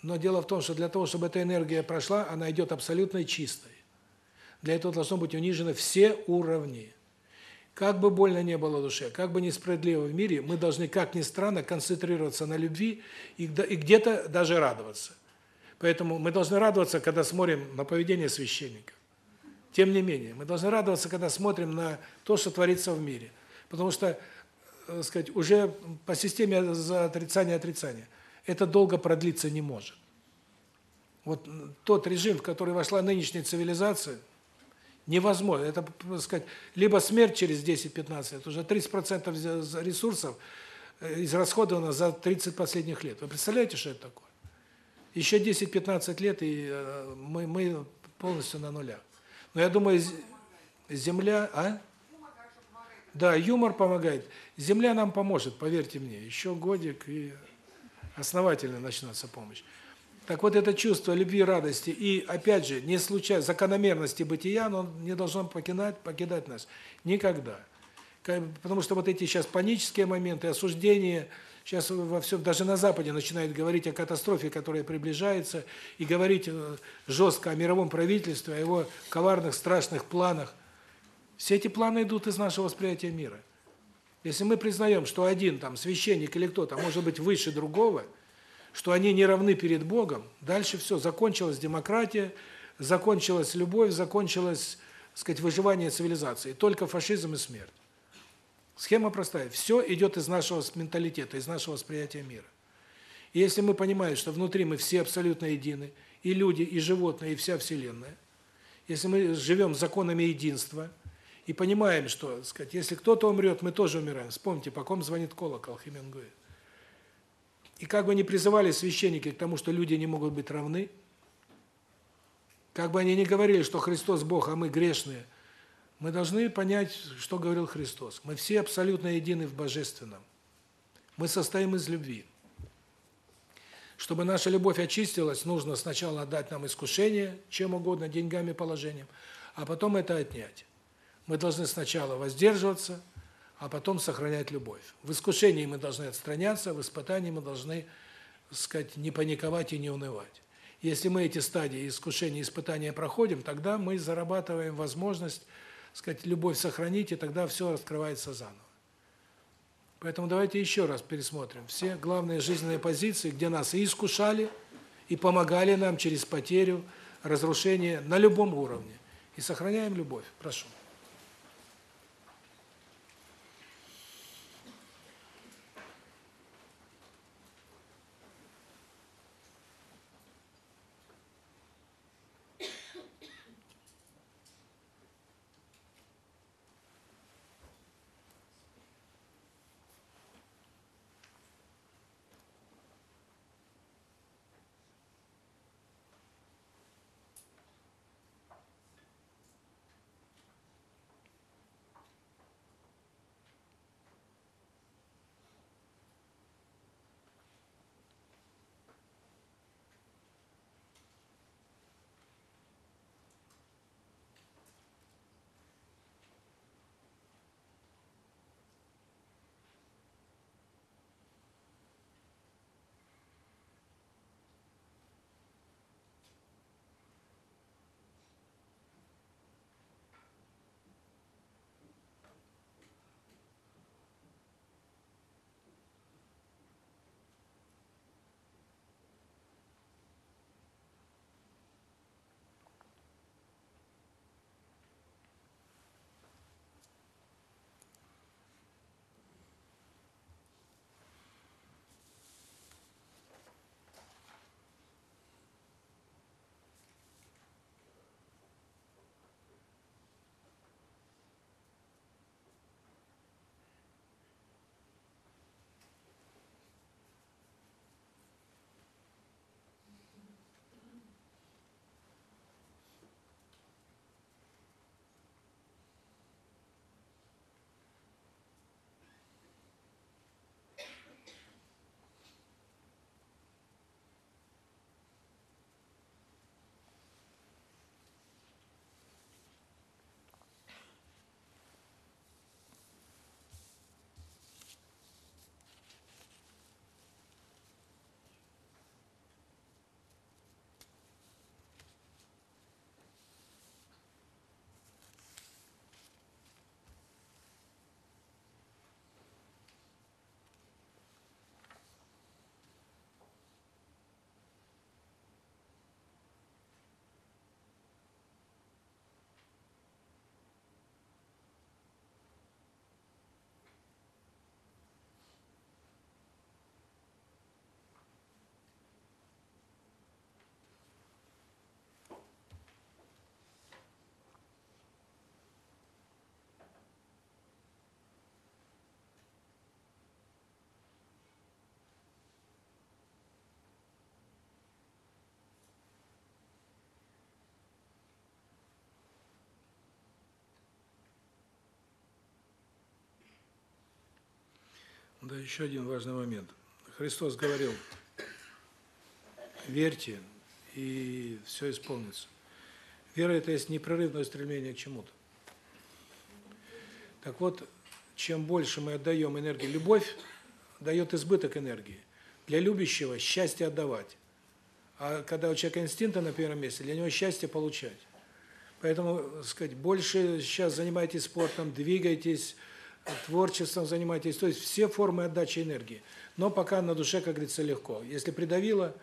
Но дело в том, что для того, чтобы эта энергия прошла, она идет абсолютно чистой. Для этого должно быть унижены все уровни. Как бы больно не было душе, как бы несправедливо в мире, мы должны, как ни странно, концентрироваться на любви и, где-то даже радоваться. Поэтому мы должны радоваться, когда смотрим на поведение священника. Тем не менее, мы должны радоваться, когда смотрим на то, что творится в мире. Потому что, так э, сказать, уже по системе за отрицание отрицания это долго продлиться не может. Вот тот режим, в который вошла нынешняя цивилизация, невозможно. Это, так сказать, либо смерть через 10-15 лет, уже 30% ресурсов э, израсходовано за 30 последних лет. Вы представляете, что это такое? Еще 10-15 лет, и э, мы, мы полностью на нулях. Но я думаю, земля, а? Да, юмор помогает. Земля нам поможет, поверьте мне. Еще годик и основательно начнется помощь. Так вот это чувство любви, радости и опять же, не случайно закономерности бытия, оно не должно покидать покидать нас никогда. Потому что вот эти сейчас панические моменты, осуждение, Сейчас во всем, даже на Западе начинают говорить о катастрофе, которая приближается, и говорить э, жестко о мировом правительстве, о его коварных, страшных планах. Все эти планы идут из нашего восприятия мира. Если мы признаем, что один там священник или кто-то может быть выше другого, что они не равны перед Богом, дальше все, закончилась демократия, закончилась любовь, закончилось, сказать, выживание цивилизации, только фашизм и смерть. Схема простая. Все идет из нашего менталитета, из нашего восприятия мира. И если мы понимаем, что внутри мы все абсолютно едины, и люди, и животные, и вся Вселенная, если мы живем законами единства, и понимаем, что, так сказать, если кто-то умрет, мы тоже умираем. Вспомните, по ком звонит колокол Хемингуэй. И как бы ни призывали священники к тому, что люди не могут быть равны, как бы они ни говорили, что Христос Бог, а мы грешные, мы должны понять, что говорил Христос. Мы все абсолютно едины в божественном. Мы состоим из любви. Чтобы наша любовь очистилась, нужно сначала отдать нам искушение, чем угодно, деньгами, положением, а потом это отнять. Мы должны сначала воздерживаться, а потом сохранять любовь. В искушении мы должны отстраняться, в испытании мы должны, сказать, не паниковать и не унывать. Если мы эти стадии искушения и испытания проходим, тогда мы зарабатываем возможность сказать, любовь сохранить, и тогда все раскрывается заново. Поэтому давайте еще раз пересмотрим все главные жизненные позиции, где нас и искушали, и помогали нам через потерю, разрушение на любом уровне. И сохраняем любовь. Прошу. Да, еще один важный момент. Христос говорил, верьте, и все исполнится. Вера – это есть непрерывное стремление к чему-то. Так вот, чем больше мы отдаем энергии, любовь дает избыток энергии. Для любящего счастье отдавать. А когда у человека инстинкты на первом месте, для него счастье получать. Поэтому, сказать, больше сейчас занимайтесь спортом, двигайтесь, творчеством занимайтесь, то есть все формы отдачи энергии. Но пока на душе, как говорится, легко. Если придавило,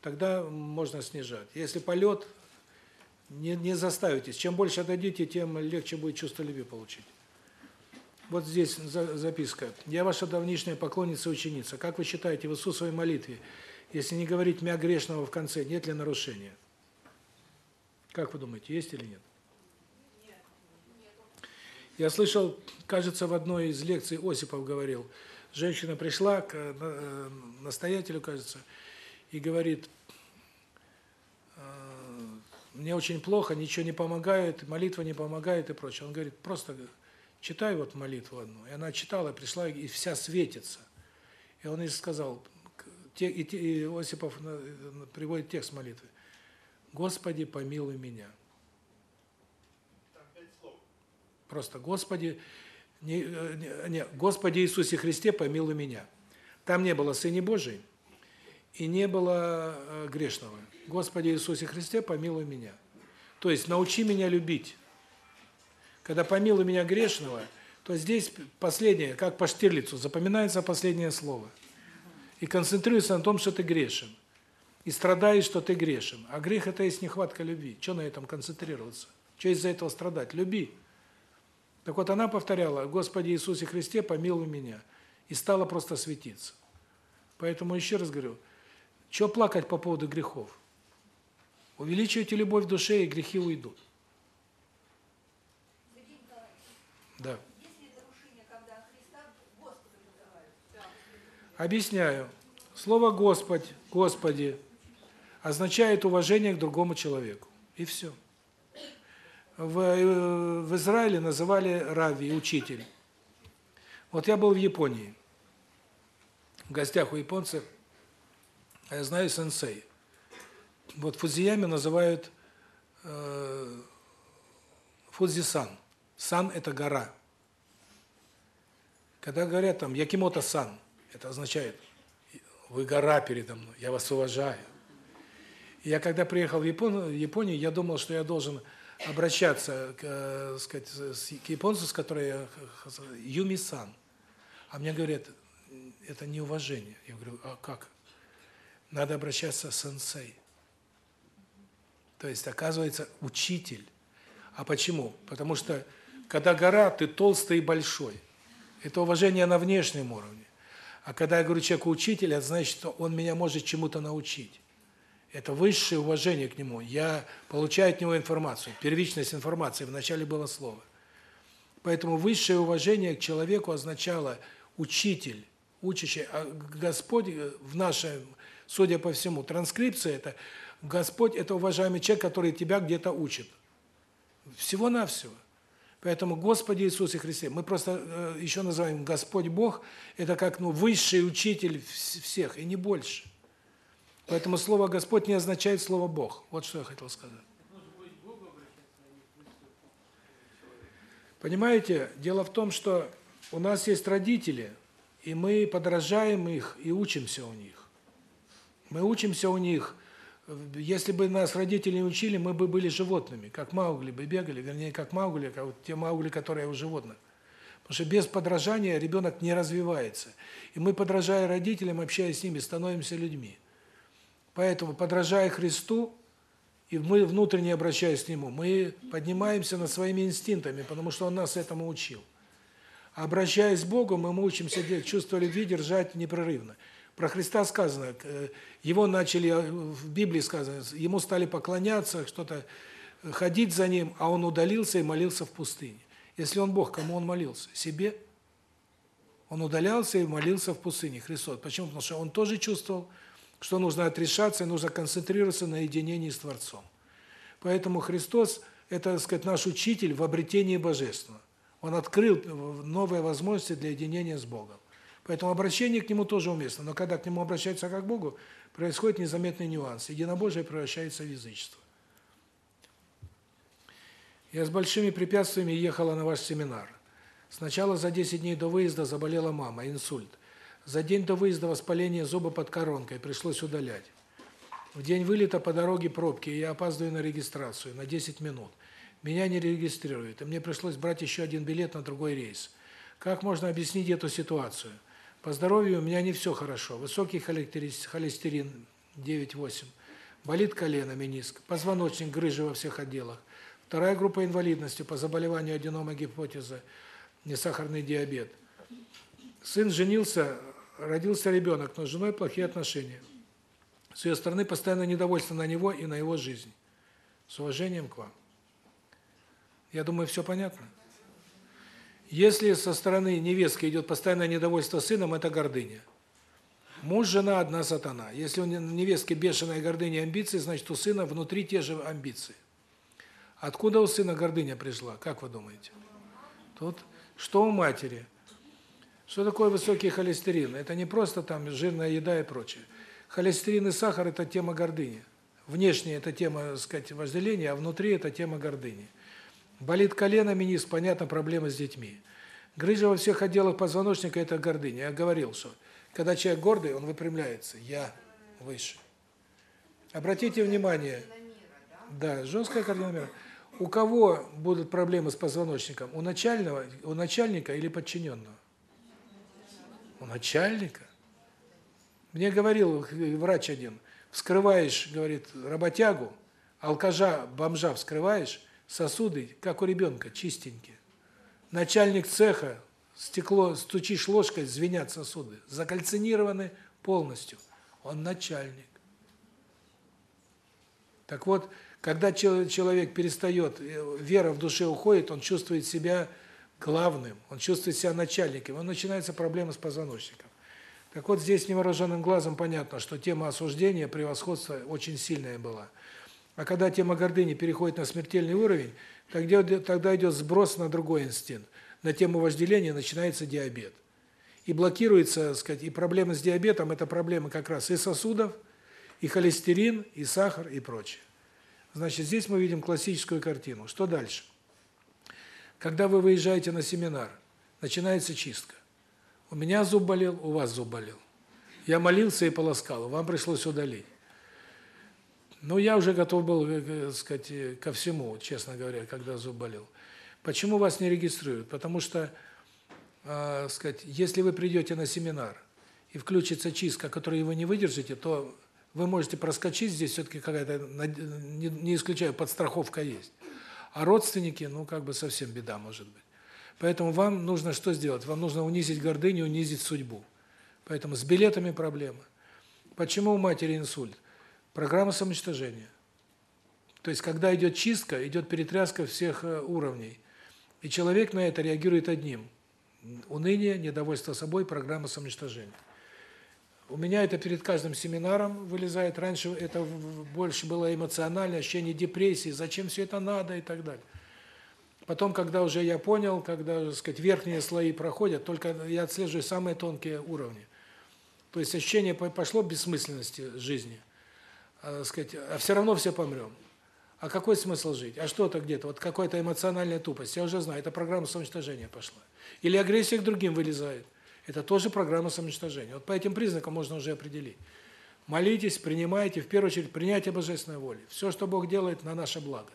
тогда можно снижать. Если полет, не не заставитесь. Чем больше отдадите, тем легче будет чувство любви получить. Вот здесь записка. Я ваша давнишняя поклонница ученица. Как вы считаете, в Иисусовой молитве, если не говорить «мя грешного» в конце, нет ли нарушения? Как вы думаете, есть или нет? Я слышал, кажется, в одной из лекций Осипов говорил, женщина пришла к э, настоятелю, кажется, и говорит, «Э, мне очень плохо, ничего не помогает, молитва не помогает и прочее. Он говорит, просто читай вот молитву одну. И она читала, пришла и вся светится. И он ей сказал, и Иосипов приводит текст молитвы. Господи, помилуй меня. Просто Господи, не, не, Господи Иисусе Христе, помилуй меня. Там не было Сыне Божий и не было э, грешного. Господи Иисусе Христе, помилуй меня. То есть научи меня любить. Когда помилуй меня грешного, то здесь последнее, как по Штирлицу, запоминается последнее слово. И концентрируется на том, что ты грешен. И страдаешь, что ты грешен. А грех это есть нехватка любви. Что на этом концентрироваться? Что из-за этого страдать? Люби. Так вот она повторяла: "Господи Иисусе Христе, помилуй меня". И стала просто светиться. Поэтому еще раз говорю, что плакать по поводу грехов? Увеличивайте любовь в душе, и грехи уйдут. Да. Объясняю. Слово Господь, Господи означает уважение к другому человеку. И все. В э, в Израиле называли рави учитель. Вот я был в Японии. В гостях у японцев. А я знаю сенсей. Вот Фудзияме называют э Фудзи-сан. Сан это гора. Когда говорят там Якимото-сан, это означает вы гора передо мной, я вас уважаю. я когда приехал в в Японию, я думал, что я должен обращаться к, э, сказать, к японцу, с которой я Юми-сан. А мне говорят, это неуважение. Я говорю, а как? Надо обращаться сенсей. То есть, оказывается, учитель. А почему? Потому что когда гора, ты толстый и большой. Это уважение на внешнем уровне. А когда я говорю человеку учитель, это значит, что он меня может чему-то научить. Это высшее уважение к нему. Я получаю от него информацию. Первичность информации, вначале было слово. Поэтому высшее уважение к человеку означало учитель, учащий. А Господь в нашем, судя по всему, транскрипция это Господь это уважаемый человек, который тебя где-то учит. Всего-навсего. Поэтому Господи Иисусе Христе, мы просто э, еще называем Господь Бог, это как ну высший учитель всех и не больше. Поэтому слово Господь не означает слово Бог. Вот что я хотел сказать. Понимаете, дело в том, что у нас есть родители, и мы подражаем их и учимся у них. Мы учимся у них если бы нас родители не учили, мы бы были животными, как Маугли бы бегали, вернее, как Маугли, как вот те Маугли, которые у животных. Потому что без подражания ребенок не развивается. И мы, подражая родителям, общаясь с ними, становимся людьми. Поэтому, подражая Христу, и мы внутренне обращаясь к Нему, мы поднимаемся над своими инстинктами, потому что Он нас этому учил. Обращаясь к Богу, мы учимся чувство любви держать непрерывно. Про Христа сказано, э, его начали э, в Библии сказано, ему стали поклоняться, что-то э, ходить за ним, а он удалился и молился в пустыне. Если он Бог, кому он молился? Себе? Он удалялся и молился в пустыне, Христос. Почему? Потому что он тоже чувствовал, что нужно отрешаться, нужно концентрироваться на единении с Творцом. Поэтому Христос это, так сказать, наш учитель в обретении божественного. Он открыл новые возможности для единения с Богом. Поэтому обращение к нему тоже уместно, но когда к нему обращаются как к Богу, происходит незаметный нюанс. Единобожие превращается в язычество. Я с большими препятствиями ехала на ваш семинар. Сначала за 10 дней до выезда заболела мама, инсульт. За день до выезда воспаление зуба под коронкой, пришлось удалять. В день вылета по дороге пробки, и я опаздываю на регистрацию на 10 минут. Меня не регистрируют, и мне пришлось брать еще один билет на другой рейс. Как можно объяснить эту ситуацию? По здоровью у меня не все хорошо. Высокий холестерин 9,8. Болит колено, мениск, позвоночник, грыжи во всех отделах. Вторая группа инвалидности по заболеванию аденомы гипотезы, несахарный диабет. Сын женился, родился ребенок, но с женой плохие отношения. С ее стороны постоянно недовольство на него и на его жизнь. С уважением к вам. Я думаю, все понятно. Если со стороны невестки идет постоянное недовольство сыном, это гордыня. Муж, жена – одна сатана. Если у невестки бешеная гордыня и амбиции, значит, у сына внутри те же амбиции. Откуда у сына гордыня пришла, как вы думаете? Тут что у матери? Что такое высокий холестерин? Это не просто там жирная еда и прочее. Холестерин и сахар – это тема гордыни. Внешне это тема, так сказать, вожделения, а внутри это тема гордыни. Болит колено, менис, понятно, проблемы с детьми. Грыжа во всех отделах позвоночника – это гордыня. Я говорил, что когда человек гордый, он выпрямляется. Я выше. Обратите внимание, да, жесткая картина мира. У кого будут проблемы с позвоночником? У начального, у начальника или подчиненного? У начальника. Мне говорил врач один, вскрываешь, говорит, работягу, алкажа, бомжа вскрываешь, сосуды, как у ребенка, чистенькие. Начальник цеха, стекло, стучишь ложкой, звенят сосуды, закальцинированы полностью. Он начальник. Так вот, когда человек перестает, э, вера в душе уходит, он чувствует себя главным, он чувствует себя начальником, он начинается проблема с позвоночником. Так вот, здесь невооруженным глазом понятно, что тема осуждения, превосходства очень сильная была. А когда тема гордыни переходит на смертельный уровень, тогда, тогда идет сброс на другой инстинкт. На тему вожделения начинается диабет. И блокируется, так сказать, и проблемы с диабетом – это проблемы как раз и сосудов, и холестерин, и сахар, и прочее. Значит, здесь мы видим классическую картину. Что дальше? Когда вы выезжаете на семинар, начинается чистка. У меня зуб болел, у вас зуб болел. Я молился и полоскал, вам пришлось удалить. Но я уже готов был, так э, э, сказать, э, ко всему, честно говоря, когда зуб болел. Почему вас не регистрируют? Потому что, э, сказать, если вы придете на семинар и включится чистка, которую вы не выдержите, то вы можете проскочить, здесь все таки какая-то не исключаю, подстраховка есть. А родственники, ну, как бы совсем беда может быть. Поэтому вам нужно что сделать? Вам нужно унизить гордыню, унизить судьбу. Поэтому с билетами проблемы. Почему у матери инсульт? Программа самоуничтожения. То есть, когда идет чистка, идет перетряска всех э, уровней. И человек на это реагирует одним. Уныние, недовольство собой, программа самоуничтожения. У меня это перед каждым семинаром вылезает. Раньше это больше было эмоциональное ощущение депрессии, зачем все это надо и так далее. Потом, когда уже я понял, когда, так сказать, верхние слои проходят, только я отслеживаю самые тонкие уровни. То есть ощущение пошло бессмысленности жизни. А, сказать, а все равно все помрем. А какой смысл жить? А что-то где-то, вот какая-то эмоциональная тупость. Я уже знаю, это программа самоуничтожения пошла. Или агрессия к другим вылезает. Это тоже программа самоуничтожения. Вот по этим признакам можно уже определить. Молитесь, принимайте, в первую очередь, принятие божественной воли. Все, что Бог делает, на наше благо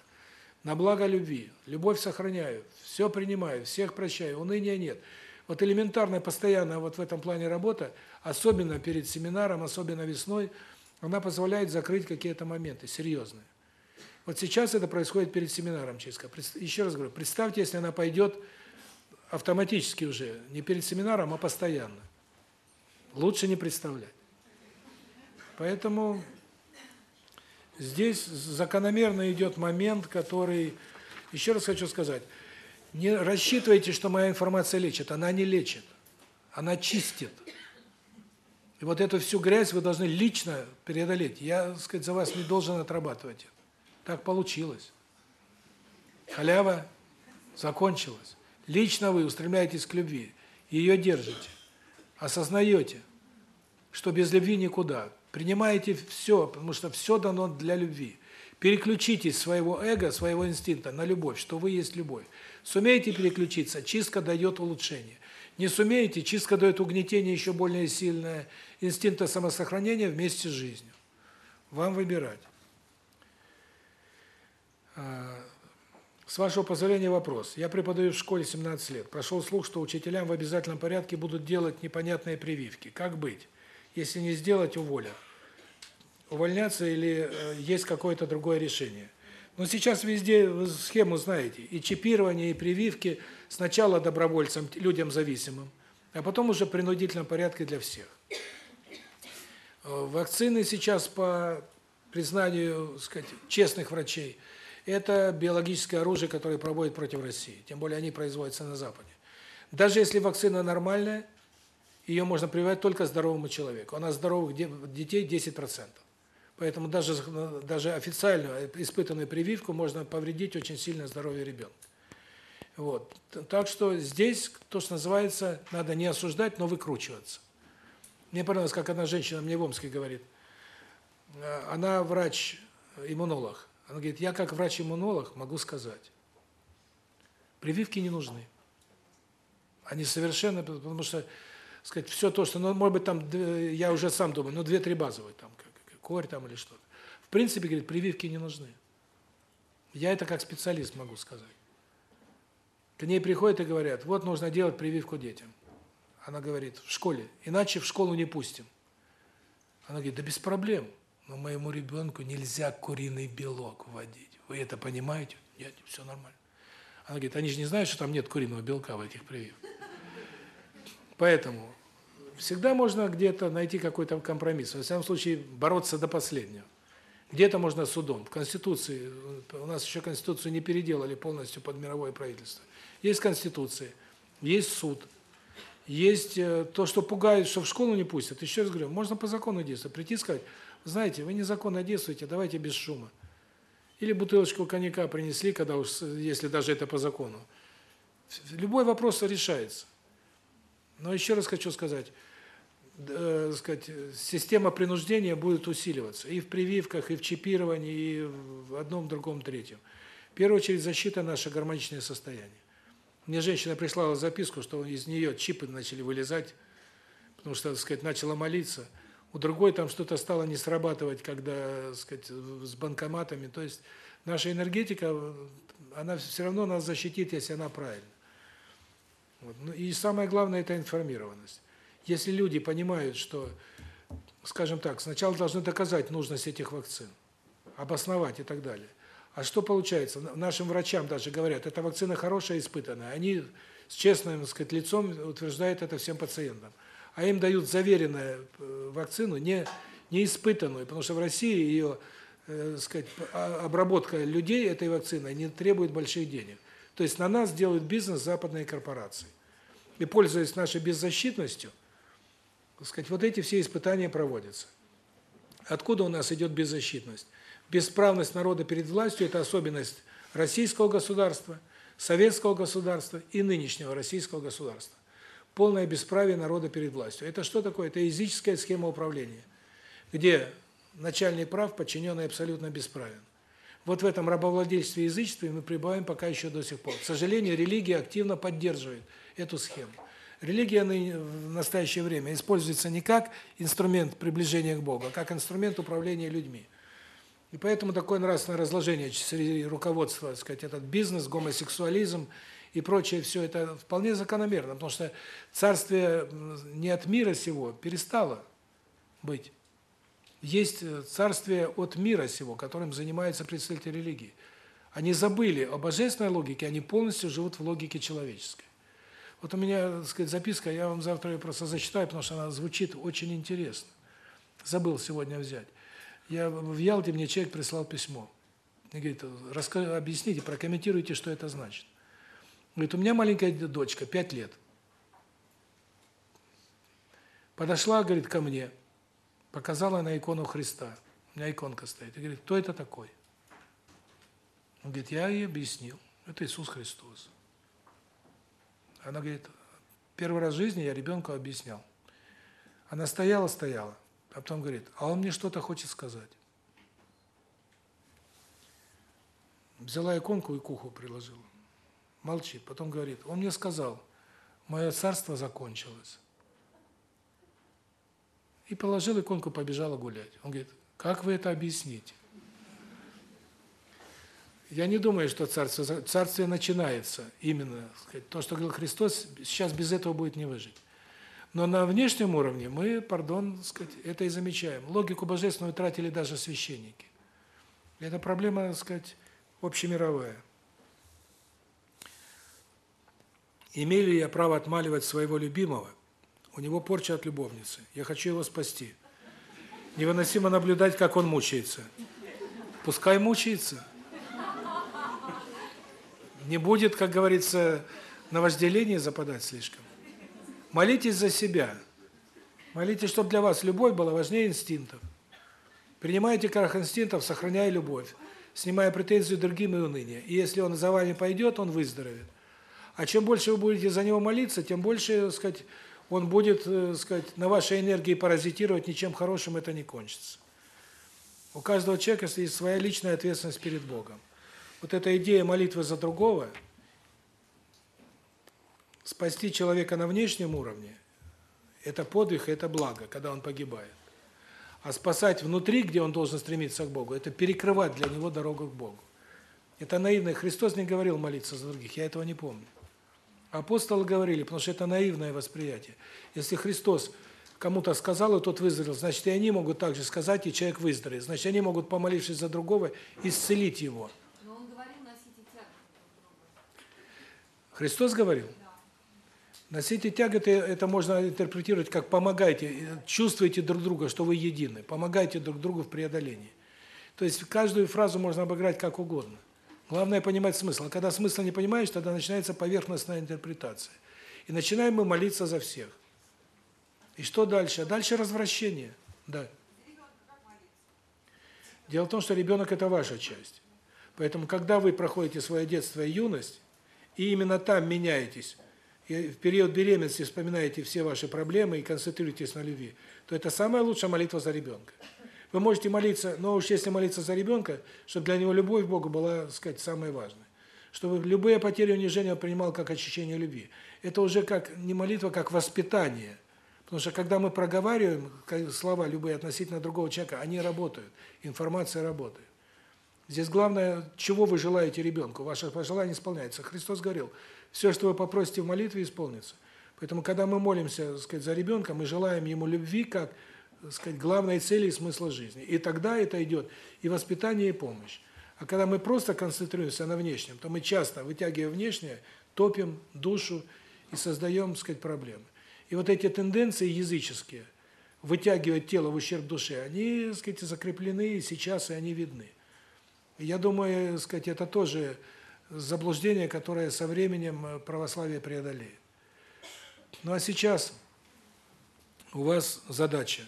на благо любви. Любовь сохраняю, все принимаю, всех прощаю, уныния нет. Вот элементарная, постоянная вот в этом плане работа, особенно перед семинаром, особенно весной, она позволяет закрыть какие-то моменты серьезные. Вот сейчас это происходит перед семинаром чистка. Еще раз говорю, представьте, если она пойдет автоматически уже, не перед семинаром, а постоянно. Лучше не представлять. Поэтому Здесь закономерно идет момент, который, еще раз хочу сказать, не рассчитывайте, что моя информация лечит. Она не лечит. Она чистит. И вот эту всю грязь вы должны лично преодолеть. Я, так сказать, за вас не должен отрабатывать. Так получилось. Халява закончилась. Лично вы устремляетесь к любви, ее держите, осознаете, что без любви никуда. Принимаете все, потому что все дано для любви. Переключитесь своего эго, своего инстинкта на любовь, что вы есть любовь. Сумеете переключиться, чистка дает улучшение. Не сумеете, чистка дает угнетение еще более сильное, инстинкта самосохранения вместе с жизнью. Вам выбирать. С вашего позволения вопрос. Я преподаю в школе 17 лет. Прошел слух, что учителям в обязательном порядке будут делать непонятные прививки. Как быть? Если не сделать, уволят. Увольняться или э, есть какое-то другое решение? Но сейчас везде схему знаете. И чипирование, и прививки сначала добровольцам, людям зависимым, а потом уже принудительном порядке для всех. Э, вакцины сейчас по признанию, сказать, честных врачей – это биологическое оружие, которое проводят против России. Тем более они производятся на Западе. Даже если вакцина нормальная, ее можно прививать только здоровому человеку. А на здоровых детей 10%. Поэтому даже даже официальную испытанную прививку можно повредить очень сильно здоровье ребенка. Вот. Так что здесь то, что называется, надо не осуждать, но выкручиваться. Мне понравилось, как одна женщина мне в Омске говорит. Э, она врач-иммунолог. Она говорит, я как врач-иммунолог могу сказать, прививки не нужны. Они совершенно, потому что, сказать, все то, что, ну, может быть, там, я уже сам думаю, ну, две-три базовые, там, как, корь там или что-то. В принципе, говорит, прививки не нужны. Я это как специалист могу сказать. К ней приходят и говорят, вот нужно делать прививку детям. Она говорит, в школе, иначе в школу не пустим. Она говорит, да без проблем. Но моему ребенку нельзя куриный белок вводить. Вы это понимаете? Нет, все нормально. Она говорит, они же не знают, что там нет куриного белка в этих прививках. Поэтому всегда можно где-то найти какой-то компромисс. В всяком случае, бороться до последнего. Где-то можно судом. В Конституции, у нас еще Конституцию не переделали полностью под мировое правительство. Есть Конституция, есть суд, есть э, то, что пугает, что в школу не пустят. Еще раз говорю, можно по закону действовать. Прийти и сказать, знаете, вы незаконно действуете, давайте без шума. Или бутылочку коньяка принесли, когда уж, если даже это по закону. Любой вопрос решается. Но еще раз хочу сказать, э, сказать, система принуждения будет усиливаться и в прививках, и в чипировании, и в одном, другом, третьем. В первую очередь защита наше гармоничное состояние. Мне женщина прислала записку, что из нее чипы начали вылезать, потому что, так сказать, начала молиться – у другой там что-то стало не срабатывать, когда, так сказать, с банкоматами. То есть наша энергетика, она все равно нас защитит, если она правильна. Вот. Ну, и самое главное – это информированность. Если люди понимают, что, скажем так, сначала должны доказать нужность этих вакцин, обосновать и так далее. А что получается? Нашим врачам даже говорят, эта вакцина хорошая, испытанная. Они с честным, так сказать, лицом утверждают это всем пациентам а им дают заверенную э, вакцину, не не испытанную, потому что в России ее, э, сказать, обработка людей этой вакциной не требует больших денег. То есть на нас делают бизнес западные корпорации. И пользуясь нашей беззащитностью, сказать, вот эти все испытания проводятся. Откуда у нас идет беззащитность? Бесправность народа перед властью это особенность российского государства, советского государства и нынешнего российского государства полное бесправие народа перед властью. Это что такое? Это языческая схема управления, где начальник прав, подчиненный абсолютно бесправен. Вот в этом рабовладельстве и язычестве мы пребываем пока еще до сих пор. К сожалению, религия активно поддерживает эту схему. Религия в настоящее время используется не как инструмент приближения к Богу, а как инструмент управления людьми. И поэтому такое нравственное разложение среди руководства, так сказать, этот бизнес, гомосексуализм и прочее все это вполне закономерно, потому что царствие не от мира сего перестало быть. Есть э, царствие от мира сего, которым занимаются представители религии. Они забыли о божественной логике, они полностью живут в логике человеческой. Вот у меня, так сказать, записка, я вам завтра ее просто зачитаю, потому что она звучит очень интересно. Забыл сегодня взять. Я в Ялте мне человек прислал письмо. И говорит: "Расскажите, объясните, прокомментируйте, что это значит". Говорит, у меня маленькая дочка, 5 лет. Подошла, говорит, ко мне, показала на икону Христа. У меня иконка стоит. И говорит, кто это такой? Он говорит, я ей объяснил. Это Иисус Христос. Она говорит, первый раз в жизни я ребенку объяснял. Она стояла, стояла, а потом говорит, а он мне что-то хочет сказать. Взяла иконку и к уху приложила. Молчит. Потом говорит, он мне сказал, мое царство закончилось. И положил иконку, побежала гулять. Он говорит, как вы это объясните? Я не думаю, что царство царствие начинается именно, сказать, то, что говорил Христос, сейчас без этого будет не выжить. Но на внешнем уровне мы, пардон, сказать, это и замечаем. Логику божественную тратили даже священники. Это проблема, так сказать, общемировая. Имею ли я право отмаливать своего любимого? У него порча от любовницы. Я хочу его спасти. Невыносимо наблюдать, как он мучается. Пускай мучается не будет, как говорится, на вожделение западать слишком. Молитесь за себя. Молитесь, чтобы для вас любовь была важнее инстинктов. Принимайте крах инстинктов, сохраняя любовь, снимая претензию другим и уныние. И если он за вами пойдет, он выздоровеет. А чем больше вы будете за него молиться, тем больше, так сказать, он будет, так э, сказать, на вашей энергии паразитировать, ничем хорошим это не кончится. У каждого человека есть своя личная ответственность перед Богом вот эта идея молитвы за другого, спасти человека на внешнем уровне, это подвиг, это благо, когда он погибает. А спасать внутри, где он должен стремиться к Богу, это перекрывать для него дорогу к Богу. Это наивно. Христос не говорил молиться за других, я этого не помню. Апостолы говорили, потому что это наивное восприятие. Если Христос кому-то сказал, и тот выздоровел, значит, и они могут также сказать, и человек выздоровеет. Значит, они могут, помолившись за другого, исцелить его. Христос говорил? Носите тяготы, это можно интерпретировать как помогайте, чувствуйте друг друга, что вы едины, помогайте друг другу в преодолении. То есть каждую фразу можно обыграть как угодно. Главное понимать смысл. А когда смысла не понимаешь, тогда начинается поверхностная интерпретация. И начинаем мы молиться за всех. И что дальше? Дальше развращение. Да. Дело в том, что ребенок – это ваша часть. Поэтому, когда вы проходите свое детство и юность, и именно там меняетесь, и в период беременности вспоминаете все ваши проблемы и концентрируетесь на любви, то это самая лучшая молитва за ребенка. Вы можете молиться, но уж если молиться за ребенка, чтобы для него любовь к Богу была, так сказать, самой важной. Чтобы любые потери и унижения он принимал как очищение любви. Это уже как не молитва, как воспитание. Потому что когда мы проговариваем слова любые относительно другого человека, они работают, информация работает. Здесь главное, чего вы желаете ребенку. Ваше пожелание исполняется. Христос говорил, все, что вы попросите в молитве, исполнится. Поэтому, когда мы молимся, сказать, за ребенка, мы желаем ему любви как, сказать, главной цели и смысла жизни. И тогда это идет и воспитание, и помощь. А когда мы просто концентрируемся на внешнем, то мы часто, вытягивая внешнее, топим душу и создаем, сказать, проблемы. И вот эти тенденции языческие, вытягивать тело в ущерб душе, они, сказать, закреплены и сейчас, и они видны. Я думаю, сказать, это тоже заблуждение, которое со временем э, православие преодолеет. Ну а сейчас у вас задача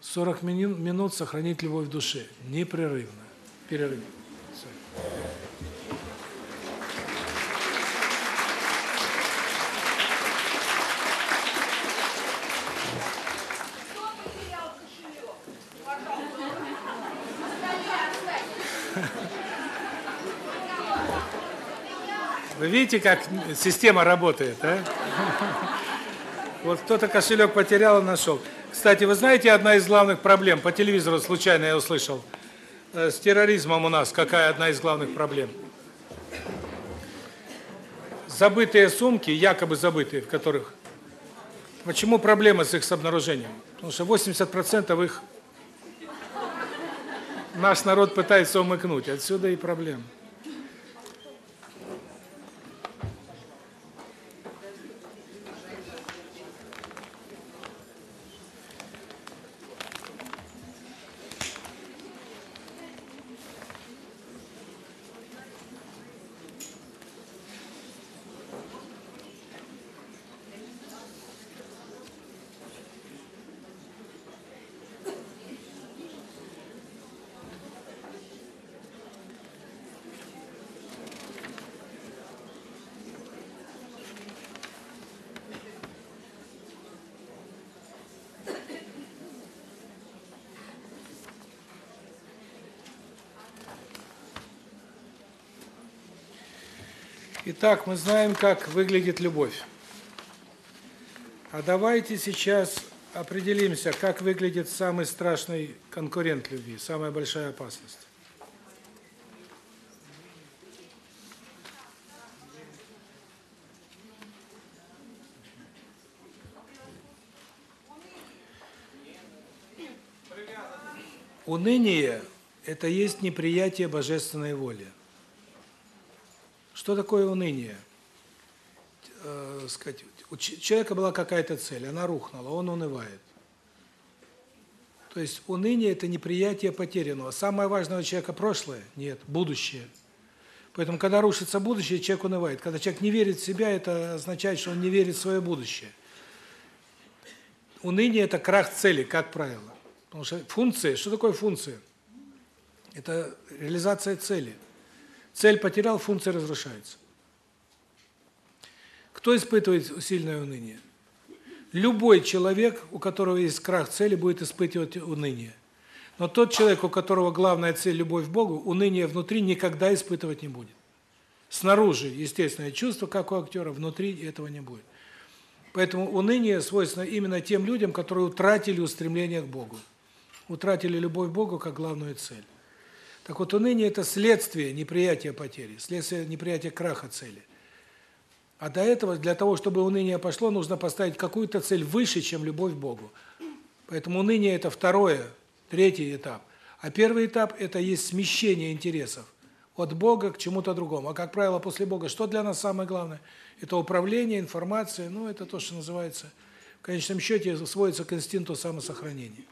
40 минут сохранить любовь в душе непрерывно. Перерыв. Вы видите, как система работает, а? Вот кто-то кошелек потерял и нашел. Кстати, вы знаете, одна из главных проблем, по телевизору случайно я услышал, э, с терроризмом у нас какая одна из главных проблем? Забытые сумки, якобы забытые, в которых... Почему проблема с их обнаружением? Потому что 80% их наш народ пытается умыкнуть. Отсюда и проблема. Итак, мы знаем, как выглядит любовь. А давайте сейчас определимся, как выглядит самый страшный конкурент любви, самая большая опасность. Уныние – это есть неприятие божественной воли. Что такое уныние? Э, сказать, у человека была какая-то цель, она рухнула, он унывает. То есть уныние – это неприятие потерянного. Самое важное у человека – прошлое? Нет, будущее. Поэтому, когда рушится будущее, человек унывает. Когда человек не верит в себя, это означает, что он не верит в свое будущее. Уныние – это крах цели, как правило. Потому что функция, что такое функция? Это реализация цели. Цель потерял, функция разрушается. Кто испытывает сильное уныние? Любой человек, у которого есть крах цели, будет испытывать уныние. Но тот человек, у которого главная цель любовь к Богу, уныние внутри никогда испытывать не будет. Снаружи естественное чувство, как у актера, внутри этого не будет. Поэтому уныние свойственно именно тем людям, которые утратили устремление к Богу. Утратили любовь к Богу как главную цель. Так вот, уныние – это следствие неприятия потери, следствие неприятия краха цели. А до этого, для того, чтобы уныние пошло, нужно поставить какую-то цель выше, чем любовь к Богу. Поэтому уныние – это второе, третий этап. А первый этап – это есть смещение интересов от Бога к чему-то другому. А, как правило, после Бога что для нас самое главное? Это управление, информация, ну, это то, что называется, в конечном счете, сводится к инстинкту самосохранения.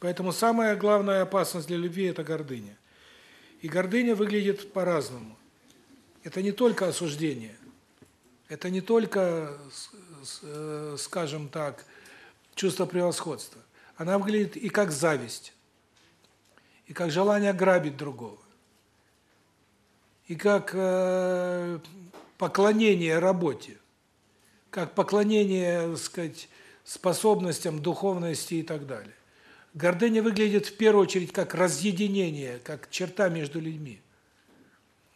Поэтому самая главная опасность для любви – это гордыня. И гордыня выглядит по-разному. Это не только осуждение, это не только, э, скажем так, чувство превосходства. Она выглядит и как зависть, и как желание грабить другого, и как э, поклонение работе, как поклонение, так сказать, способностям, духовности и так далее. Гордыня выглядит в первую очередь как разъединение, как черта между людьми.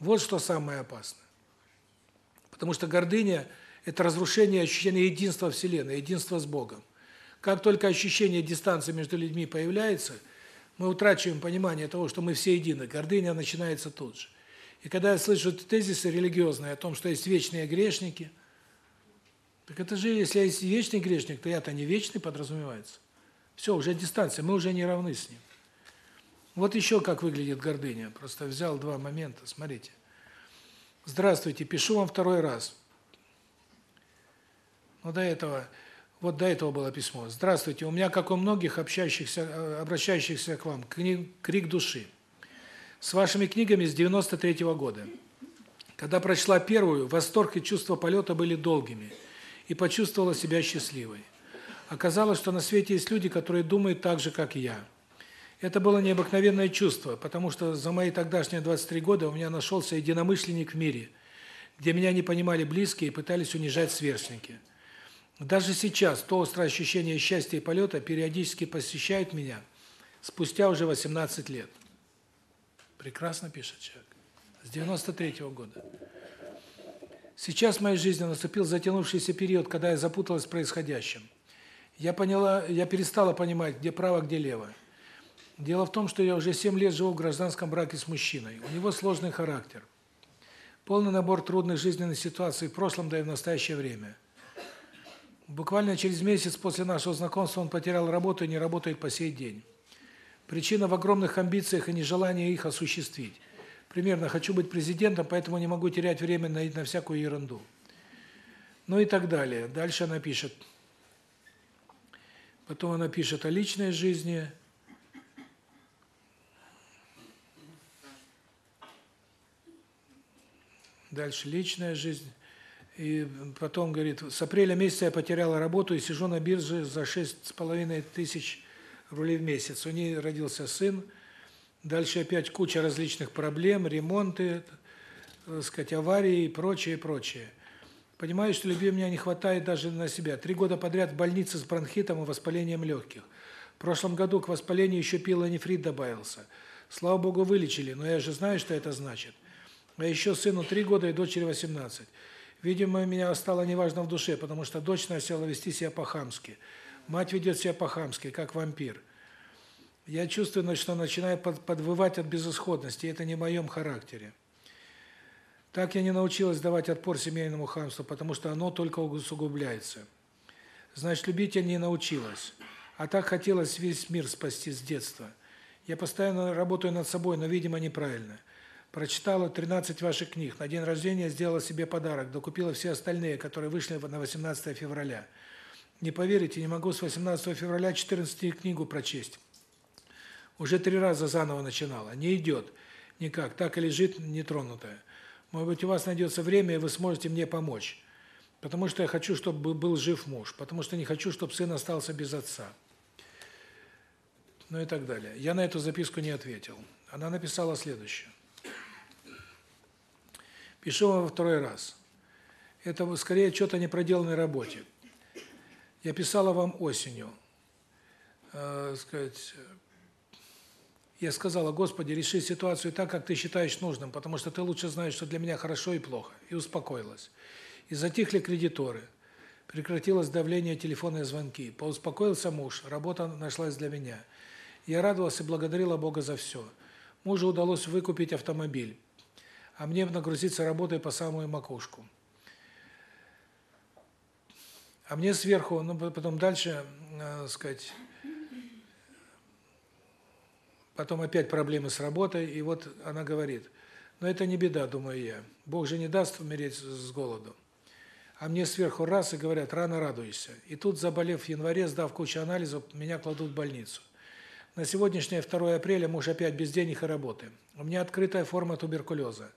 Вот что самое опасное. Потому что гордыня – это разрушение ощущения единства Вселенной, единства с Богом. Как только ощущение дистанции между людьми появляется, мы утрачиваем понимание того, что мы все едины. Гордыня начинается тут же. И когда я слышу тезисы религиозные о том, что есть вечные грешники, так это же, если есть вечный грешник, то я-то не вечный, подразумевается. Все, уже дистанция, мы уже не равны с ним. Вот еще как выглядит гордыня. Просто взял два момента, смотрите. Здравствуйте, пишу вам второй раз. Ну до этого вот до этого было письмо. Здравствуйте, у меня, как у многих общающихся э, обращающихся к вам, крик души. С вашими книгами с 93 -го года. Когда прочла первую, восторг и чувство полета были долгими, и почувствовала себя счастливой. Оказалось, что на свете есть люди, которые думают так же, как я. Это было необыкновенное чувство, потому что за мои тогдашние 23 года у меня нашелся единомышленник в мире, где меня не понимали близкие и пытались унижать сверстники. Даже сейчас то острое ощущение счастья и полета периодически посещает меня спустя уже 18 лет. Прекрасно пишет человек. С 93 -го года. Сейчас в моей жизни наступил затянувшийся период, когда я запуталась в происходящем. Я поняла, я перестала понимать, где право, где лево. Дело в том, что я уже 7 лет живу в гражданском браке с мужчиной. У него сложный характер. Полный набор трудных жизненных ситуаций в прошлом, да и в настоящее время. Буквально через месяц после нашего знакомства он потерял работу и не работает по сей день. Причина в огромных амбициях и нежелании их осуществить. Примерно хочу быть президентом, поэтому не могу терять время на на всякую ерунду. Ну и так далее. Дальше она пишет: Потом она пишет о личной жизни. Дальше личная жизнь. И потом говорит, с апреля месяца я потеряла работу и сижу на бирже за шесть с половиной тысяч рублей в месяц. У нее родился сын. Дальше опять куча различных проблем, ремонты, так сказать, аварии и прочее, прочее. Понимаю, что любви у меня не хватает даже на себя. Три года подряд в больнице с бронхитом и воспалением легких. В прошлом году к воспалению еще пилонефрит добавился. Слава богу, вылечили, но я же знаю, что это значит. А еще сыну 3 года и дочери 18. Видимо, меня стало неважно в душе, потому что дочь начала вести себя по-хамски. Мать ведет себя по-хамски, как вампир. Я чувствую, что начинаю подвывать от безысходности, и это не в моем характере. Так я не научилась давать отпор семейному хамству, потому что оно только усугубляется. Значит, любить я не научилась. А так хотелось весь мир спасти с детства. Я постоянно работаю над собой, но, видимо, неправильно. Прочитала 13 ваших книг. На день рождения сделала себе подарок, докупила все остальные, которые вышли на 18 февраля. Не поверите, не могу с 18 февраля 14 книгу прочесть. Уже три раза заново начинала. Не идет никак, так и лежит нетронутая. Может быть, у вас найдется время, и вы сможете мне помочь. Потому что я хочу, чтобы был жив муж, потому что не хочу, чтобы сын остался без отца. Ну и так далее. Я на эту записку не ответил. Она написала следующее. Пишу вам во второй раз. Это скорее что-то не проделанной работе. Я писала вам осенью. Э, сказать, я сказала: "Господи, реши ситуацию так, как ты считаешь нужным, потому что ты лучше знаешь, что для меня хорошо и плохо". И успокоилась. И затихли кредиторы. Прекратилось давление, телефонные звонки. Поуспокоился муж, работа нашлась для меня. Я радовалась и благодарила Бога за все. Мужу удалось выкупить автомобиль, а мне нагрузиться работой по самую макушку. А мне сверху, ну потом дальше, э, сказать, потом опять проблемы с работой, и вот она говорит: "Но это не беда, думаю я. Бог же не даст умереть с голоду". А мне сверху раз и говорят: "Рано радуйся". И тут, заболев в январе, сдав кучу анализов, меня кладут в больницу. На сегодняшнее 2 апреля муж опять без денег и работы. У меня открытая форма туберкулеза.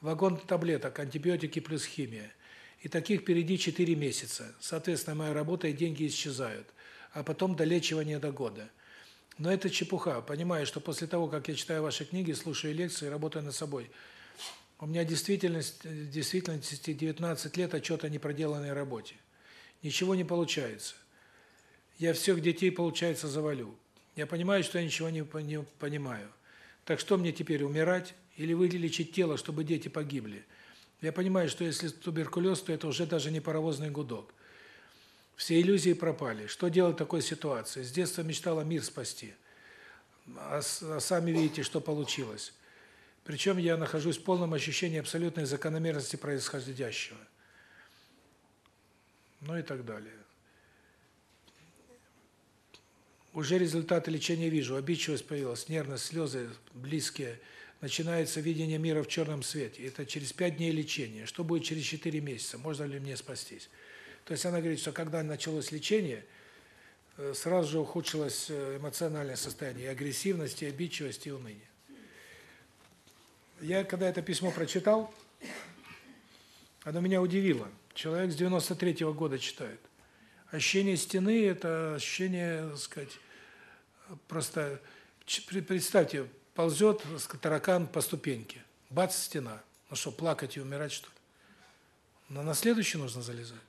Вагон таблеток, антибиотики плюс химия. И таких впереди 4 месяца. Соответственно, моя работа и деньги исчезают. А потом долечивание до года. Но это чепуха. Понимаю, что после того, как я читаю ваши книги, слушаю лекции, работаю над собой, у меня действительность, в действительности 19 лет отчета о непроделанной работе. Ничего не получается. Я всех детей, получается, завалю. Я понимаю, что я ничего не понимаю. Так что мне теперь умирать или вылечить тело, чтобы дети погибли? Я понимаю, что если туберкулез, то это уже даже не паровозный гудок. Все иллюзии пропали. Что делать в такой ситуации? С детства мечтала мир спасти. А, а сами видите, что получилось. Причем я нахожусь в полном ощущении абсолютной закономерности происходящего. Ну и так далее. Уже результаты лечения вижу. Обидчивость появилась, нервность, слезы близкие. Начинается видение мира в черном свете. Это через 5 дней лечения. Что будет через 4 месяца? Можно ли мне спастись? То есть она говорит, что когда началось лечение, э, сразу же ухудшилось э, эмоциональное состояние, и агрессивность, и обидчивость, и уныние. Я когда это письмо прочитал, оно меня удивило. Человек с 93 -го года читает. Ощущение стены это ощущение, так сказать, просто представьте, ползет таракан по ступеньке. Бац, стена. Ну что, плакать и умирать что ли? Но на следующую нужно залезать.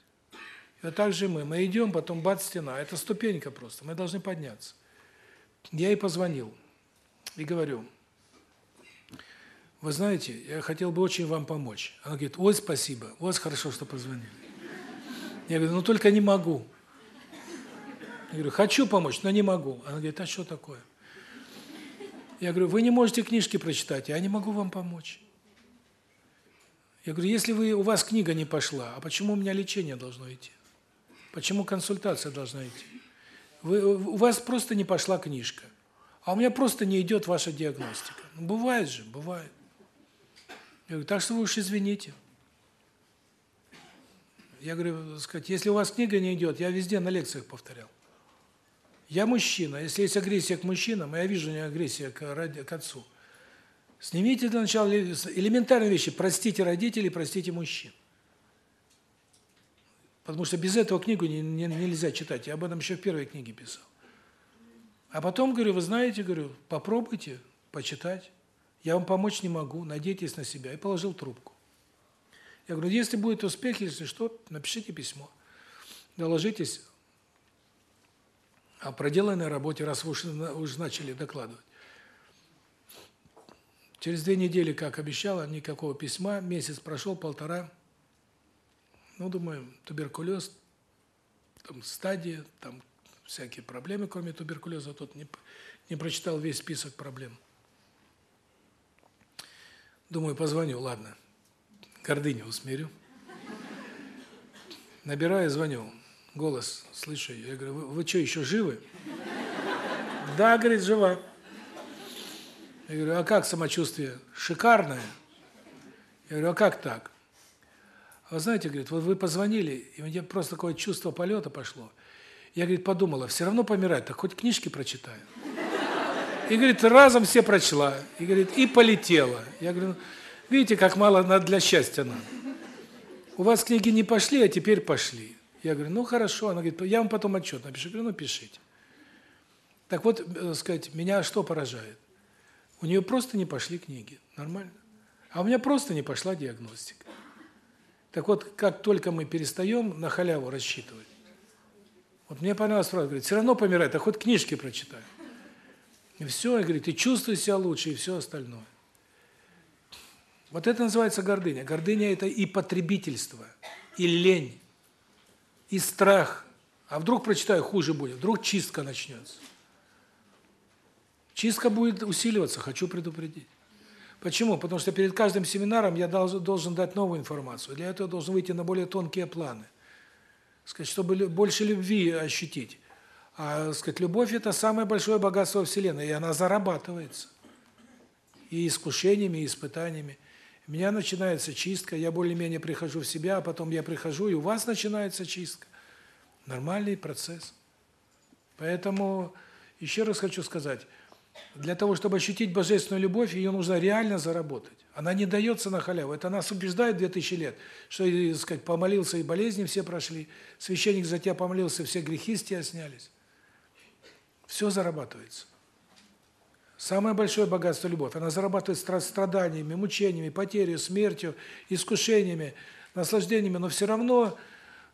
Вот так же мы. Мы идем, потом бац, стена. Это ступенька просто. Мы должны подняться. Я ей позвонил и говорю, вы знаете, я хотел бы очень вам помочь. Она говорит, ой, спасибо, вот хорошо, что позвонили. Я говорю, ну только не могу. Я говорю, хочу помочь, но не могу. Она говорит, а что такое? Я говорю, вы не можете книжки прочитать, я не могу вам помочь. Я говорю, если вы у вас книга не пошла, а почему у меня лечение должно идти? Почему консультация должна идти? Вы, у вас просто не пошла книжка. А у меня просто не идет ваша диагностика. Ну, бывает же, бывает. Я говорю, так что вы уж извините. Я говорю, сказать, если у вас книга не идет, я везде на лекциях повторял. Я мужчина, если есть агрессия к мужчинам, я вижу не агрессия к, ради, к отцу. Снимите для начала элементарные вещи, простите родителей, простите мужчин. Потому что без этого книгу не, не, нельзя читать. Я об этом еще в первой книге писал. А потом говорю, вы знаете, говорю, попробуйте почитать. Я вам помочь не могу, надейтесь на себя. И положил трубку. Я говорю, если будет успех, если что, напишите письмо. Доложитесь о проделанной работе, раз вы уже, уже начали докладывать. Через две недели, как обещала, никакого письма, месяц прошел, полтора. Ну, думаю, туберкулез, там стадии, там всякие проблемы, кроме туберкулеза, тут не не прочитал весь список проблем. Думаю, позвоню, ладно. Гордыню усмирю. Набираю, звоню. Голос слышу. Я говорю: "Вы, вы что, еще живы?" "Да", говорит, "жива". Я говорю: "А как самочувствие?" "Шикарное". Я говорю: "А как так?" "А знаете, говорит, вот вы позвонили, и у меня просто такое чувство полета пошло. Я, говорит, подумала, все равно помирать, так хоть книжки прочитаю. И говорит, разом все прочла. И говорит, и полетела. Я говорю, «Ну, видите, как мало надо для счастья надо. У вас книги не пошли, а теперь пошли. Я говорю, ну хорошо. Она говорит, я вам потом отчет напишу. Я говорю, ну пишите. Так вот, э, сказать, меня что поражает? У нее просто не пошли книги. Нормально. А у меня просто не пошла диагностика. Так вот, как только мы перестаем на халяву рассчитывать. Вот мне понравилась фраза, говорит, все равно помирает, а хоть книжки прочитай. И все, и говорит, и чувствуй себя лучше, и все остальное. Вот это называется гордыня. Гордыня – это и потребительство, и лень, и страх. А вдруг прочитаю, хуже будет, вдруг чистка начнется. Чистка будет усиливаться, хочу предупредить. Почему? Потому что перед каждым семинаром я должен, дать новую информацию. Для этого должен выйти на более тонкие планы. Сказать, чтобы больше любви ощутить. А, сказать, любовь это самое большое богатство вселенной, и она зарабатывается. И искушениями, и испытаниями. У меня начинается чистка, я более-менее прихожу в себя, а потом я прихожу, и у вас начинается чистка. Нормальный процесс. Поэтому еще раз хочу сказать, для того, чтобы ощутить божественную любовь, ее нужно реально заработать. Она не дается на халяву. Это нас убеждает 2000 лет, что, так сказать, помолился и болезни все прошли, священник за тебя помолился, все грехи с тебя снялись. Все зарабатывается. Самое большое богатство любовь. Она зарабатывает страданиями, мучениями, потерей, смертью, искушениями, наслаждениями, но все равно,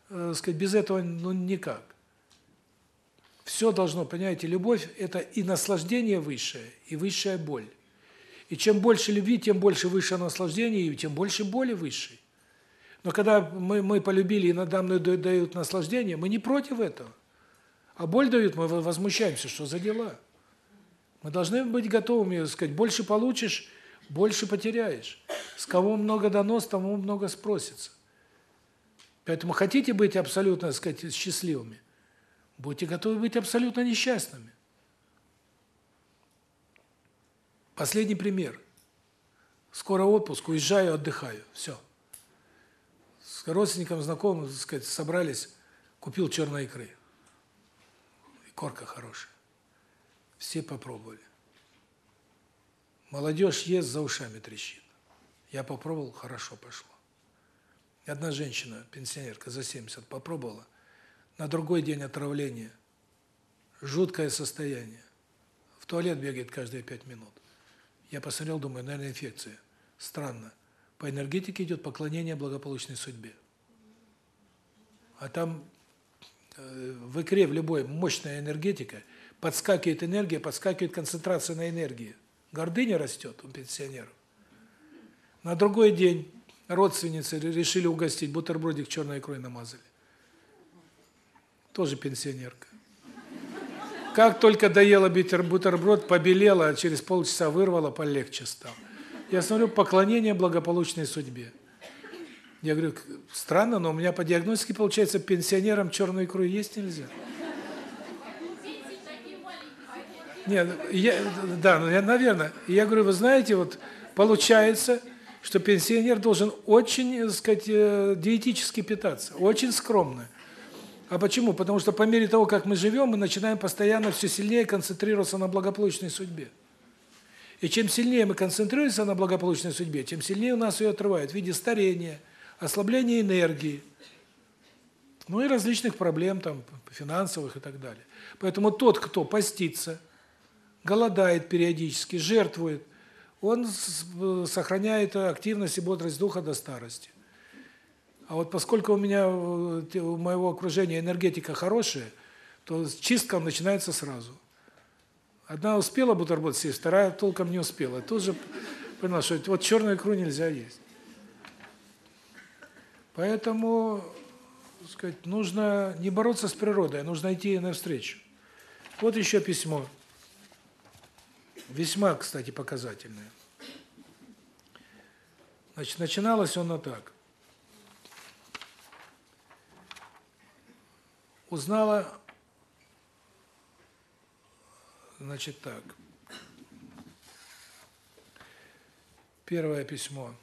э, сказать, без этого ну никак. Все должно, понимаете, любовь это и наслаждение высшее, и высшая боль. И чем больше любви, тем больше высшее наслаждение, и тем больше боли высшей. Но когда мы мы полюбили и надо мной дают наслаждение, мы не против этого. А боль дают, мы возмущаемся, что за дела? Мы должны быть готовыми, сказать, больше получишь, больше потеряешь. С кого много дано, с того много спросится. Поэтому хотите быть абсолютно, сказать, счастливыми, будьте готовы быть абсолютно несчастными. Последний пример. Скоро отпуск, уезжаю, отдыхаю. Все. С родственником, знакомым, так сказать, собрались, купил черной икры корка хорошая. Все попробовали. Молодежь ест, за ушами трещит. Я попробовал, хорошо пошло. И одна женщина, пенсионерка за 70, попробовала. На другой день отравление. Жуткое состояние. В туалет бегает каждые пять минут. Я посмотрел, думаю, наверное, инфекция. Странно. По энергетике идет поклонение благополучной судьбе. А там Э, в икре, в любой мощная энергетика, подскакивает энергия, подскакивает концентрация на энергии. Гордыня растет у пенсионеров. На другой день родственницы решили угостить, бутербродик черной икрой намазали. Тоже пенсионерка. Как только доела бутерброд, побелела, а через полчаса вырвала, полегче стало. Я смотрю, поклонение благополучной судьбе. Я говорю, странно, но у меня по диагностике получается пенсионерам черную икру есть нельзя. Нет, я да, ну я, наверное. Я говорю, вы знаете, вот получается, что пенсионер должен очень, так сказать, э, диетически питаться, очень скромно. А почему? Потому что по мере того, как мы живем, мы начинаем постоянно все сильнее концентрироваться на благополучной судьбе. И чем сильнее мы концентрируемся на благополучной судьбе, тем сильнее у нас ее отрывают в виде старения, ослабление энергии, ну и различных проблем там финансовых и так далее. Поэтому тот, кто постится, голодает периодически, жертвует, он сохраняет активность и бодрость духа до старости. А вот поскольку у меня у моего окружения энергетика хорошая, то чистка начинается сразу. Одна успела бутерброд съесть, вторая толком не успела. Тут же поняла, что вот черную икру нельзя есть. Поэтому, так сказать, нужно не бороться с природой, а нужно идти ей навстречу. Вот еще письмо. Весьма, кстати, показательное. Значит, начиналось оно так. Узнала, значит, так. Первое письмо.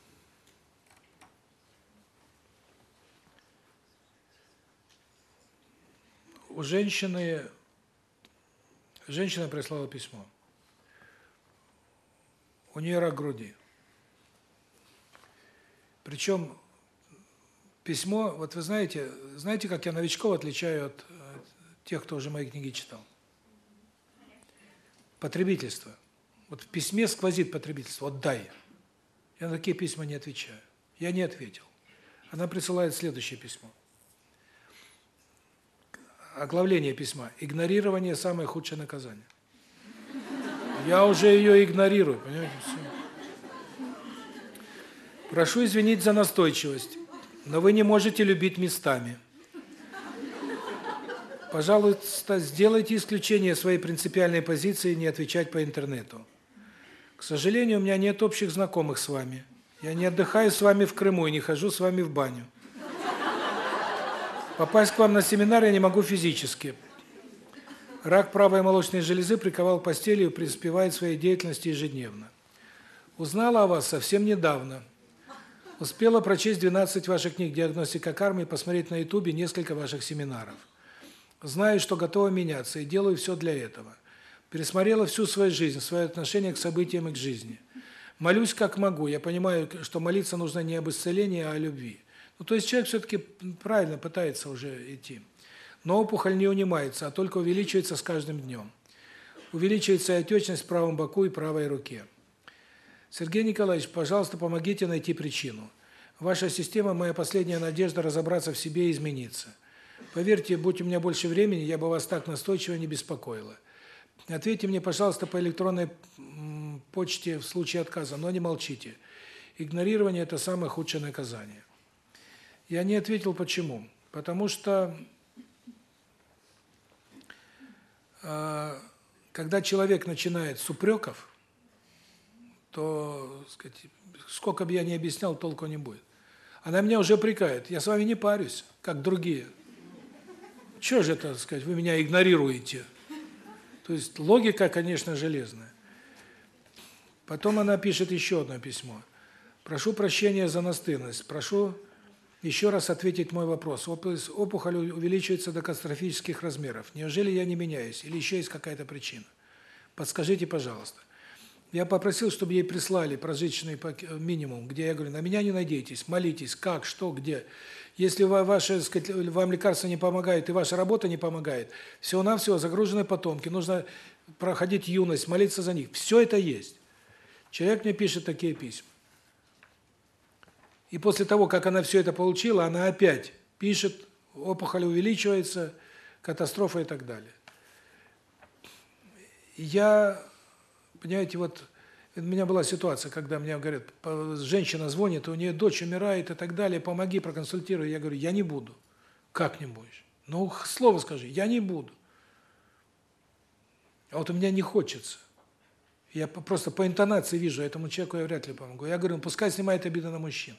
У женщины женщина прислала письмо. У нее рак груди. Причем письмо, вот вы знаете, знаете, как я новичков отличаю от тех, кто уже мои книги читал? Потребительство. Вот в письме сквозит потребительство. Вот дай. Я на такие письма не отвечаю. Я не ответил. Она присылает следующее письмо. Оглавление письма. Игнорирование – самое худшее наказание. Я уже ее игнорирую, понимаете, все. Прошу извинить за настойчивость, но вы не можете любить местами. Пожалуйста, сделайте исключение своей принципиальной позиции не отвечать по интернету. К сожалению, у меня нет общих знакомых с вами. Я не отдыхаю с вами в Крыму и не хожу с вами в баню. Попасть к вам на семинар я не могу физически. Рак правой молочной железы приковал к постели и преуспевает своей деятельности ежедневно. Узнала о вас совсем недавно. Успела прочесть 12 ваших книг «Диагностика кармы» и посмотреть на ютубе несколько ваших семинаров. Знаю, что готова меняться и делаю все для этого. Пересмотрела всю свою жизнь, свое отношение к событиям и к жизни. Молюсь как могу. Я понимаю, что молиться нужно не об исцелении, а о любви. Ну, то есть человек все-таки правильно пытается уже идти. Но опухоль не унимается, а только увеличивается с каждым днем. Увеличивается отечность в правом боку и правой руке. Сергей Николаевич, пожалуйста, помогите найти причину. Ваша система – моя последняя надежда разобраться в себе и измениться. Поверьте, будь у меня больше времени, я бы вас так настойчиво не беспокоила. Ответьте мне, пожалуйста, по электронной почте в случае отказа, но не молчите. Игнорирование – это самое худшее наказание. Я не ответил, почему. Потому что, э, когда человек начинает с упреков, то, сказать, сколько бы я ни объяснял, толку не будет. Она меня уже прикает. Я с вами не парюсь, как другие. Что же это, сказать, вы меня игнорируете? То есть логика, конечно, железная. Потом она пишет еще одно письмо. Прошу прощения за настырность. Прошу еще раз ответить мой вопрос. Опухоль увеличивается до катастрофических размеров. Неужели я не меняюсь или еще есть какая-то причина? Подскажите, пожалуйста. Я попросил, чтобы ей прислали прожиточный минимум, где я говорю: "На меня не надейтесь, молитесь, как, что, где". Если ваше, сказать, вам лекарство не помогает и ваша работа не помогает, все на все загружены потомки, нужно проходить юность, молиться за них. Все это есть. Человек мне пишет такие письма. И после того, как она все это получила, она опять пишет, опухоль увеличивается, катастрофа и так далее. Я Понимаете, вот у меня была ситуация, когда мне говорят, женщина звонит, у нее дочь умирает и так далее, помоги, проконсультируй. Я говорю, я не буду. Как не будешь? Ну, слово скажи, я не буду. А вот у меня не хочется. Я просто по интонации вижу, этому человеку я вряд ли помогу. Я говорю, ну, пускай снимает обиду на мужчин.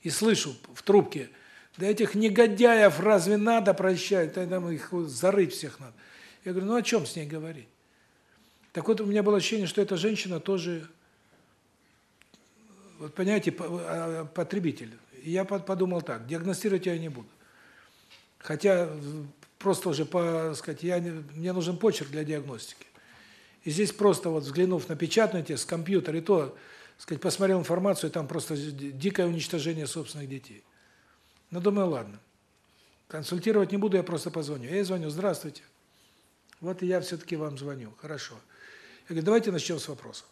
И слышу в трубке, да этих негодяев разве надо прощать? Тогда их зарыть всех надо. Я говорю, ну о чем с ней говорить? Так вот, у меня было ощущение, что эта женщина тоже, вот понимаете, а, потребитель. И я подумал так, диагностировать я не буду. Хотя просто уже, по, сказать, я мне нужен почерк для диагностики. И здесь просто вот взглянув на печатный текст, компьютер и то, сказать, посмотрел информацию, там просто дикое уничтожение собственных детей. Но думаю, ладно. Консультировать не буду, я просто позвоню. Я ей звоню: "Здравствуйте. Вот и я все таки вам звоню. Хорошо. Я говорю, давайте начнем с вопроса.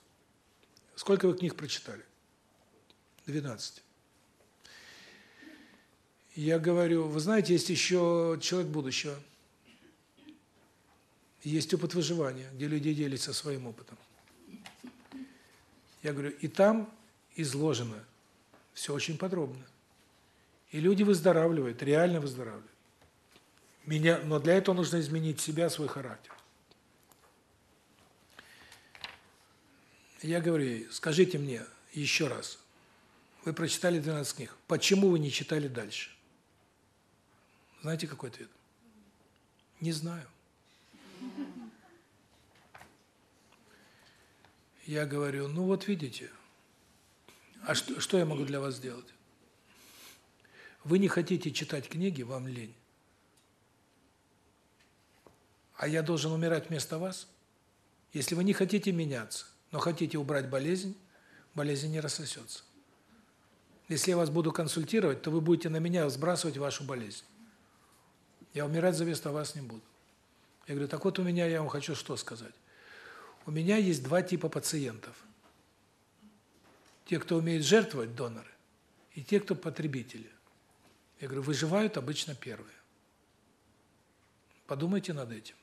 Сколько вы книг прочитали? 12. Я говорю, вы знаете, есть еще человек будущего. Есть опыт выживания, где люди делятся своим опытом. Я говорю, и там изложено все очень подробно. И люди выздоравливают, реально выздоравливают. Меня, но для этого нужно изменить себя, свой характер. Я говорю ей, скажите мне еще раз, вы прочитали 12 книг, почему вы не читали дальше? Знаете, какой ответ? Не знаю. Я говорю, ну вот видите, а что, что я могу для вас сделать? Вы не хотите читать книги, вам лень. А я должен умирать вместо вас? Если вы не хотите меняться, но хотите убрать болезнь, болезнь не рассосется. Если я вас буду консультировать, то вы будете на меня сбрасывать вашу болезнь. Я умирать за вместо вас не буду. Я говорю, так вот у меня, я вам хочу что сказать. У меня есть два типа пациентов. Те, кто умеет жертвовать, доноры, и те, кто потребители. Я говорю, выживают обычно первые. Подумайте над этим.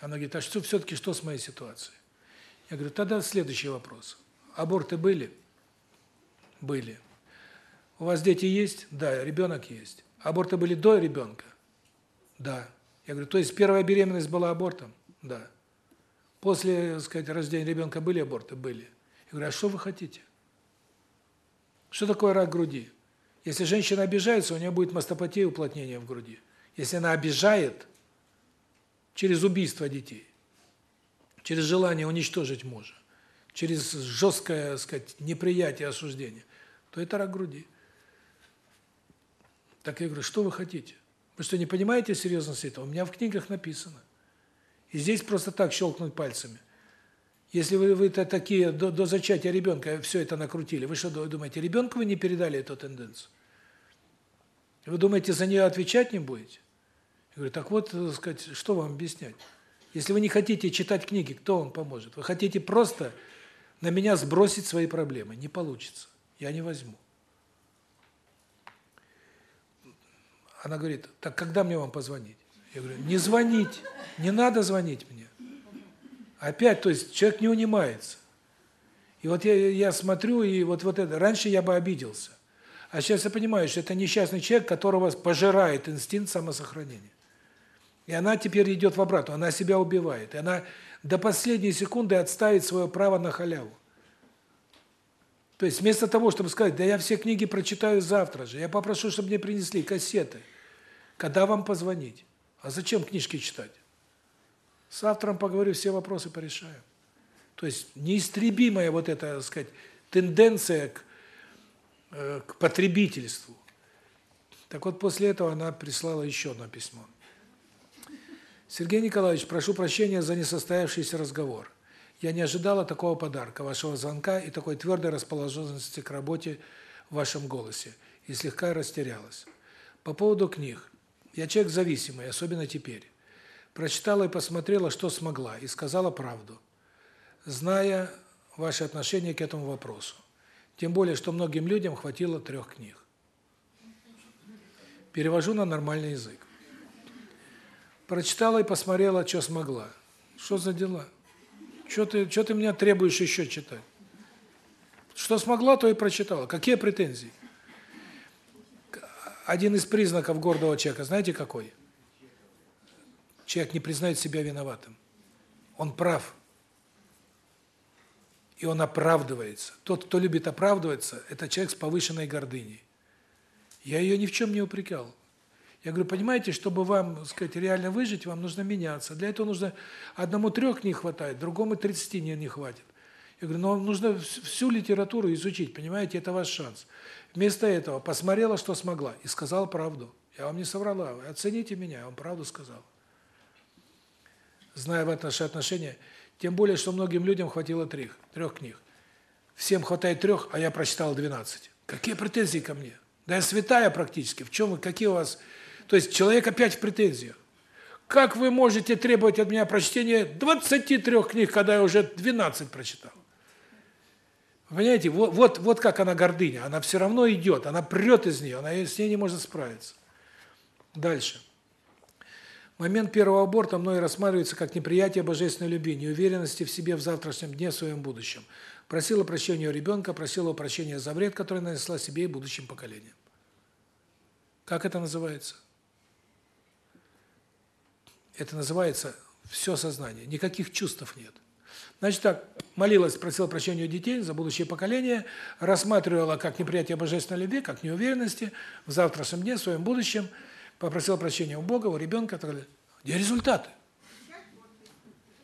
Она говорит, а что все-таки что с моей ситуацией? Я говорю, тогда следующий вопрос. Аборты были? Были. У вас дети есть? Да, ребенок есть. Аборты были до ребенка? Да. Я говорю, то есть первая беременность была абортом? Да. После, так сказать, рождения ребенка были аборты? Были. Я говорю, а что вы хотите? Что такое рак груди? Если женщина обижается, у нее будет мастопатия, уплотнение в груди. Если она обижает через убийство детей, через желание уничтожить мужа, через жесткое, так сказать, неприятие, осуждение, то это рак груди. Так я говорю, что вы хотите? Вы что, не понимаете серьезности этого? У меня в книгах написано. И здесь просто так щелкнуть пальцами. Если вы вы такие до, до зачатия ребенка все это накрутили, вы что думаете, ребенку вы не передали эту тенденцию? Вы думаете, за нее отвечать не будете? Я говорю, так вот, так сказать, что вам объяснять? Если вы не хотите читать книги, кто вам поможет? Вы хотите просто на меня сбросить свои проблемы. Не получится. Я не возьму. Она говорит, так когда мне вам позвонить? Я говорю, не звонить, не надо звонить мне. Опять, то есть человек не унимается. И вот я, я смотрю, и вот, вот это, раньше я бы обиделся. А сейчас я понимаю, что это несчастный человек, которого пожирает инстинкт самосохранения. И она теперь идет в обратную, она себя убивает. И она до последней секунды отставит свое право на халяву. То есть вместо того, чтобы сказать, да я все книги прочитаю завтра же, я попрошу, чтобы мне принесли кассеты. Когда вам позвонить? А зачем книжки читать? С автором поговорю, все вопросы порешаю. То есть неистребимая вот эта, так сказать, тенденция к, э, к потребительству. Так вот, после этого она прислала еще одно письмо. Сергей Николаевич, прошу прощения за несостоявшийся разговор. Я не ожидала такого подарка, вашего звонка и такой твердой расположенности к работе в вашем голосе, и слегка растерялась. По поводу книг. Я человек зависимый, особенно теперь. Прочитала и посмотрела, что смогла, и сказала правду, зная ваше отношение к этому вопросу. Тем более, что многим людям хватило трех книг. Перевожу на нормальный язык. Прочитала и посмотрела, что смогла. Что за дела? Что ты, что ты меня требуешь еще читать? Что смогла, то и прочитала. Какие претензии? Один из признаков гордого человека, знаете какой? Человек не признает себя виноватым. Он прав. И он оправдывается. Тот, кто любит оправдываться, это человек с повышенной гордыней. Я ее ни в чем не упрекал. Я говорю, понимаете, чтобы вам, так сказать, реально выжить, вам нужно меняться. Для этого нужно одному трех не хватает, другому 30 не, не хватит. Я говорю, но нужно всю литературу изучить, понимаете, это ваш шанс. Вместо этого посмотрела, что смогла, и сказала правду. Я вам не соврала, оцените меня, я вам правду сказал. Зная ваши отношения, тем более, что многим людям хватило трех, трех книг. Всем хватает трех, а я прочитал 12. Какие претензии ко мне? Да я святая практически. В чем вы, какие у вас то есть человек опять в претензиях. Как вы можете требовать от меня прочтения 23 книг, когда я уже 12 прочитал? Понимаете, вот, вот, вот как она гордыня. Она все равно идет, она прет из нее, она с ней не может справиться. Дальше. Момент первого аборта мной рассматривается как неприятие божественной любви, неуверенности в себе в завтрашнем дне, в своем будущем. просила прощения у ребенка, просила прощения за вред, который нанесла себе и будущим поколениям. Как это называется? Это называется все сознание. Никаких чувств нет. Значит так, молилась, просила прощения у детей за будущее поколение, рассматривала как неприятие божественной любви, как неуверенности в завтрашнем дне, в своем будущем, попросила прощения у Бога, у ребенка, так далее. Где результаты?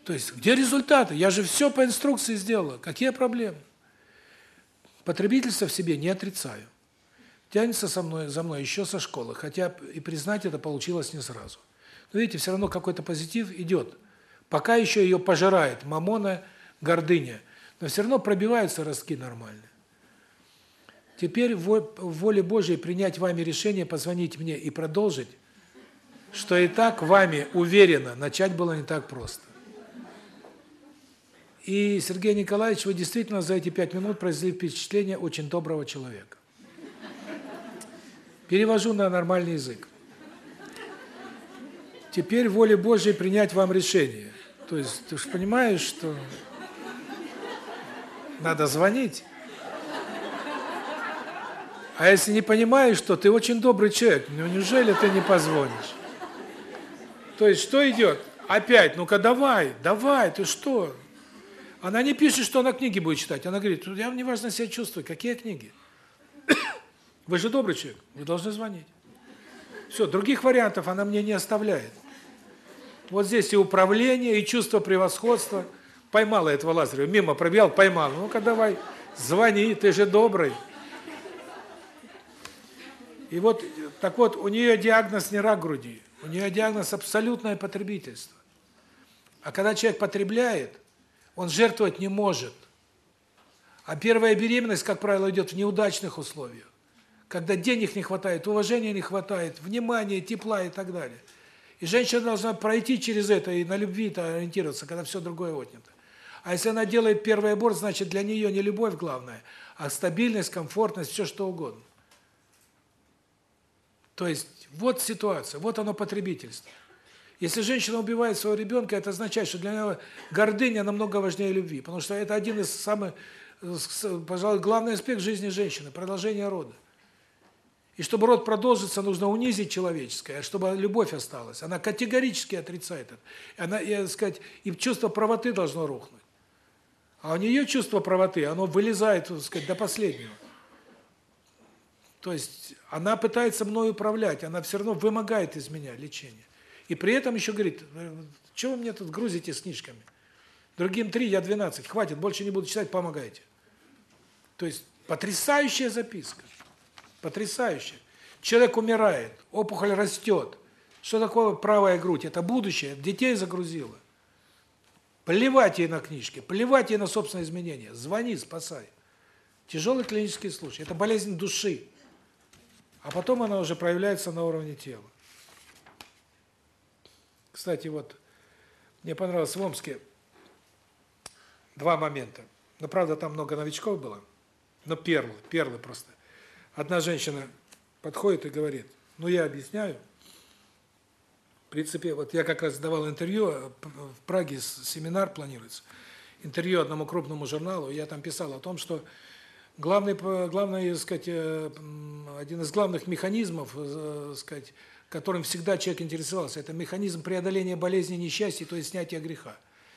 То есть, где результаты? Я же все по инструкции сделала. Какие проблемы? Потребительство в себе не отрицаю. Тянется со мной, за мной еще со школы, хотя и признать это получилось не сразу. Но видите, все равно какой-то позитив идет. Пока еще ее пожирает мамона, гордыня, но все равно пробиваются ростки нормально. Теперь в воле Божьей принять вами решение позвонить мне и продолжить, что и так вами уверенно начать было не так просто. И, Сергей Николаевич, вы действительно за эти пять минут произвели впечатление очень доброго человека. Перевожу на нормальный язык. Теперь воле Божьей принять вам решение. То есть ты же понимаешь, что надо звонить. А если не понимаешь, что ты очень добрый человек, ну неужели ты не позвонишь? То есть что идет? Опять, ну-ка давай, давай, ты что? Она не пишет, что она книги будет читать. Она говорит, я неважно себя чувствую. Какие книги? Вы же добрый человек, вы должны звонить. Все, других вариантов она мне не оставляет. Вот здесь и управление, и чувство превосходства. Поймала этого Лазарева, мимо пробежал, поймал. Ну-ка давай, звони, ты же добрый. И вот, так вот, у нее диагноз не рак груди, у нее диагноз абсолютное потребительство. А когда человек потребляет, он жертвовать не может. А первая беременность, как правило, идет в неудачных условиях. Когда денег не хватает, уважения не хватает, внимания, тепла и так далее. И женщина должна пройти через это и на любви-то ориентироваться, когда все другое отнято. А если она делает первый аборт, значит для нее не любовь главное, а стабильность, комфортность, все что угодно. То есть вот ситуация, вот оно потребительство. Если женщина убивает своего ребенка, это означает, что для нее гордыня намного важнее любви, потому что это один из самых, пожалуй, главный аспект жизни женщины продолжение рода. И чтобы род продолжится, нужно унизить человеческое, чтобы любовь осталась. Она категорически отрицает это. Она, я сказать, и чувство правоты должно рухнуть. А у нее чувство правоты, оно вылезает, так сказать, до последнего. То есть она пытается мной управлять, она все равно вымогает из меня лечение. И при этом еще говорит, что вы мне тут грузите с книжками? Другим три, я 12, хватит, больше не буду читать, помогайте. То есть потрясающая записка. Потрясающе. Человек умирает, опухоль растет. Что такое правая грудь? Это будущее, детей загрузила. Плевать ей на книжки, плевать ей на собственные изменения. Звони, спасай. Тяжелый клинический случай. Это болезнь души. А потом она уже проявляется на уровне тела. Кстати, вот мне понравилось в Омске два момента. Но правда там много новичков было. Но перлы, перлы просто. Одна женщина подходит и говорит: "Ну я объясняю. В принципе, вот я как раз давал интервью э, в Праге семинар планируется. Интервью одному крупному журналу, я там писал о том, что главный главный, сказать, э, один из главных механизмов, э, сказать, которым всегда человек интересовался, это механизм преодоления болезни, несчастья, то есть снятия греха.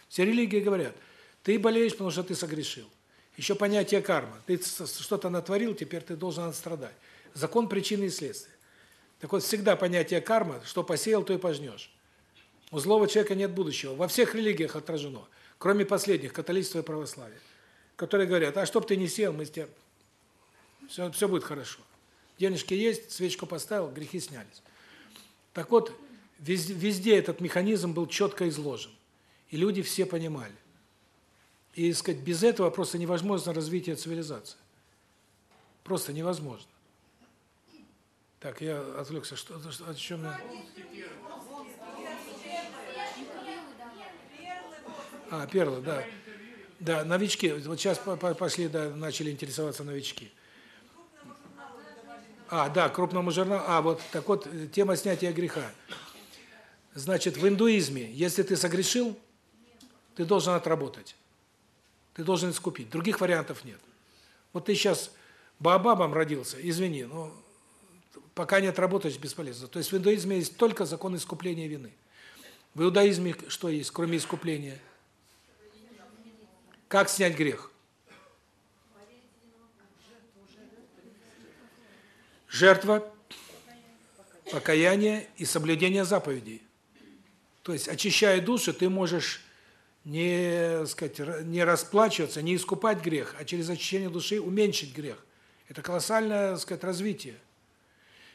Все религии говорят: ты болеешь, потому что ты согрешил. Еще понятие карма. Ты что-то натворил, теперь ты должен отстрадать. Закон причины и следствия. Так вот, всегда понятие карма, что посеял, то и пожнешь. У злого человека нет будущего. Во всех религиях отражено, кроме последних, католичества и православия, которые говорят, а чтоб ты не сел, мы с тебя... Все будет хорошо. Денежки есть, свечку поставил, грехи снялись. Так вот, везде, везде этот механизм был четко изложен. И люди все понимали. И, сказать, без этого просто невозможно развитие цивилизации. Просто невозможно. Так, я отвлекся. Что, что о чем я? А, перлы, да. Да, новички. Вот сейчас пошли, да, начали интересоваться новички. А, да, крупному журналу. А, вот так вот тема снятия греха. Значит, в индуизме, если ты согрешил, ты должен отработать. Ты должен искупить. Других вариантов нет. Вот ты сейчас баобабом родился, извини, но пока не отработаешь, бесполезно. То есть в иудаизме есть только закон искупления вины. В иудаизме что есть, кроме искупления? Как снять грех? Жертва, покаяние и соблюдение заповедей. То есть, очищая душу, ты можешь не, сказать, не расплачиваться, не искупать грех, а через очищение души уменьшить грех. Это колоссальное, сказать, развитие.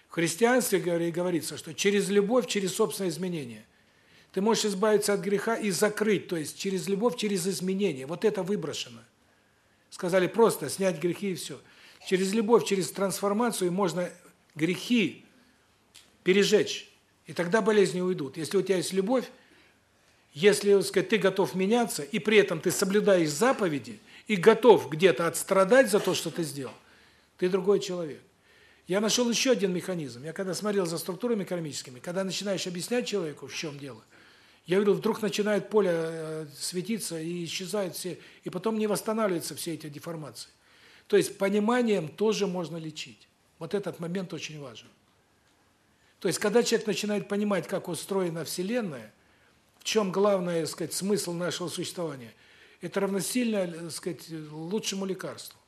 В христианстве говорится, что через любовь, через собственное изменение ты можешь избавиться от греха и закрыть, то есть через любовь, через изменение. Вот это выброшено. Сказали просто снять грехи и все. Через любовь, через трансформацию можно грехи пережечь. И тогда болезни уйдут. Если у тебя есть любовь, если, так сказать, ты готов меняться, и при этом ты соблюдаешь заповеди, и готов где-то отстрадать за то, что ты сделал, ты другой человек. Я нашел еще один механизм. Я когда смотрел за структурами кармическими, когда начинаешь объяснять человеку, в чем дело, я видел, вдруг начинает поле э, светиться и исчезают все, и потом не восстанавливаются все эти деформации. То есть пониманием тоже можно лечить. Вот этот момент очень важен. То есть когда человек начинает понимать, как устроена Вселенная, в чем главный, сказать, смысл нашего существования, это равносильно, сказать, лучшему лекарству.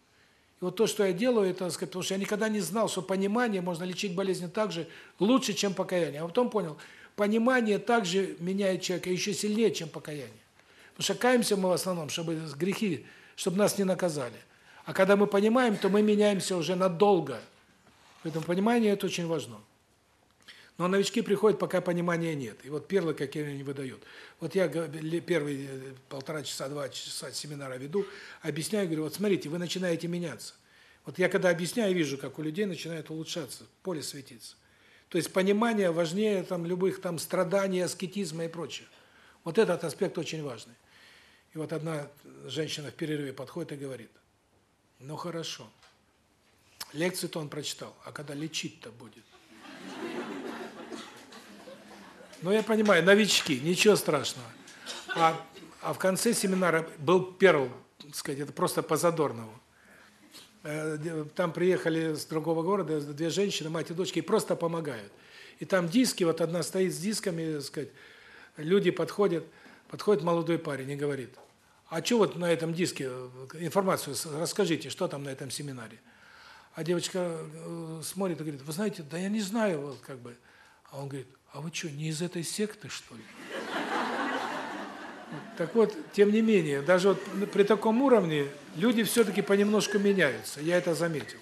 И вот то, что я делаю, это, так сказать, потому что я никогда не знал, что понимание можно лечить болезни так же лучше, чем покаяние. А потом понял, понимание также меняет человека еще сильнее, чем покаяние. Потому что каемся мы в основном, чтобы грехи, чтобы нас не наказали. А когда мы понимаем, то мы меняемся уже надолго. Поэтому понимание это очень важно. Но новички приходят, пока понимания нет. И вот перлы какие они выдают. Вот я первые э, полтора часа, два часа семинара веду, объясняю, говорю, вот смотрите, вы начинаете меняться. Вот я когда объясняю, вижу, как у людей начинает улучшаться, поле светиться. То есть понимание важнее там любых там страданий, аскетизма и прочее. Вот этот аспект очень важный. И вот одна женщина в перерыве подходит и говорит: "Ну хорошо. Лекцию-то он прочитал, а когда лечить-то будет?" Ну я понимаю, новички, ничего страшного. А а в конце семинара был перл, так сказать, это просто по задорному. Э, там приехали с другого города две женщины, мать и дочки, и просто помогают. И там диски, вот одна стоит с дисками, так сказать, люди подходят, подходит молодой парень и говорит, а что вот на этом диске, информацию расскажите, что там на этом семинаре. А девочка э, смотрит и говорит, вы знаете, да я не знаю, вот как бы. А он говорит, а вы что, не из этой секты, что ли? Так вот, тем не менее, даже вот при таком уровне люди все-таки понемножку меняются, я это заметил.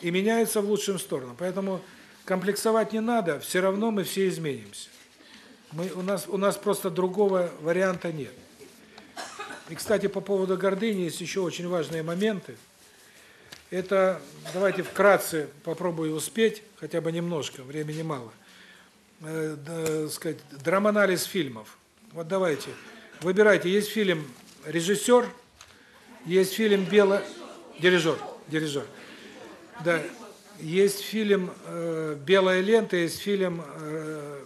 И меняются в лучшую сторону. Поэтому комплексовать не надо, все равно мы все изменимся. Мы, у, нас, у нас просто другого варианта нет. И, кстати, по поводу гордыни есть еще очень важные моменты. Это, давайте вкратце попробую успеть, хотя бы немножко, времени мало. Э, сказать, драманализ фильмов. Вот давайте, выбирайте, есть фильм «Режиссер», есть фильм «Бело...» Дирижер, дирижер. Да, есть фильм э, «Белая лента», есть фильм э,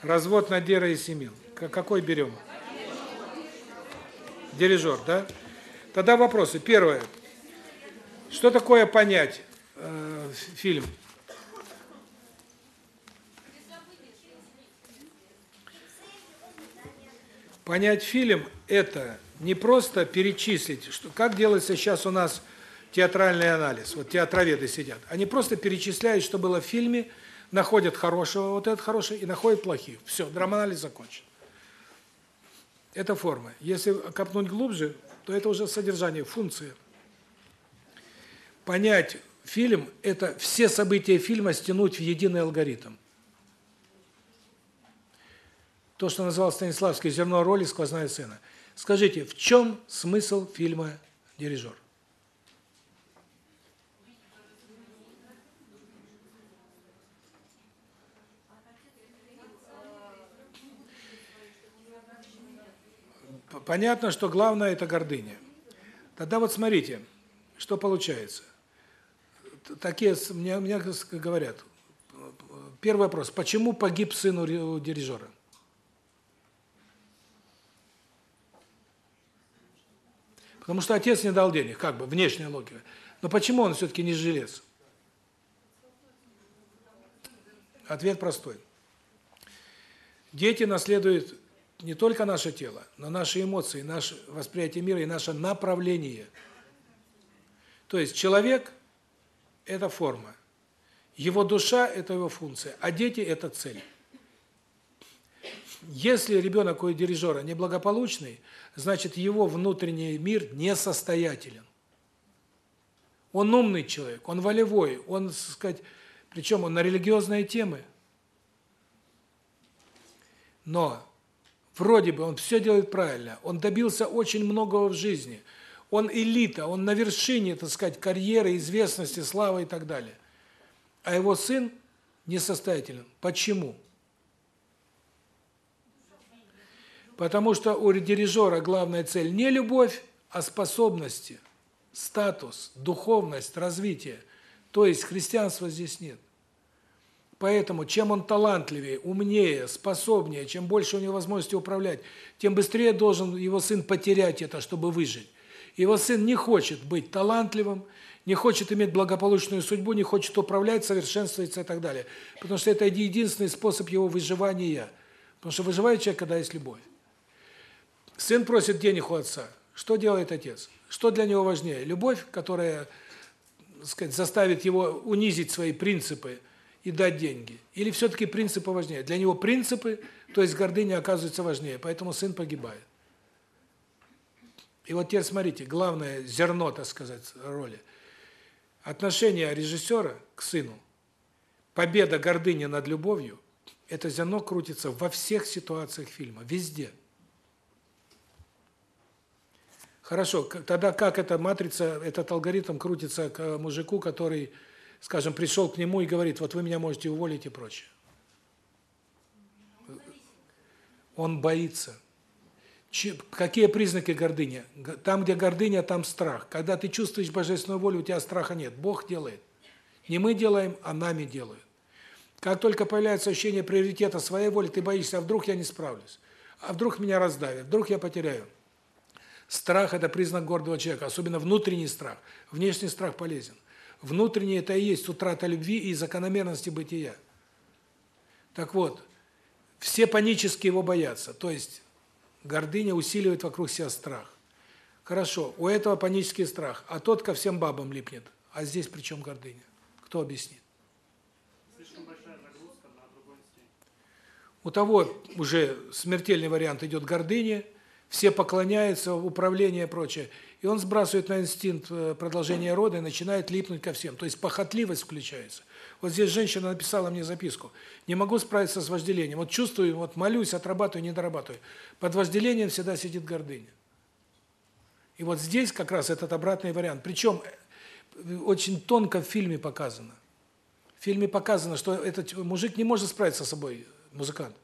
«Развод Надера и Семин». Какой берем? Дирижер, да? Тогда вопросы. Первое. Что такое понять э, фильм? Понять фильм – это не просто перечислить, что как делается сейчас у нас театральный анализ, вот театроведы сидят. Они просто перечисляют, что было в фильме, находят хорошего, вот этот хороший, и находят плохих. Все, драманализ закончен. Это форма. Если копнуть глубже, то это уже содержание, функция. Понять фильм – это все события фильма стянуть в единый алгоритм. То, что назвал Станиславский «Зерно роли. Сквозная сцена». Скажите, в чем смысл фильма «Дирижер»? Понятно, что главное – это гордыня. Тогда вот смотрите, что получается. Такие, мне, мне говорят, первый вопрос, почему погиб сын у дирижера? Потому что отец не дал денег, как бы, внешняя логика. Но почему он все-таки не жилец? Ответ простой. Дети наследуют не только наше тело, но наши эмоции, наше восприятие мира и наше направление. То есть человек – это форма, его душа – это его функция, а дети – это цель. Если ребенок у дирижера неблагополучный, значит его внутренний мир несостоятелен. Он умный человек, он волевой, он, так сказать, причем он на религиозные темы. Но вроде бы он все делает правильно, он добился очень многого в жизни. Он элита, он на вершине, так сказать, карьеры, известности, славы и так далее. А его сын несостоятелен. Почему? Потому что у дирижера главная цель не любовь, а способности, статус, духовность, развитие. То есть христианства здесь нет. Поэтому чем он талантливее, умнее, способнее, чем больше у него возможности управлять, тем быстрее должен его сын потерять это, чтобы выжить. Его сын не хочет быть талантливым, не хочет иметь благополучную судьбу, не хочет управлять, совершенствоваться и так далее. Потому что это единственный способ его выживания. Потому что выживает человек, когда есть любовь. Сын просит денег у отца. Что делает отец? Что для него важнее? Любовь, которая, так сказать, заставит его унизить свои принципы и дать деньги? Или все-таки принципы важнее? Для него принципы, то есть гордыня оказывается важнее, поэтому сын погибает. И вот теперь смотрите, главное зерно, так сказать, роли. Отношение режиссера к сыну, победа гордыни над любовью, это зерно крутится во всех ситуациях фильма, везде. Хорошо, тогда как эта матрица, этот алгоритм крутится к мужику, который, скажем, пришел к нему и говорит, вот вы меня можете уволить и прочее. Он боится. Какие признаки гордыни? Там, где гордыня, там страх. Когда ты чувствуешь божественную волю, у тебя страха нет. Бог делает. Не мы делаем, а нами делают. Как только появляется ощущение приоритета своей воли, ты боишься, а вдруг я не справлюсь? А вдруг меня раздавят? Вдруг я потеряю? Страх – это признак гордого человека, особенно внутренний страх. Внешний страх полезен. Внутренний – это и есть утрата любви и закономерности бытия. Так вот, все панически его боятся, то есть гордыня усиливает вокруг себя страх. Хорошо, у этого панический страх, а тот ко всем бабам липнет. А здесь при чем гордыня? Кто объяснит? У того уже смертельный вариант идет гордыня, все поклоняются, управление и прочее. И он сбрасывает на инстинкт э, продолжения рода и начинает липнуть ко всем. То есть похотливость включается. Вот здесь женщина написала мне записку. Не могу справиться с вожделением. Вот чувствую, вот молюсь, отрабатываю, не дорабатываю. Под вожделением всегда сидит гордыня. И вот здесь как раз этот обратный вариант. Причем э, очень тонко в фильме показано. В фильме показано, что этот мужик не может справиться с собой, музыкант.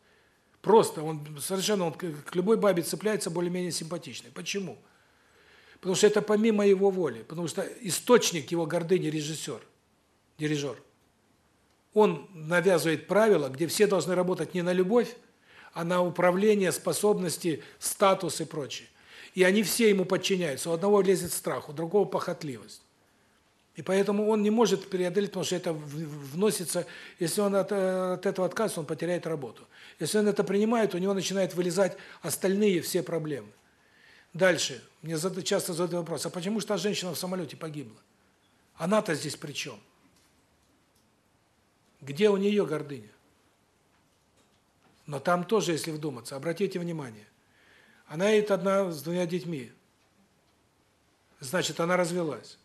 Просто он совершенно он к любой бабе цепляется более-менее симпатичный. Почему? Потому что это помимо его воли, потому что источник его гордыни режиссер, дирижер. Он навязывает правила, где все должны работать не на любовь, а на управление, способности, статус и прочее. И они все ему подчиняются. У одного лезет страх, у другого похотливость. И поэтому он не может преодолеть, потому что это вносится, если он от, от этого отказывается, он потеряет работу. Если он это принимает, у него начинают вылезать остальные все проблемы. Дальше. Мне часто задают вопрос, а почему же та женщина в самолете погибла? Она-то здесь при чем? Где у нее гордыня? Но там тоже, если вдуматься, обратите внимание. Она едет одна с двумя детьми. Значит, она развелась.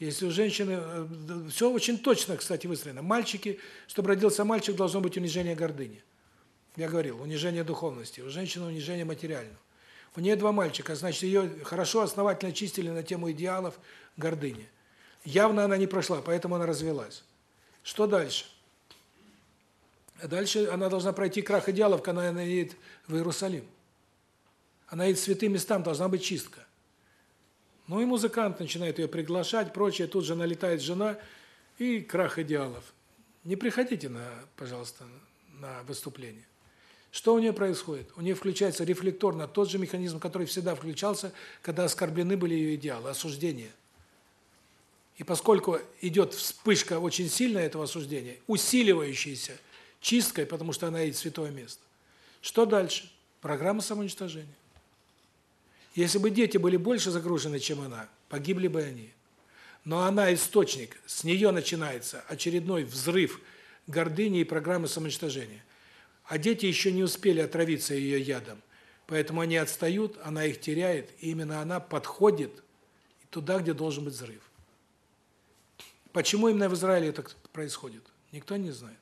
Если у женщины э, все очень точно, кстати, выстроено. Мальчики, чтобы родился мальчик, должно быть унижение гордыни. Я говорил, унижение духовности, у женщины унижение материального. У нее два мальчика, значит, ее хорошо основательно чистили на тему идеалов, гордыни. Явно она не прошла, поэтому она развелась. Что дальше? Дальше она должна пройти крах идеалов, когда она едет в Иерусалим. Она едет в святые места, там должна быть чистка. Ну и музыкант начинает ее приглашать, прочее, тут же налетает жена и крах идеалов. Не приходите на, пожалуйста, на выступление. Что у нее происходит? У нее включается рефлекторно тот же механизм, который всегда включался, когда оскорблены были ее идеалы, осуждение. И поскольку идет вспышка очень сильная этого осуждения, усиливающаяся чисткой, потому что она есть святое место. Что дальше? Программа самоуничтожения. Если бы дети были больше загружены, чем она, погибли бы они. Но она источник, с нее начинается очередной взрыв гордыни и программы самоуничтожения. А дети еще не успели отравиться ее ядом. Поэтому они отстают, она их теряет, и именно она подходит туда, где должен быть взрыв. Почему именно в Израиле это происходит? Никто не знает.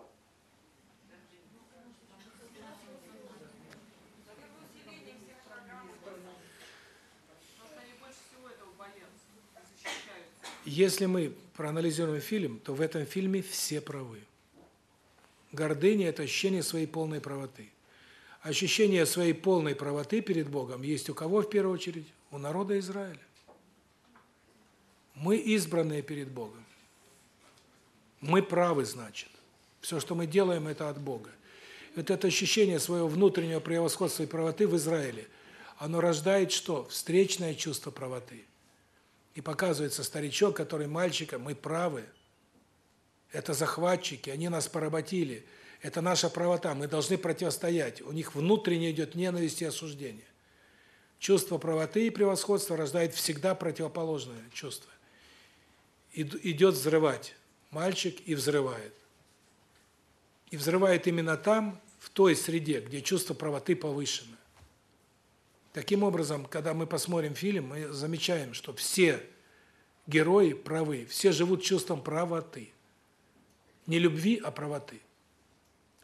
Если мы проанализируем фильм, то в этом фильме все правы. Гордыня – это ощущение своей полной правоты. Ощущение своей полной правоты перед Богом есть у кого в первую очередь? У народа Израиля. Мы избранные перед Богом. Мы правы, значит. Все, что мы делаем, это от Бога. Вот это ощущение своего внутреннего превосходства и правоты в Израиле, оно рождает что? Встречное чувство правоты. И показывается старичок, который мальчика, мы правы – это захватчики, они нас поработили. Это наша правота, мы должны противостоять. У них внутренне идет ненависть и осуждение. Чувство правоты и превосходства рождает всегда противоположное чувство. Идет взрывать. Мальчик и взрывает. И взрывает именно там, в той среде, где чувство правоты повышено. Таким образом, когда мы посмотрим фильм, мы замечаем, что все герои правы, все живут чувством правоты не любви, а правоты.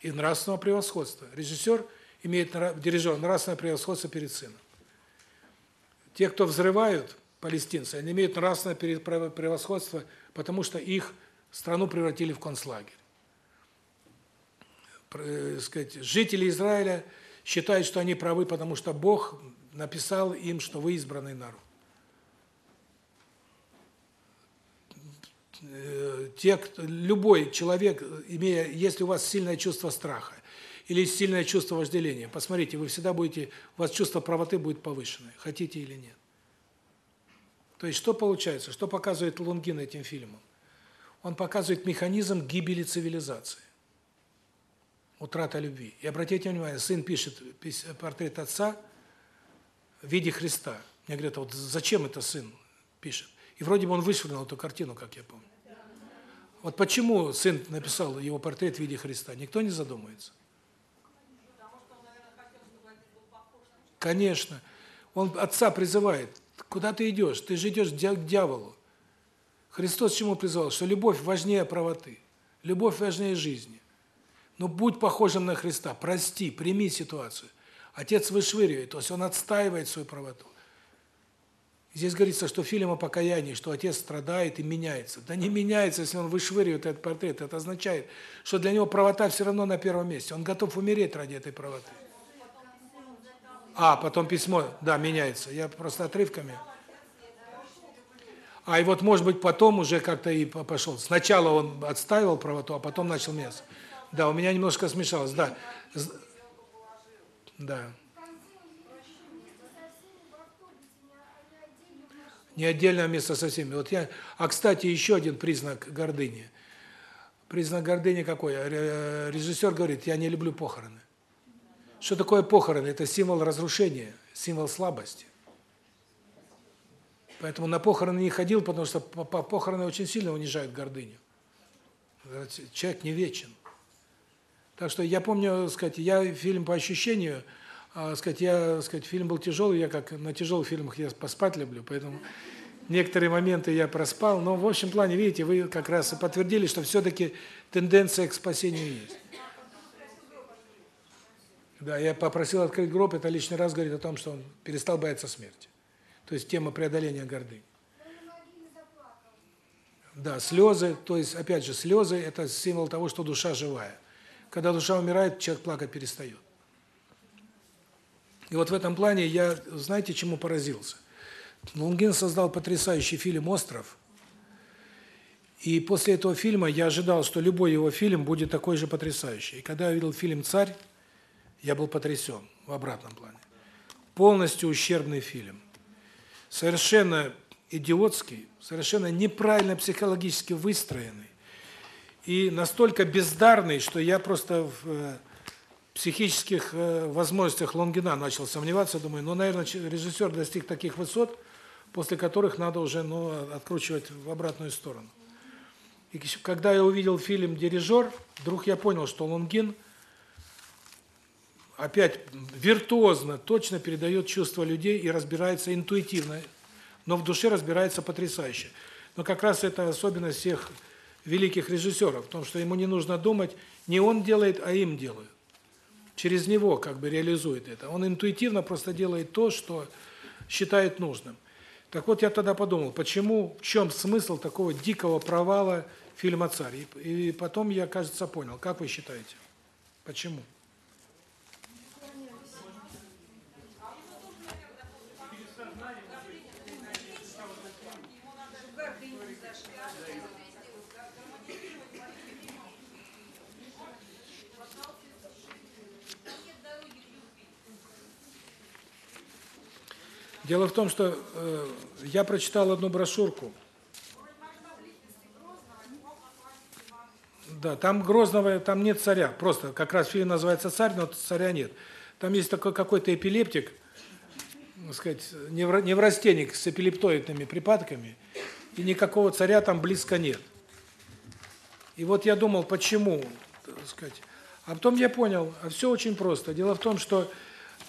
И нравственного превосходства. Режиссер имеет дирижер нравственное превосходство перед сыном. Те, кто взрывают палестинцы, они имеют нравственное превосходство, потому что их страну превратили в концлагерь. Э, сказать, жители Израиля считают, что они правы, потому что Бог написал им, что вы избранный народ. Э, те, любой человек, имея, если у вас сильное чувство страха или сильное чувство вожделения, посмотрите, вы всегда будете, у вас чувство правоты будет повышенное, хотите или нет. То есть что получается? Что показывает Лунгин этим фильмом? Он показывает механизм гибели цивилизации. Утрата любви. И обратите внимание, сын пишет портрет отца в виде Христа. Мне говорят, а вот зачем это сын пишет? И вроде бы он вышвырнул эту картину, как я помню. Вот почему сын написал его портрет в виде Христа, никто не задумывается. Конечно. Он отца призывает, куда ты идешь? Ты же идешь к дьяволу. Христос чему призывал? Что любовь важнее правоты, любовь важнее жизни. Но ну, будь похожим на Христа, прости, прими ситуацию. Отец вышвыривает, то есть он отстаивает свою правоту. Здесь говорится, что фильм о покаянии, что отец страдает и меняется. Да не меняется, если он вышвыривает этот портрет. Это означает, что для него правота все равно на первом месте. Он готов умереть ради этой правоты. А, потом письмо, да, меняется. Я просто отрывками. А и вот, может быть, потом уже как-то и пошел. Сначала он отстаивал правоту, а потом начал меняться. Да, у меня немножко смешалось, да. Да. не отдельное место со всеми. Вот я, а кстати, еще один признак гордыни. Признак гордыни какой? Режиссер говорит: "Я не люблю похороны". Что такое похороны? Это символ разрушения, символ слабости. Поэтому на похороны не ходил, потому что похороны очень сильно унижают гордыню. Человек не вечен. Так что я помню, сказать, я фильм по ощущению а, сказать, я, сказать, фильм был тяжелый, я как на тяжелых фильмах я поспать люблю, поэтому некоторые моменты я проспал, но в общем плане, видите, вы как раз и подтвердили, что все таки тенденция к спасению есть. Да, я попросил открыть гроб, это лишний раз говорит о том, что он перестал бояться смерти. То есть тема преодоления гордыни. Да, слезы, то есть опять же, слезы это символ того, что душа живая. Когда душа умирает, человек плакать перестает. И вот в этом плане я, знаете, чему поразился? Лунгин создал потрясающий фильм «Остров». И после этого фильма я ожидал, что любой его фильм будет такой же потрясающий. И когда я видел фильм «Царь», Я был потрясен в обратном плане. Полностью ущербный фильм. Совершенно идиотский, совершенно неправильно психологически выстроенный и настолько бездарный, что я просто в э, психических э, возможностях Лонгина начал сомневаться, думаю, ну, наверное, режиссер достиг таких высот, после которых надо уже, ну, откручивать в обратную сторону. И когда я увидел фильм «Дирижер», вдруг я понял, что Лонгин опять виртуозно, точно передает чувства людей и разбирается интуитивно, но в душе разбирается потрясающе. Но как раз это особенность всех великих режиссеров, в том, что ему не нужно думать, не он делает, а им делают. Через него как бы реализует это. Он интуитивно просто делает то, что считает нужным. Так вот я тогда подумал, почему, в чем смысл такого дикого провала фильма «Царь». И, потом я, кажется, понял. Как вы считаете? Почему? Дело в том, что э, я прочитал одну брошюрку Да, там Грозного, там нет царя. Просто как раз фильм называется «Царь», но царя нет. Там есть такой какой-то эпилептик, так сказать, неврастенник с эпилептоидными припадками, и никакого царя там близко нет. И вот я думал, почему, так сказать. А потом я понял, а все очень просто. Дело в том, что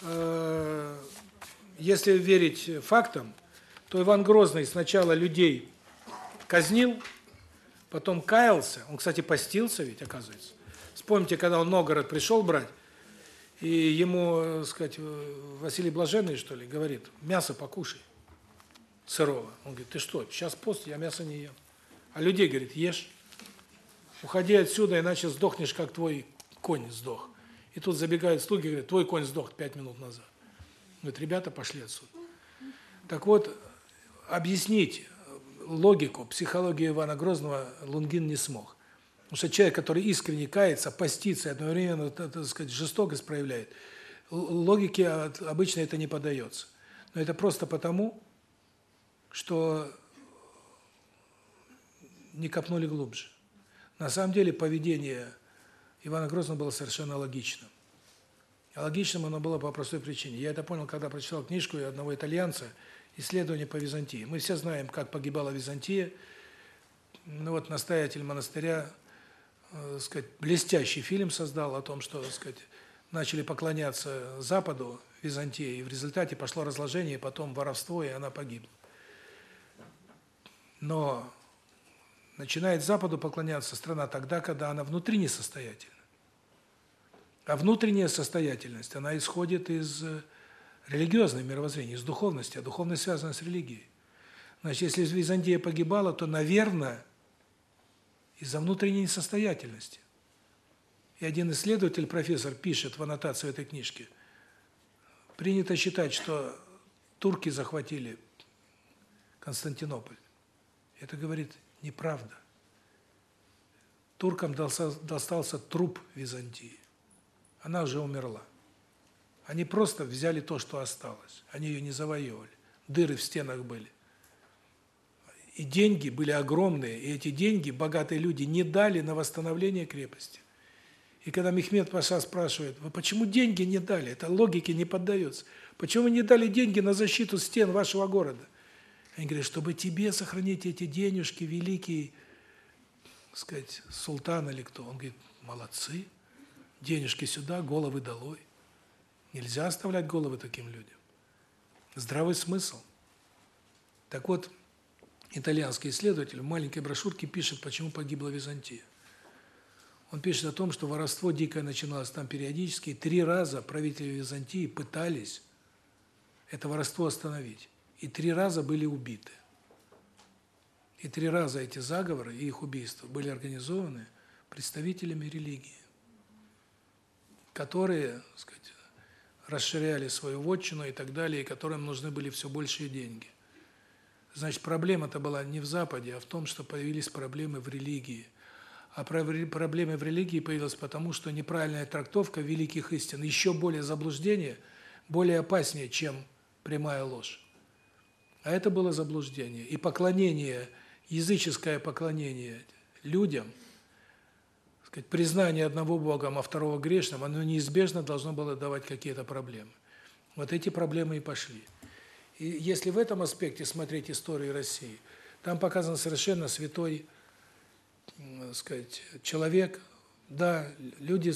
э, если верить фактам, то Иван Грозный сначала людей казнил, потом каялся, он, кстати, постился ведь, оказывается. Вспомните, когда он Новгород пришел брать, и ему, так э, сказать, э, Василий Блаженный, что ли, говорит, мясо покушай сырого. Он говорит, ты что, сейчас пост, я мясо не ем. А людей, говорит, ешь. Уходи отсюда, иначе сдохнешь, как твой конь сдох. И тут забегают слуги, говорят, твой конь сдох пять минут назад. Говорит, ребята, пошли отсюда. Так вот, объяснить логику, психологию Ивана Грозного Лунгин не смог. Потому что человек, который искренне кается, постится одновременно, так сказать, жестокость проявляет, логике обычно это не поддается. Но это просто потому, что не копнули глубже. На самом деле поведение Ивана Грозного было совершенно логичным. Логичным оно было по простой причине. Я это понял, когда прочитал книжку одного итальянца – исследования по Византии. Мы все знаем, как погибала Византия. Ну вот настоятель монастыря, э, сказать, блестящий фильм создал о том, что, сказать, начали поклоняться Западу, Византии, и в результате пошло разложение, потом воровство, и она погибла. Но начинает Западу поклоняться страна тогда, когда она внутри несостоятельна. А внутренняя состоятельность, она исходит из религиозное мировоззрение, из духовности, а духовность связана с религией. Значит, если Византия погибала, то, наверное, из-за внутренней несостоятельности. И один исследователь, профессор, пишет в аннотации этой книжки, принято считать, что турки захватили Константинополь. Это, говорит, неправда. Туркам достался труп Византии. Она уже умерла. Они просто взяли то, что осталось. Они ее не завоевывали. Дыры в стенах были. И деньги были огромные, и эти деньги богатые люди не дали на восстановление крепости. И когда Мехмед Паша спрашивает: "Вы почему деньги не дали? Это логике не поддается. Почему вы не дали деньги на защиту стен вашего города?" Они говорят: "Чтобы тебе сохранить эти денежки, великий, сказать, султан или кто?" Он говорит: "Молодцы. Денежки сюда, головы долой". Нельзя оставлять головы таким людям. Здравый смысл. Так вот, итальянский исследователь в маленькой брошюрке пишет, почему погибла Византия. Он пишет о том, что воровство дикое начиналось там периодически, и три раза правители Византии пытались это воровство остановить. И три раза были убиты. И три раза эти заговоры и их убийства были организованы представителями религии, которые, так сказать, расширяли свою вотчину и так далее, и которым нужны были все большие деньги. Значит, проблема-то была не в Западе, а в том, что появились проблемы в религии. А проблема в религии появилась потому, что неправильная трактовка великих истин еще более заблуждение, более опаснее, чем прямая ложь. А это было заблуждение. И поклонение, языческое поклонение людям, сказать, признание одного Богом, а второго грешным, оно неизбежно должно было давать какие-то проблемы. Вот эти проблемы и пошли. И если в этом аспекте смотреть историю России, там показан совершенно святой, так сказать, человек. Да, люди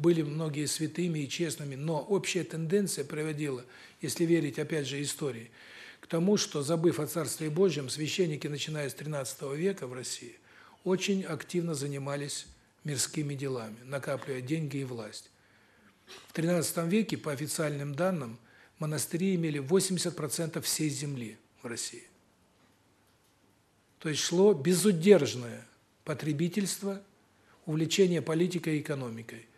были многие святыми и честными, но общая тенденция приводила, если верить опять же истории, к тому, что забыв о Царстве Божьем, священники, начиная с XIII века в России, очень активно занимались мирскими делами, накапливая деньги и власть. В XIII веке, по официальным данным, монастыри имели 80% всей земли в России. То есть шло безудержное потребительство, увлечение политикой и экономикой.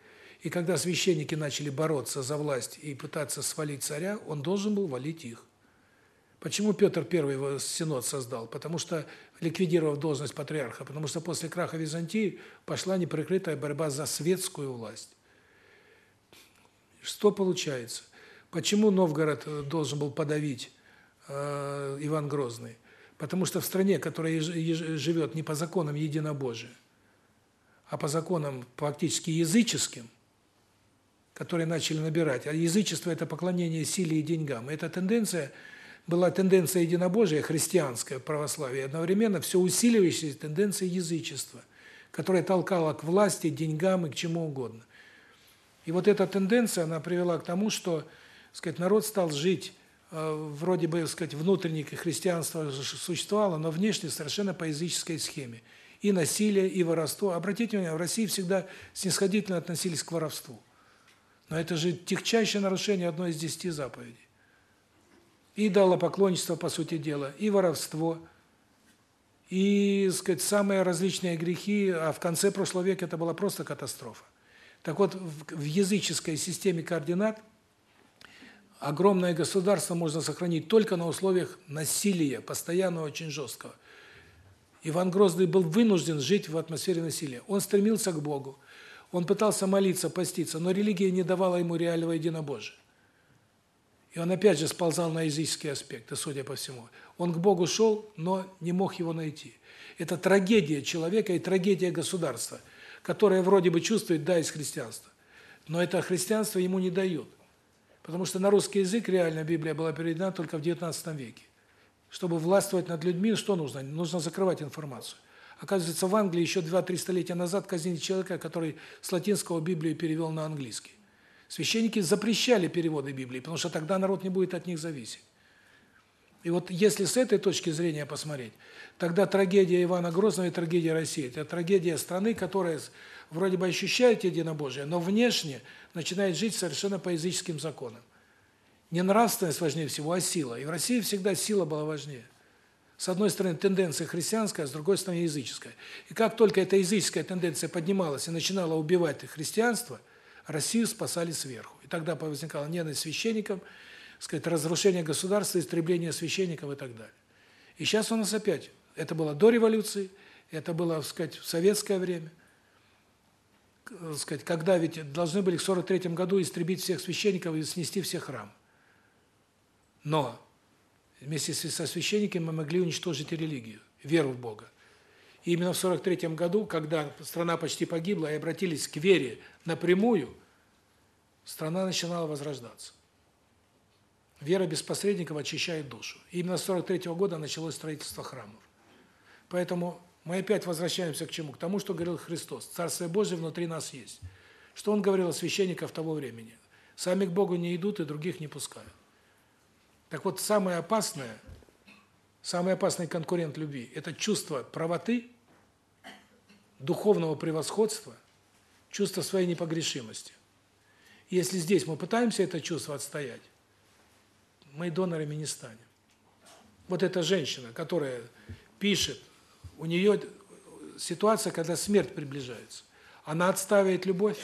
И когда священники начали бороться за власть и пытаться свалить царя, он должен был валить их. Почему Петр I синод создал? Потому что ликвидировав должность патриарха, потому что после краха Византии пошла неприкрытая борьба за светскую власть. Что получается? Почему Новгород э, должен был подавить э, Иван Грозный? Потому что в стране, которая живет не по законам единобожия, а по законам фактически языческим, которые начали набирать. А язычество – это поклонение силе и деньгам. Эта тенденция была тенденция единобожия, христианское православие, одновременно все усиливающаяся тенденция язычества, которая толкала к власти, деньгам и к чему угодно. И вот эта тенденция, она привела к тому, что, сказать, народ стал жить э, вроде бы, сказать, внутреннее христианство существовало, но внешне совершенно по языческой схеме. И насилие, и воровство. Обратите внимание, в России всегда снисходительно относились к воровству. Но это же тягчайшее нарушение одной из десяти заповедей. И дало поклонничество, по сути дела, и воровство, и, сказать, самые различные грехи, а в конце прошлого века это была просто катастрофа. Так вот, в языческой системе координат огромное государство можно сохранить только на условиях насилия, постоянного, очень жесткого. Иван Грозный был вынужден жить в атмосфере насилия. Он стремился к Богу, он пытался молиться, поститься, но религия не давала ему реального единобожия. И он опять же сползал на языческие аспекты, судя по всему. Он к Богу шел, но не мог его найти. Это трагедия человека и трагедия государства – которое вроде бы чувствует, да, из христианства. Но это христианство ему не дают. Потому что на русский язык реально Библия была переведена только в XIX веке. Чтобы властвовать над людьми, что нужно? Нужно закрывать информацию. Оказывается, в Англии еще 2-3 столетия назад казнили человека, который с латинского Библию перевел на английский. Священники запрещали переводы Библии, потому что тогда народ не будет от них зависеть. И вот если с этой точки зрения посмотреть, тогда трагедия Ивана Грозного и трагедия России – это трагедия страны, которая вроде бы ощущает единобожие, но внешне начинает жить совершенно по языческим законам. Не нравственность важнее всего, а сила. И в России всегда сила была важнее. С одной стороны, тенденция христианская, с другой стороны, языческая. И как только эта языческая тенденция поднималась и начинала убивать христианство, Россию спасали сверху. И тогда возникала ненависть священникам, сказать, разрушение государства, истребление священников и так далее. И сейчас у нас опять, это было до революции, это было, так сказать, в советское время, так сказать, когда ведь должны были в 43 году истребить всех священников и снести все храмы. Но вместе со священниками мы могли уничтожить и религию, веру в Бога. Именно в 43 году, когда страна почти погибла и обратились к вере напрямую, страна начинала возрождаться. Вера без посредников очищает душу. И именно с 43 -го года началось строительство храмов. Поэтому мы опять возвращаемся к чему? К тому, что говорил Христос. Царствие Божие внутри нас есть. Что он говорил о священниках того времени? Сами к Богу не идут и других не пускают. Так вот, самое опасное, самый опасный конкурент любви – это чувство правоты, духовного превосходства, чувство своей непогрешимости. Если здесь мы пытаемся это чувство отстоять, мы донорами не станем. Вот эта женщина, которая пишет, у нее ситуация, когда смерть приближается. Она отставит любовь,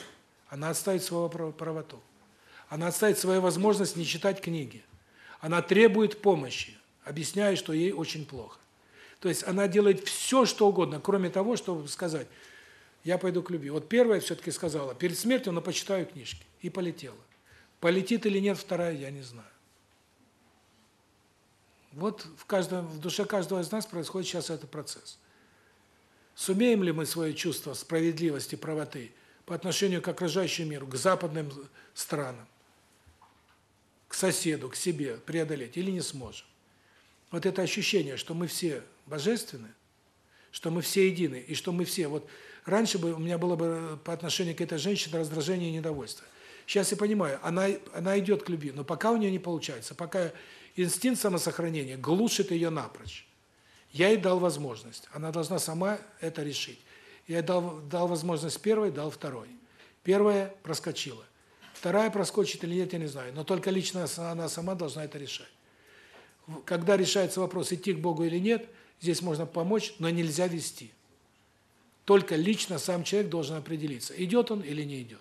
она отставит свою правоту. Она отставит свою возможность не читать книги. Она требует помощи, объясняя, что ей очень плохо. То есть она делает все, что угодно, кроме того, чтобы сказать, я пойду к любви. Вот первая все-таки сказала, перед смертью, но почитаю книжки. И полетела. Полетит или нет вторая, я не знаю. Вот в каждом в душе каждого из нас происходит сейчас этот процесс. Сумеем ли мы свое чувство справедливости, правоты по отношению к окружающему миру, к западным странам, к соседу, к себе преодолеть или не сможем? Вот это ощущение, что мы все божественны, что мы все едины и что мы все вот раньше бы у меня было бы по отношению к этой женщине раздражение и недовольство. Сейчас я понимаю, она она идет к любви, но пока у нее не получается, пока инстинкт самосохранения глушит ее напрочь. Я ей дал возможность. Она должна сама это решить. Я дал дал возможность первой, дал второй. Первая проскочила. Вторая проскочит или нет, я не знаю, но только лично она сама должна это решать. Когда решается вопрос идти к Богу или нет, здесь можно помочь, но нельзя вести. Только лично сам человек должен определиться, идет он или не идет.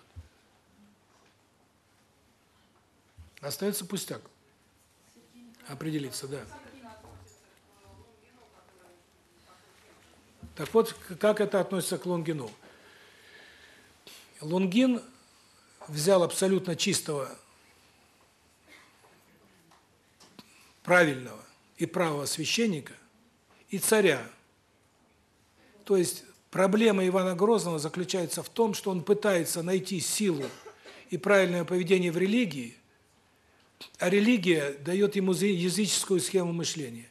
Остается пустяк. Определиться, да. Так вот, как это относится к Лунгину? Лунгин взял абсолютно чистого, правильного и правого священника и царя. То есть проблема Ивана Грозного заключается в том, что он пытается найти силу и правильное поведение в религии, а религия дает ему языческую схему мышления.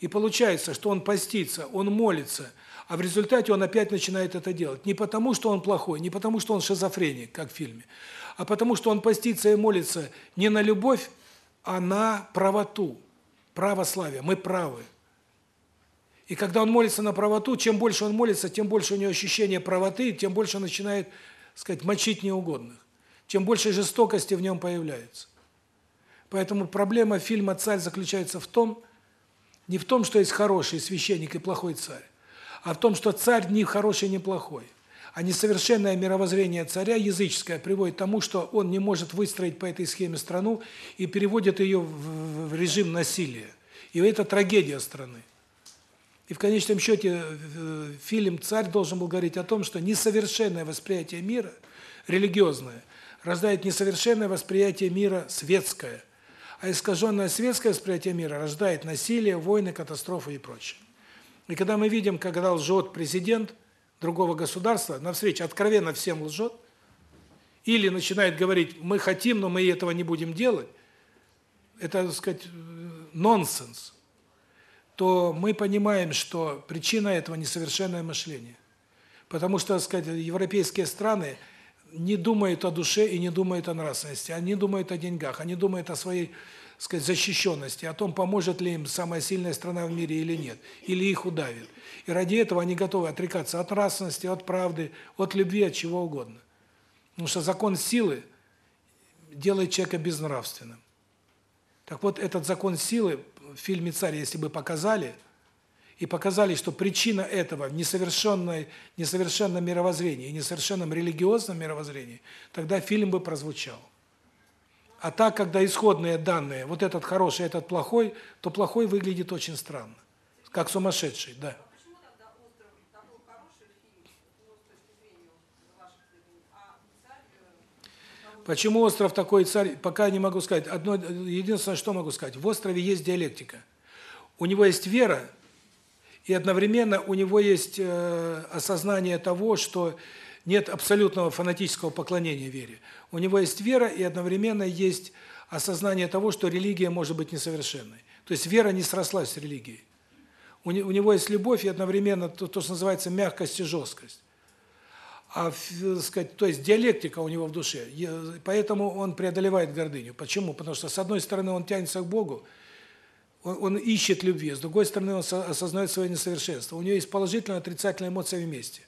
И получается, что он постится, он молится, а в результате он опять начинает это делать. Не потому, что он плохой, не потому, что он шизофреник, как в фильме, а потому, что он постится и молится не на любовь, а на правоту, православие. Мы правы. И когда он молится на правоту, чем больше он молится, тем больше у него ощущение правоты, тем больше он начинает, сказать, мочить неугодных. Тем больше жестокости в нем появляется. Поэтому проблема фильма «Царь» заключается в том, не в том, что есть хороший священник и плохой царь, а в том, что царь ни хороший, ни плохой. А несовершенное мировоззрение царя языческое приводит к тому, что он не может выстроить по этой схеме страну и переводит ее в режим насилия. И это трагедия страны. И в конечном счете фильм «Царь» должен был говорить о том, что несовершенное восприятие мира, религиозное, рождает несовершенное восприятие мира светское. А искаженное светское восприятие мира рождает насилие, войны, катастрофы и прочее. И когда мы видим, когда лжет президент другого государства, на встрече откровенно всем лжет, или начинает говорить, мы хотим, но мы этого не будем делать, это, так сказать, нонсенс, то мы понимаем, что причина этого несовершенное мышление. Потому что, так сказать, европейские страны не думают о душе и не думают о нравственности, они думают о деньгах, они думают о своей сказать, защищенности, о том, поможет ли им самая сильная страна в мире или нет, или их удавит. И ради этого они готовы отрекаться от нравственности, от правды, от любви, от чего угодно. Потому что закон силы делает человека безнравственным. Так вот, этот закон силы в фильме «Царь», если бы показали, и показали, что причина этого в несовершенной, несовершенном мировоззрении несовершенном религиозном мировоззрении, тогда фильм бы прозвучал. А так, когда исходные данные, вот этот хороший, этот плохой, то плохой выглядит очень странно, как сумасшедший, да. Почему остров такой царь, пока не могу сказать. Одно единственное, что могу сказать. В острове есть диалектика. У него есть вера, и одновременно у него есть э, осознание того, что нет абсолютного фанатического поклонения вере. У него есть вера и одновременно есть осознание того, что религия может быть несовершенной. То есть вера не срослась с религией. У него есть любовь и одновременно то, то что называется мягкость и жесткость. А, сказать, то есть диалектика у него в душе. Поэтому он преодолевает гордыню. Почему? Потому что с одной стороны он тянется к Богу, он, он ищет любви, с другой стороны он осознает свое несовершенство. У него есть положительная и отрицательная эмоция вместе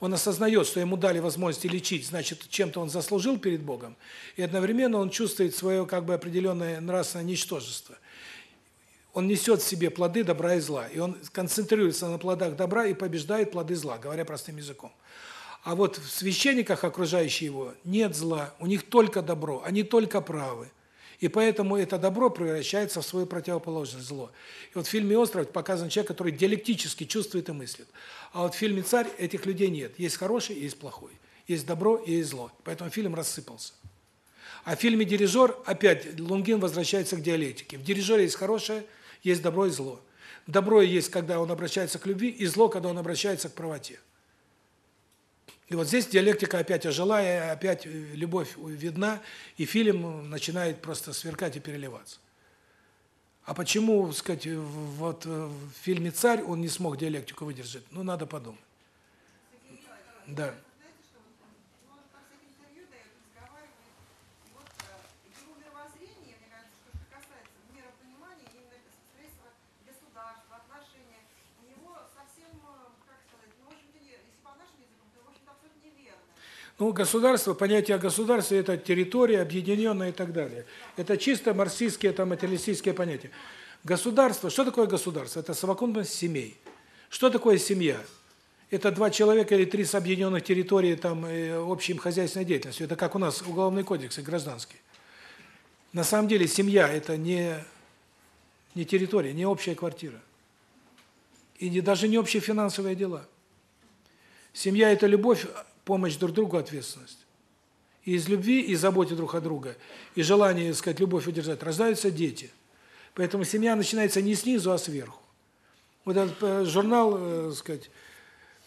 он осознает, что ему дали возможность лечить, значит, чем-то он заслужил перед Богом, и одновременно он чувствует свое как бы определенное нравственное ничтожество. Он несет в себе плоды добра и зла, и он концентрируется на плодах добра и побеждает плоды зла, говоря простым языком. А вот в священниках, окружающих его, нет зла, у них только добро, они только правы. И поэтому это добро превращается в свою противоположность зло. И вот в фильме Остров показан человек, который диалектически чувствует и мыслит. А вот в фильме Царь этих людей нет. Есть хороший, есть плохой. Есть добро и есть зло. Поэтому фильм рассыпался. А в фильме Дирижер опять Лунгин возвращается к диалектике. В Дирижере есть хорошее, есть добро и зло. Добро есть, когда он обращается к любви, и зло, когда он обращается к правоте. И вот здесь диалектика опять ожила, и опять любовь видна, и фильм начинает просто сверкать и переливаться. А почему, так сказать, вот в фильме «Царь» он не смог диалектику выдержать? Ну, надо подумать. Да. Ну, государство, понятие государства – это территория, объединенная и так далее. Это чисто марксистские, там, материалистические понятия. Государство, что такое государство? Это совокупность семей. Что такое семья? Это два человека или три с объединенных территорий, там, общим хозяйственной деятельностью. Это как у нас уголовный кодекс и гражданский. На самом деле семья – это не, не территория, не общая квартира. И не, даже не общие финансовые дела. Семья – это любовь помощь друг другу, ответственность. И из любви и заботы друг о друге, и желания, так сказать, любовь удержать, рождаются дети. Поэтому семья начинается не снизу, а сверху. Вот этот э, журнал, э, так сказать,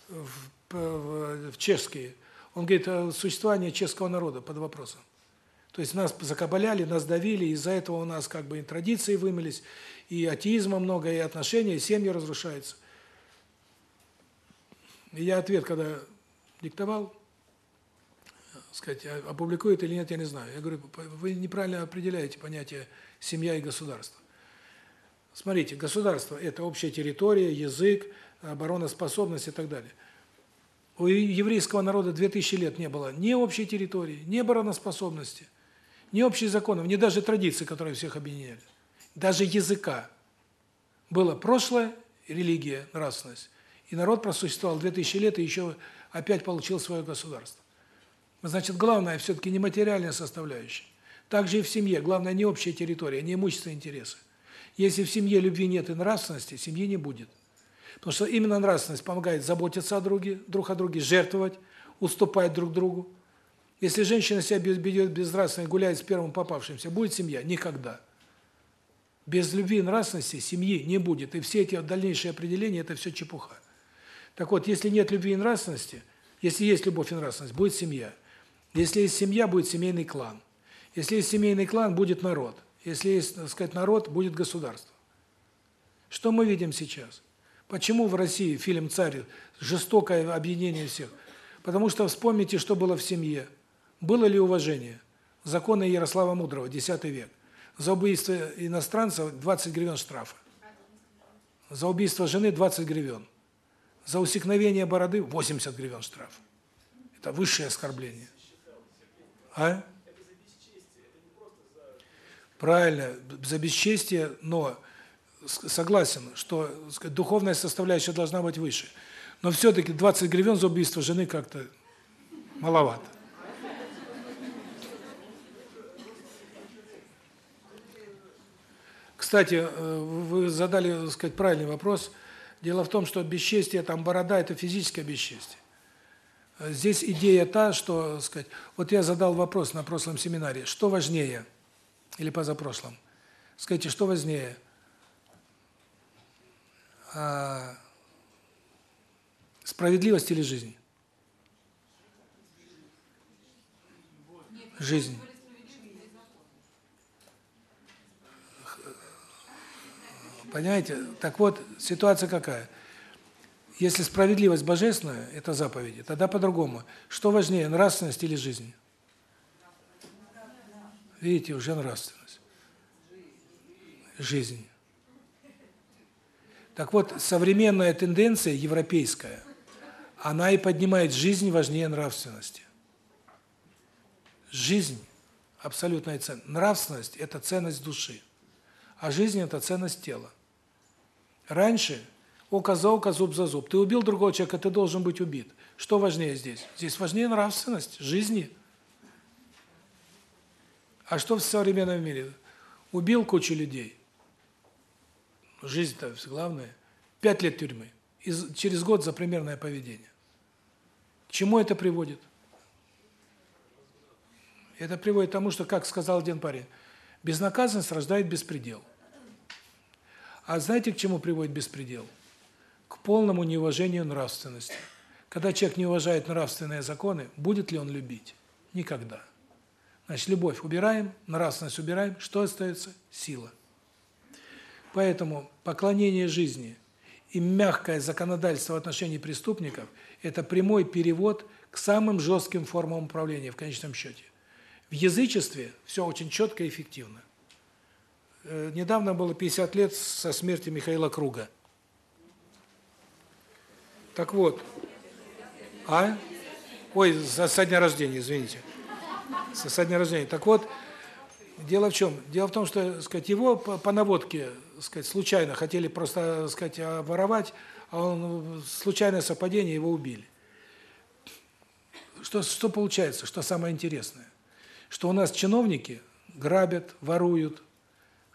в, в чешский, он говорит о существовании чешского народа под вопросом. То есть нас закабаляли, нас давили, из-за этого у нас как бы и традиции вымылись, и атеизма много, и отношения, и семьи разрушаются. И я ответ, когда диктовал, сказать, а опубликует или нет, я не знаю. Я говорю, вы неправильно определяете понятие семья и государство. Смотрите, государство – это общая территория, язык, обороноспособность и так далее. У еврейского народа 2000 лет не было ни общей территории, ни обороноспособности, ни общих законов, ни даже традиций, которые всех объединяли. Даже языка. Было прошлое, религия, нравственность. И народ просуществовал 2000 лет и еще опять получил свое государство. Значит, главное все-таки не материальная составляющая. Также и в семье. Главное не общая территория, не имущество интересы. Если в семье любви нет и нравственности, семьи не будет. Потому что именно нравственность помогает заботиться о друге, друг о друге, жертвовать, уступать друг другу. Если женщина себя ведет безнравственно и гуляет с первым попавшимся, будет семья? Никогда. Без любви и нравственности семьи не будет. И все эти дальнейшие определения – это все чепуха. Так вот, если нет любви и нравственности, если есть любовь и нравственность, будет семья. Если есть семья, будет семейный клан. Если есть семейный клан, будет народ. Если есть, так сказать, народ, будет государство. Что мы видим сейчас? Почему в России фильм «Царь» жестокое объединение всех? Потому что вспомните, что было в семье. Было ли уважение? Законы Ярослава Мудрого, X век. За убийство иностранцев 20 гривен штрафа. За убийство жены 20 гривен. За усекновение бороды 80 гривен штраф. Это высшее оскорбление. А? Правильно, за бесчестие, но согласен, что сказать, духовная составляющая должна быть выше. Но все-таки 20 гривен за убийство жены как-то маловато. Кстати, э, вы задали, так сказать, правильный вопрос – Дело в том, что бесчестие, там борода – это физическое бесчестие. Здесь идея та, что, сказать, вот я задал вопрос на прошлом семинаре, что важнее, или позапрошлом, скажите, что важнее, а, справедливость или жизнь? Жизнь. Понимаете? Так вот, ситуация какая? Если справедливость божественная, это заповеди, тогда по-другому. Что важнее, нравственность или жизнь? Видите, уже нравственность. Жизнь. Так вот, современная тенденция европейская, она и поднимает жизнь важнее нравственности. Жизнь – абсолютная ценность. Нравственность – это ценность души, а жизнь – это ценность тела. Раньше око за око, зуб за зуб. Ты убил другого человека, ты должен быть убит. Что важнее здесь? Здесь важнее нравственность, жизни. А что в современном мире? Убил кучу людей. Жизнь-то главное. Пять лет тюрьмы. И через год за примерное поведение. К чему это приводит? Это приводит к тому, что, как сказал один парень, безнаказанность рождает беспредел. А знаете, к чему приводит беспредел? К полному неуважению нравственности. Когда человек не уважает нравственные законы, будет ли он любить? Никогда. Значит, любовь убираем, нравственность убираем, что остается? Сила. Поэтому поклонение жизни и мягкое законодательство в отношении преступников – это прямой перевод к самым жестким формам управления в конечном счете. В язычестве все очень четко и эффективно. Э, недавно было 50 лет со смерти Михаила Круга. Так вот, а? Ой, за со дня рождения, извините. Со, со дня рождения. Так вот, дело в чем? Дело в том, что, сказать, его по, по наводке, сказать, случайно хотели просто, сказать, воровать, а он случайное совпадение его убили. Что что получается? Что самое интересное? Что у нас чиновники грабят, воруют,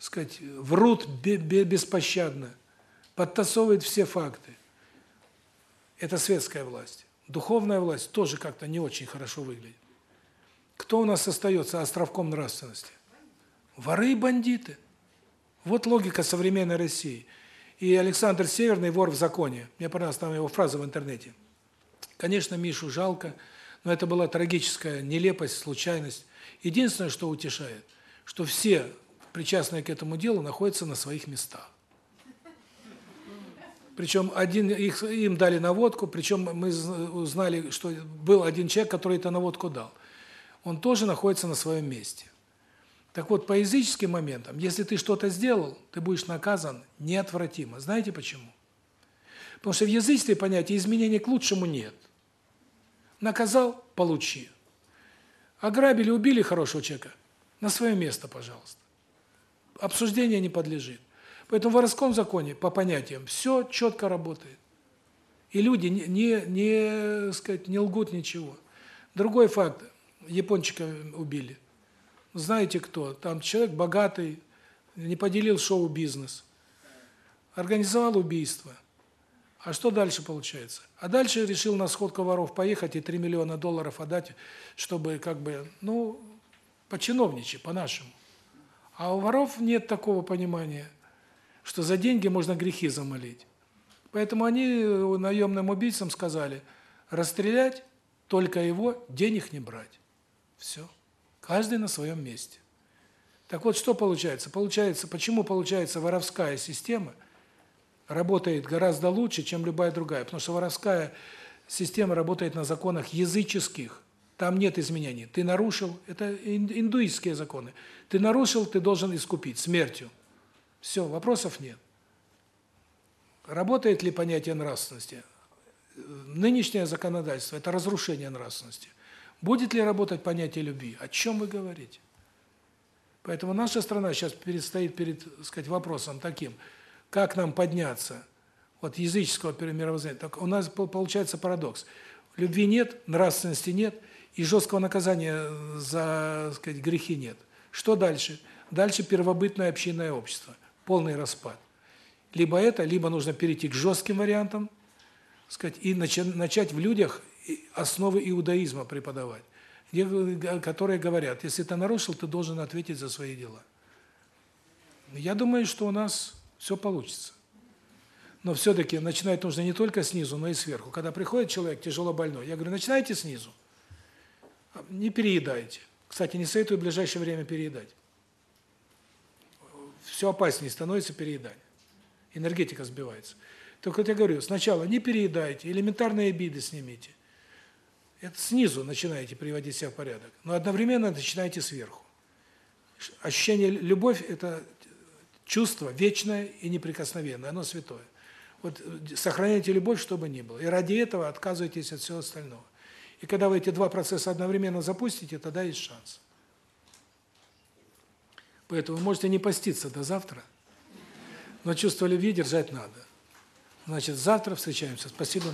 сказать, врут беспощадно, подтасовывают все факты. Это светская власть. Духовная власть тоже как-то не очень хорошо выглядит. Кто у нас остается островком нравственности? Воры и бандиты. Вот логика современной России. И Александр Северный вор в законе. Мне понравилась там его фраза в интернете. Конечно, Мишу жалко, но это была трагическая нелепость, случайность. Единственное, что утешает, что все причастные к этому делу находятся на своих местах. Причем один их им дали наводку, причем мы узнали, что был один человек, который эту наводку дал. Он тоже находится на своем месте. Так вот, по языческим моментам, если ты что-то сделал, ты будешь наказан неотвратимо. Знаете почему? Потому что в язычестве понятия изменения к лучшему нет. Наказал получи. Ограбили, убили хорошего человека на свое место, пожалуйста. Обсуждение не подлежит. Поэтому в воровском законе, по понятиям, все четко работает. И люди не, не, не сказать, не лгут ничего. Другой факт. Япончика убили. Знаете кто? Там человек богатый, не поделил шоу-бизнес. Организовал убийство. А что дальше получается? А дальше решил на сходку воров поехать и 3 миллиона долларов отдать, чтобы как бы, ну, по-чиновничьи, по-нашему. А у воров нет такого понимания – что за деньги можно грехи замолить. Поэтому они э, наемным убийцам сказали: расстрелять только его, денег не брать. Все. Каждый на своем месте. Так вот, что получается? Получается, почему получается воровская система работает гораздо лучше, чем любая другая? Потому что воровская система работает на законах языческих. Там нет изменений. Ты нарушил, это индуистские законы. Ты нарушил, ты должен искупить смертью. Все, вопросов нет. Работает ли понятие нравственности? Нынешнее законодательство это разрушение нравственности. Будет ли работать понятие любви? О чем вы говорите? Поэтому наша страна сейчас предстоит перед, сказать, вопросом таким: как нам подняться от языческого мировоззрения? Так у нас получается парадокс. Любви нет, нравственности нет, и жесткого наказания за, сказать, грехи нет. Что дальше? Дальше первобытное общинное общество полный распад. Либо это, либо нужно перейти к жестким вариантам, сказать, и начать в людях основы иудаизма преподавать, где, которые говорят, если ты нарушил, ты должен ответить за свои дела. Я думаю, что у нас все получится. Но все-таки начинать нужно не только снизу, но и сверху. Когда приходит человек тяжело больной, я говорю, начинайте снизу. Не переедайте. Кстати, не советую в ближайшее время переедать все опаснее становится переедание. Энергетика сбивается. Только вот я говорю, сначала не переедайте, элементарные обиды снимите. Это снизу начинаете приводить себя в порядок, но одновременно начинаете сверху. Ощущение любовь это чувство вечное и неприкосновенное, оно святое. Вот сохраняйте любовь, чтобы ни было. И ради этого отказывайтесь от всего остального. И когда вы эти два процесса одновременно запустите, тогда есть шанс. Поэтому можете не поститься до завтра, но чувство любви держать надо. Значит, завтра встречаемся. Спасибо.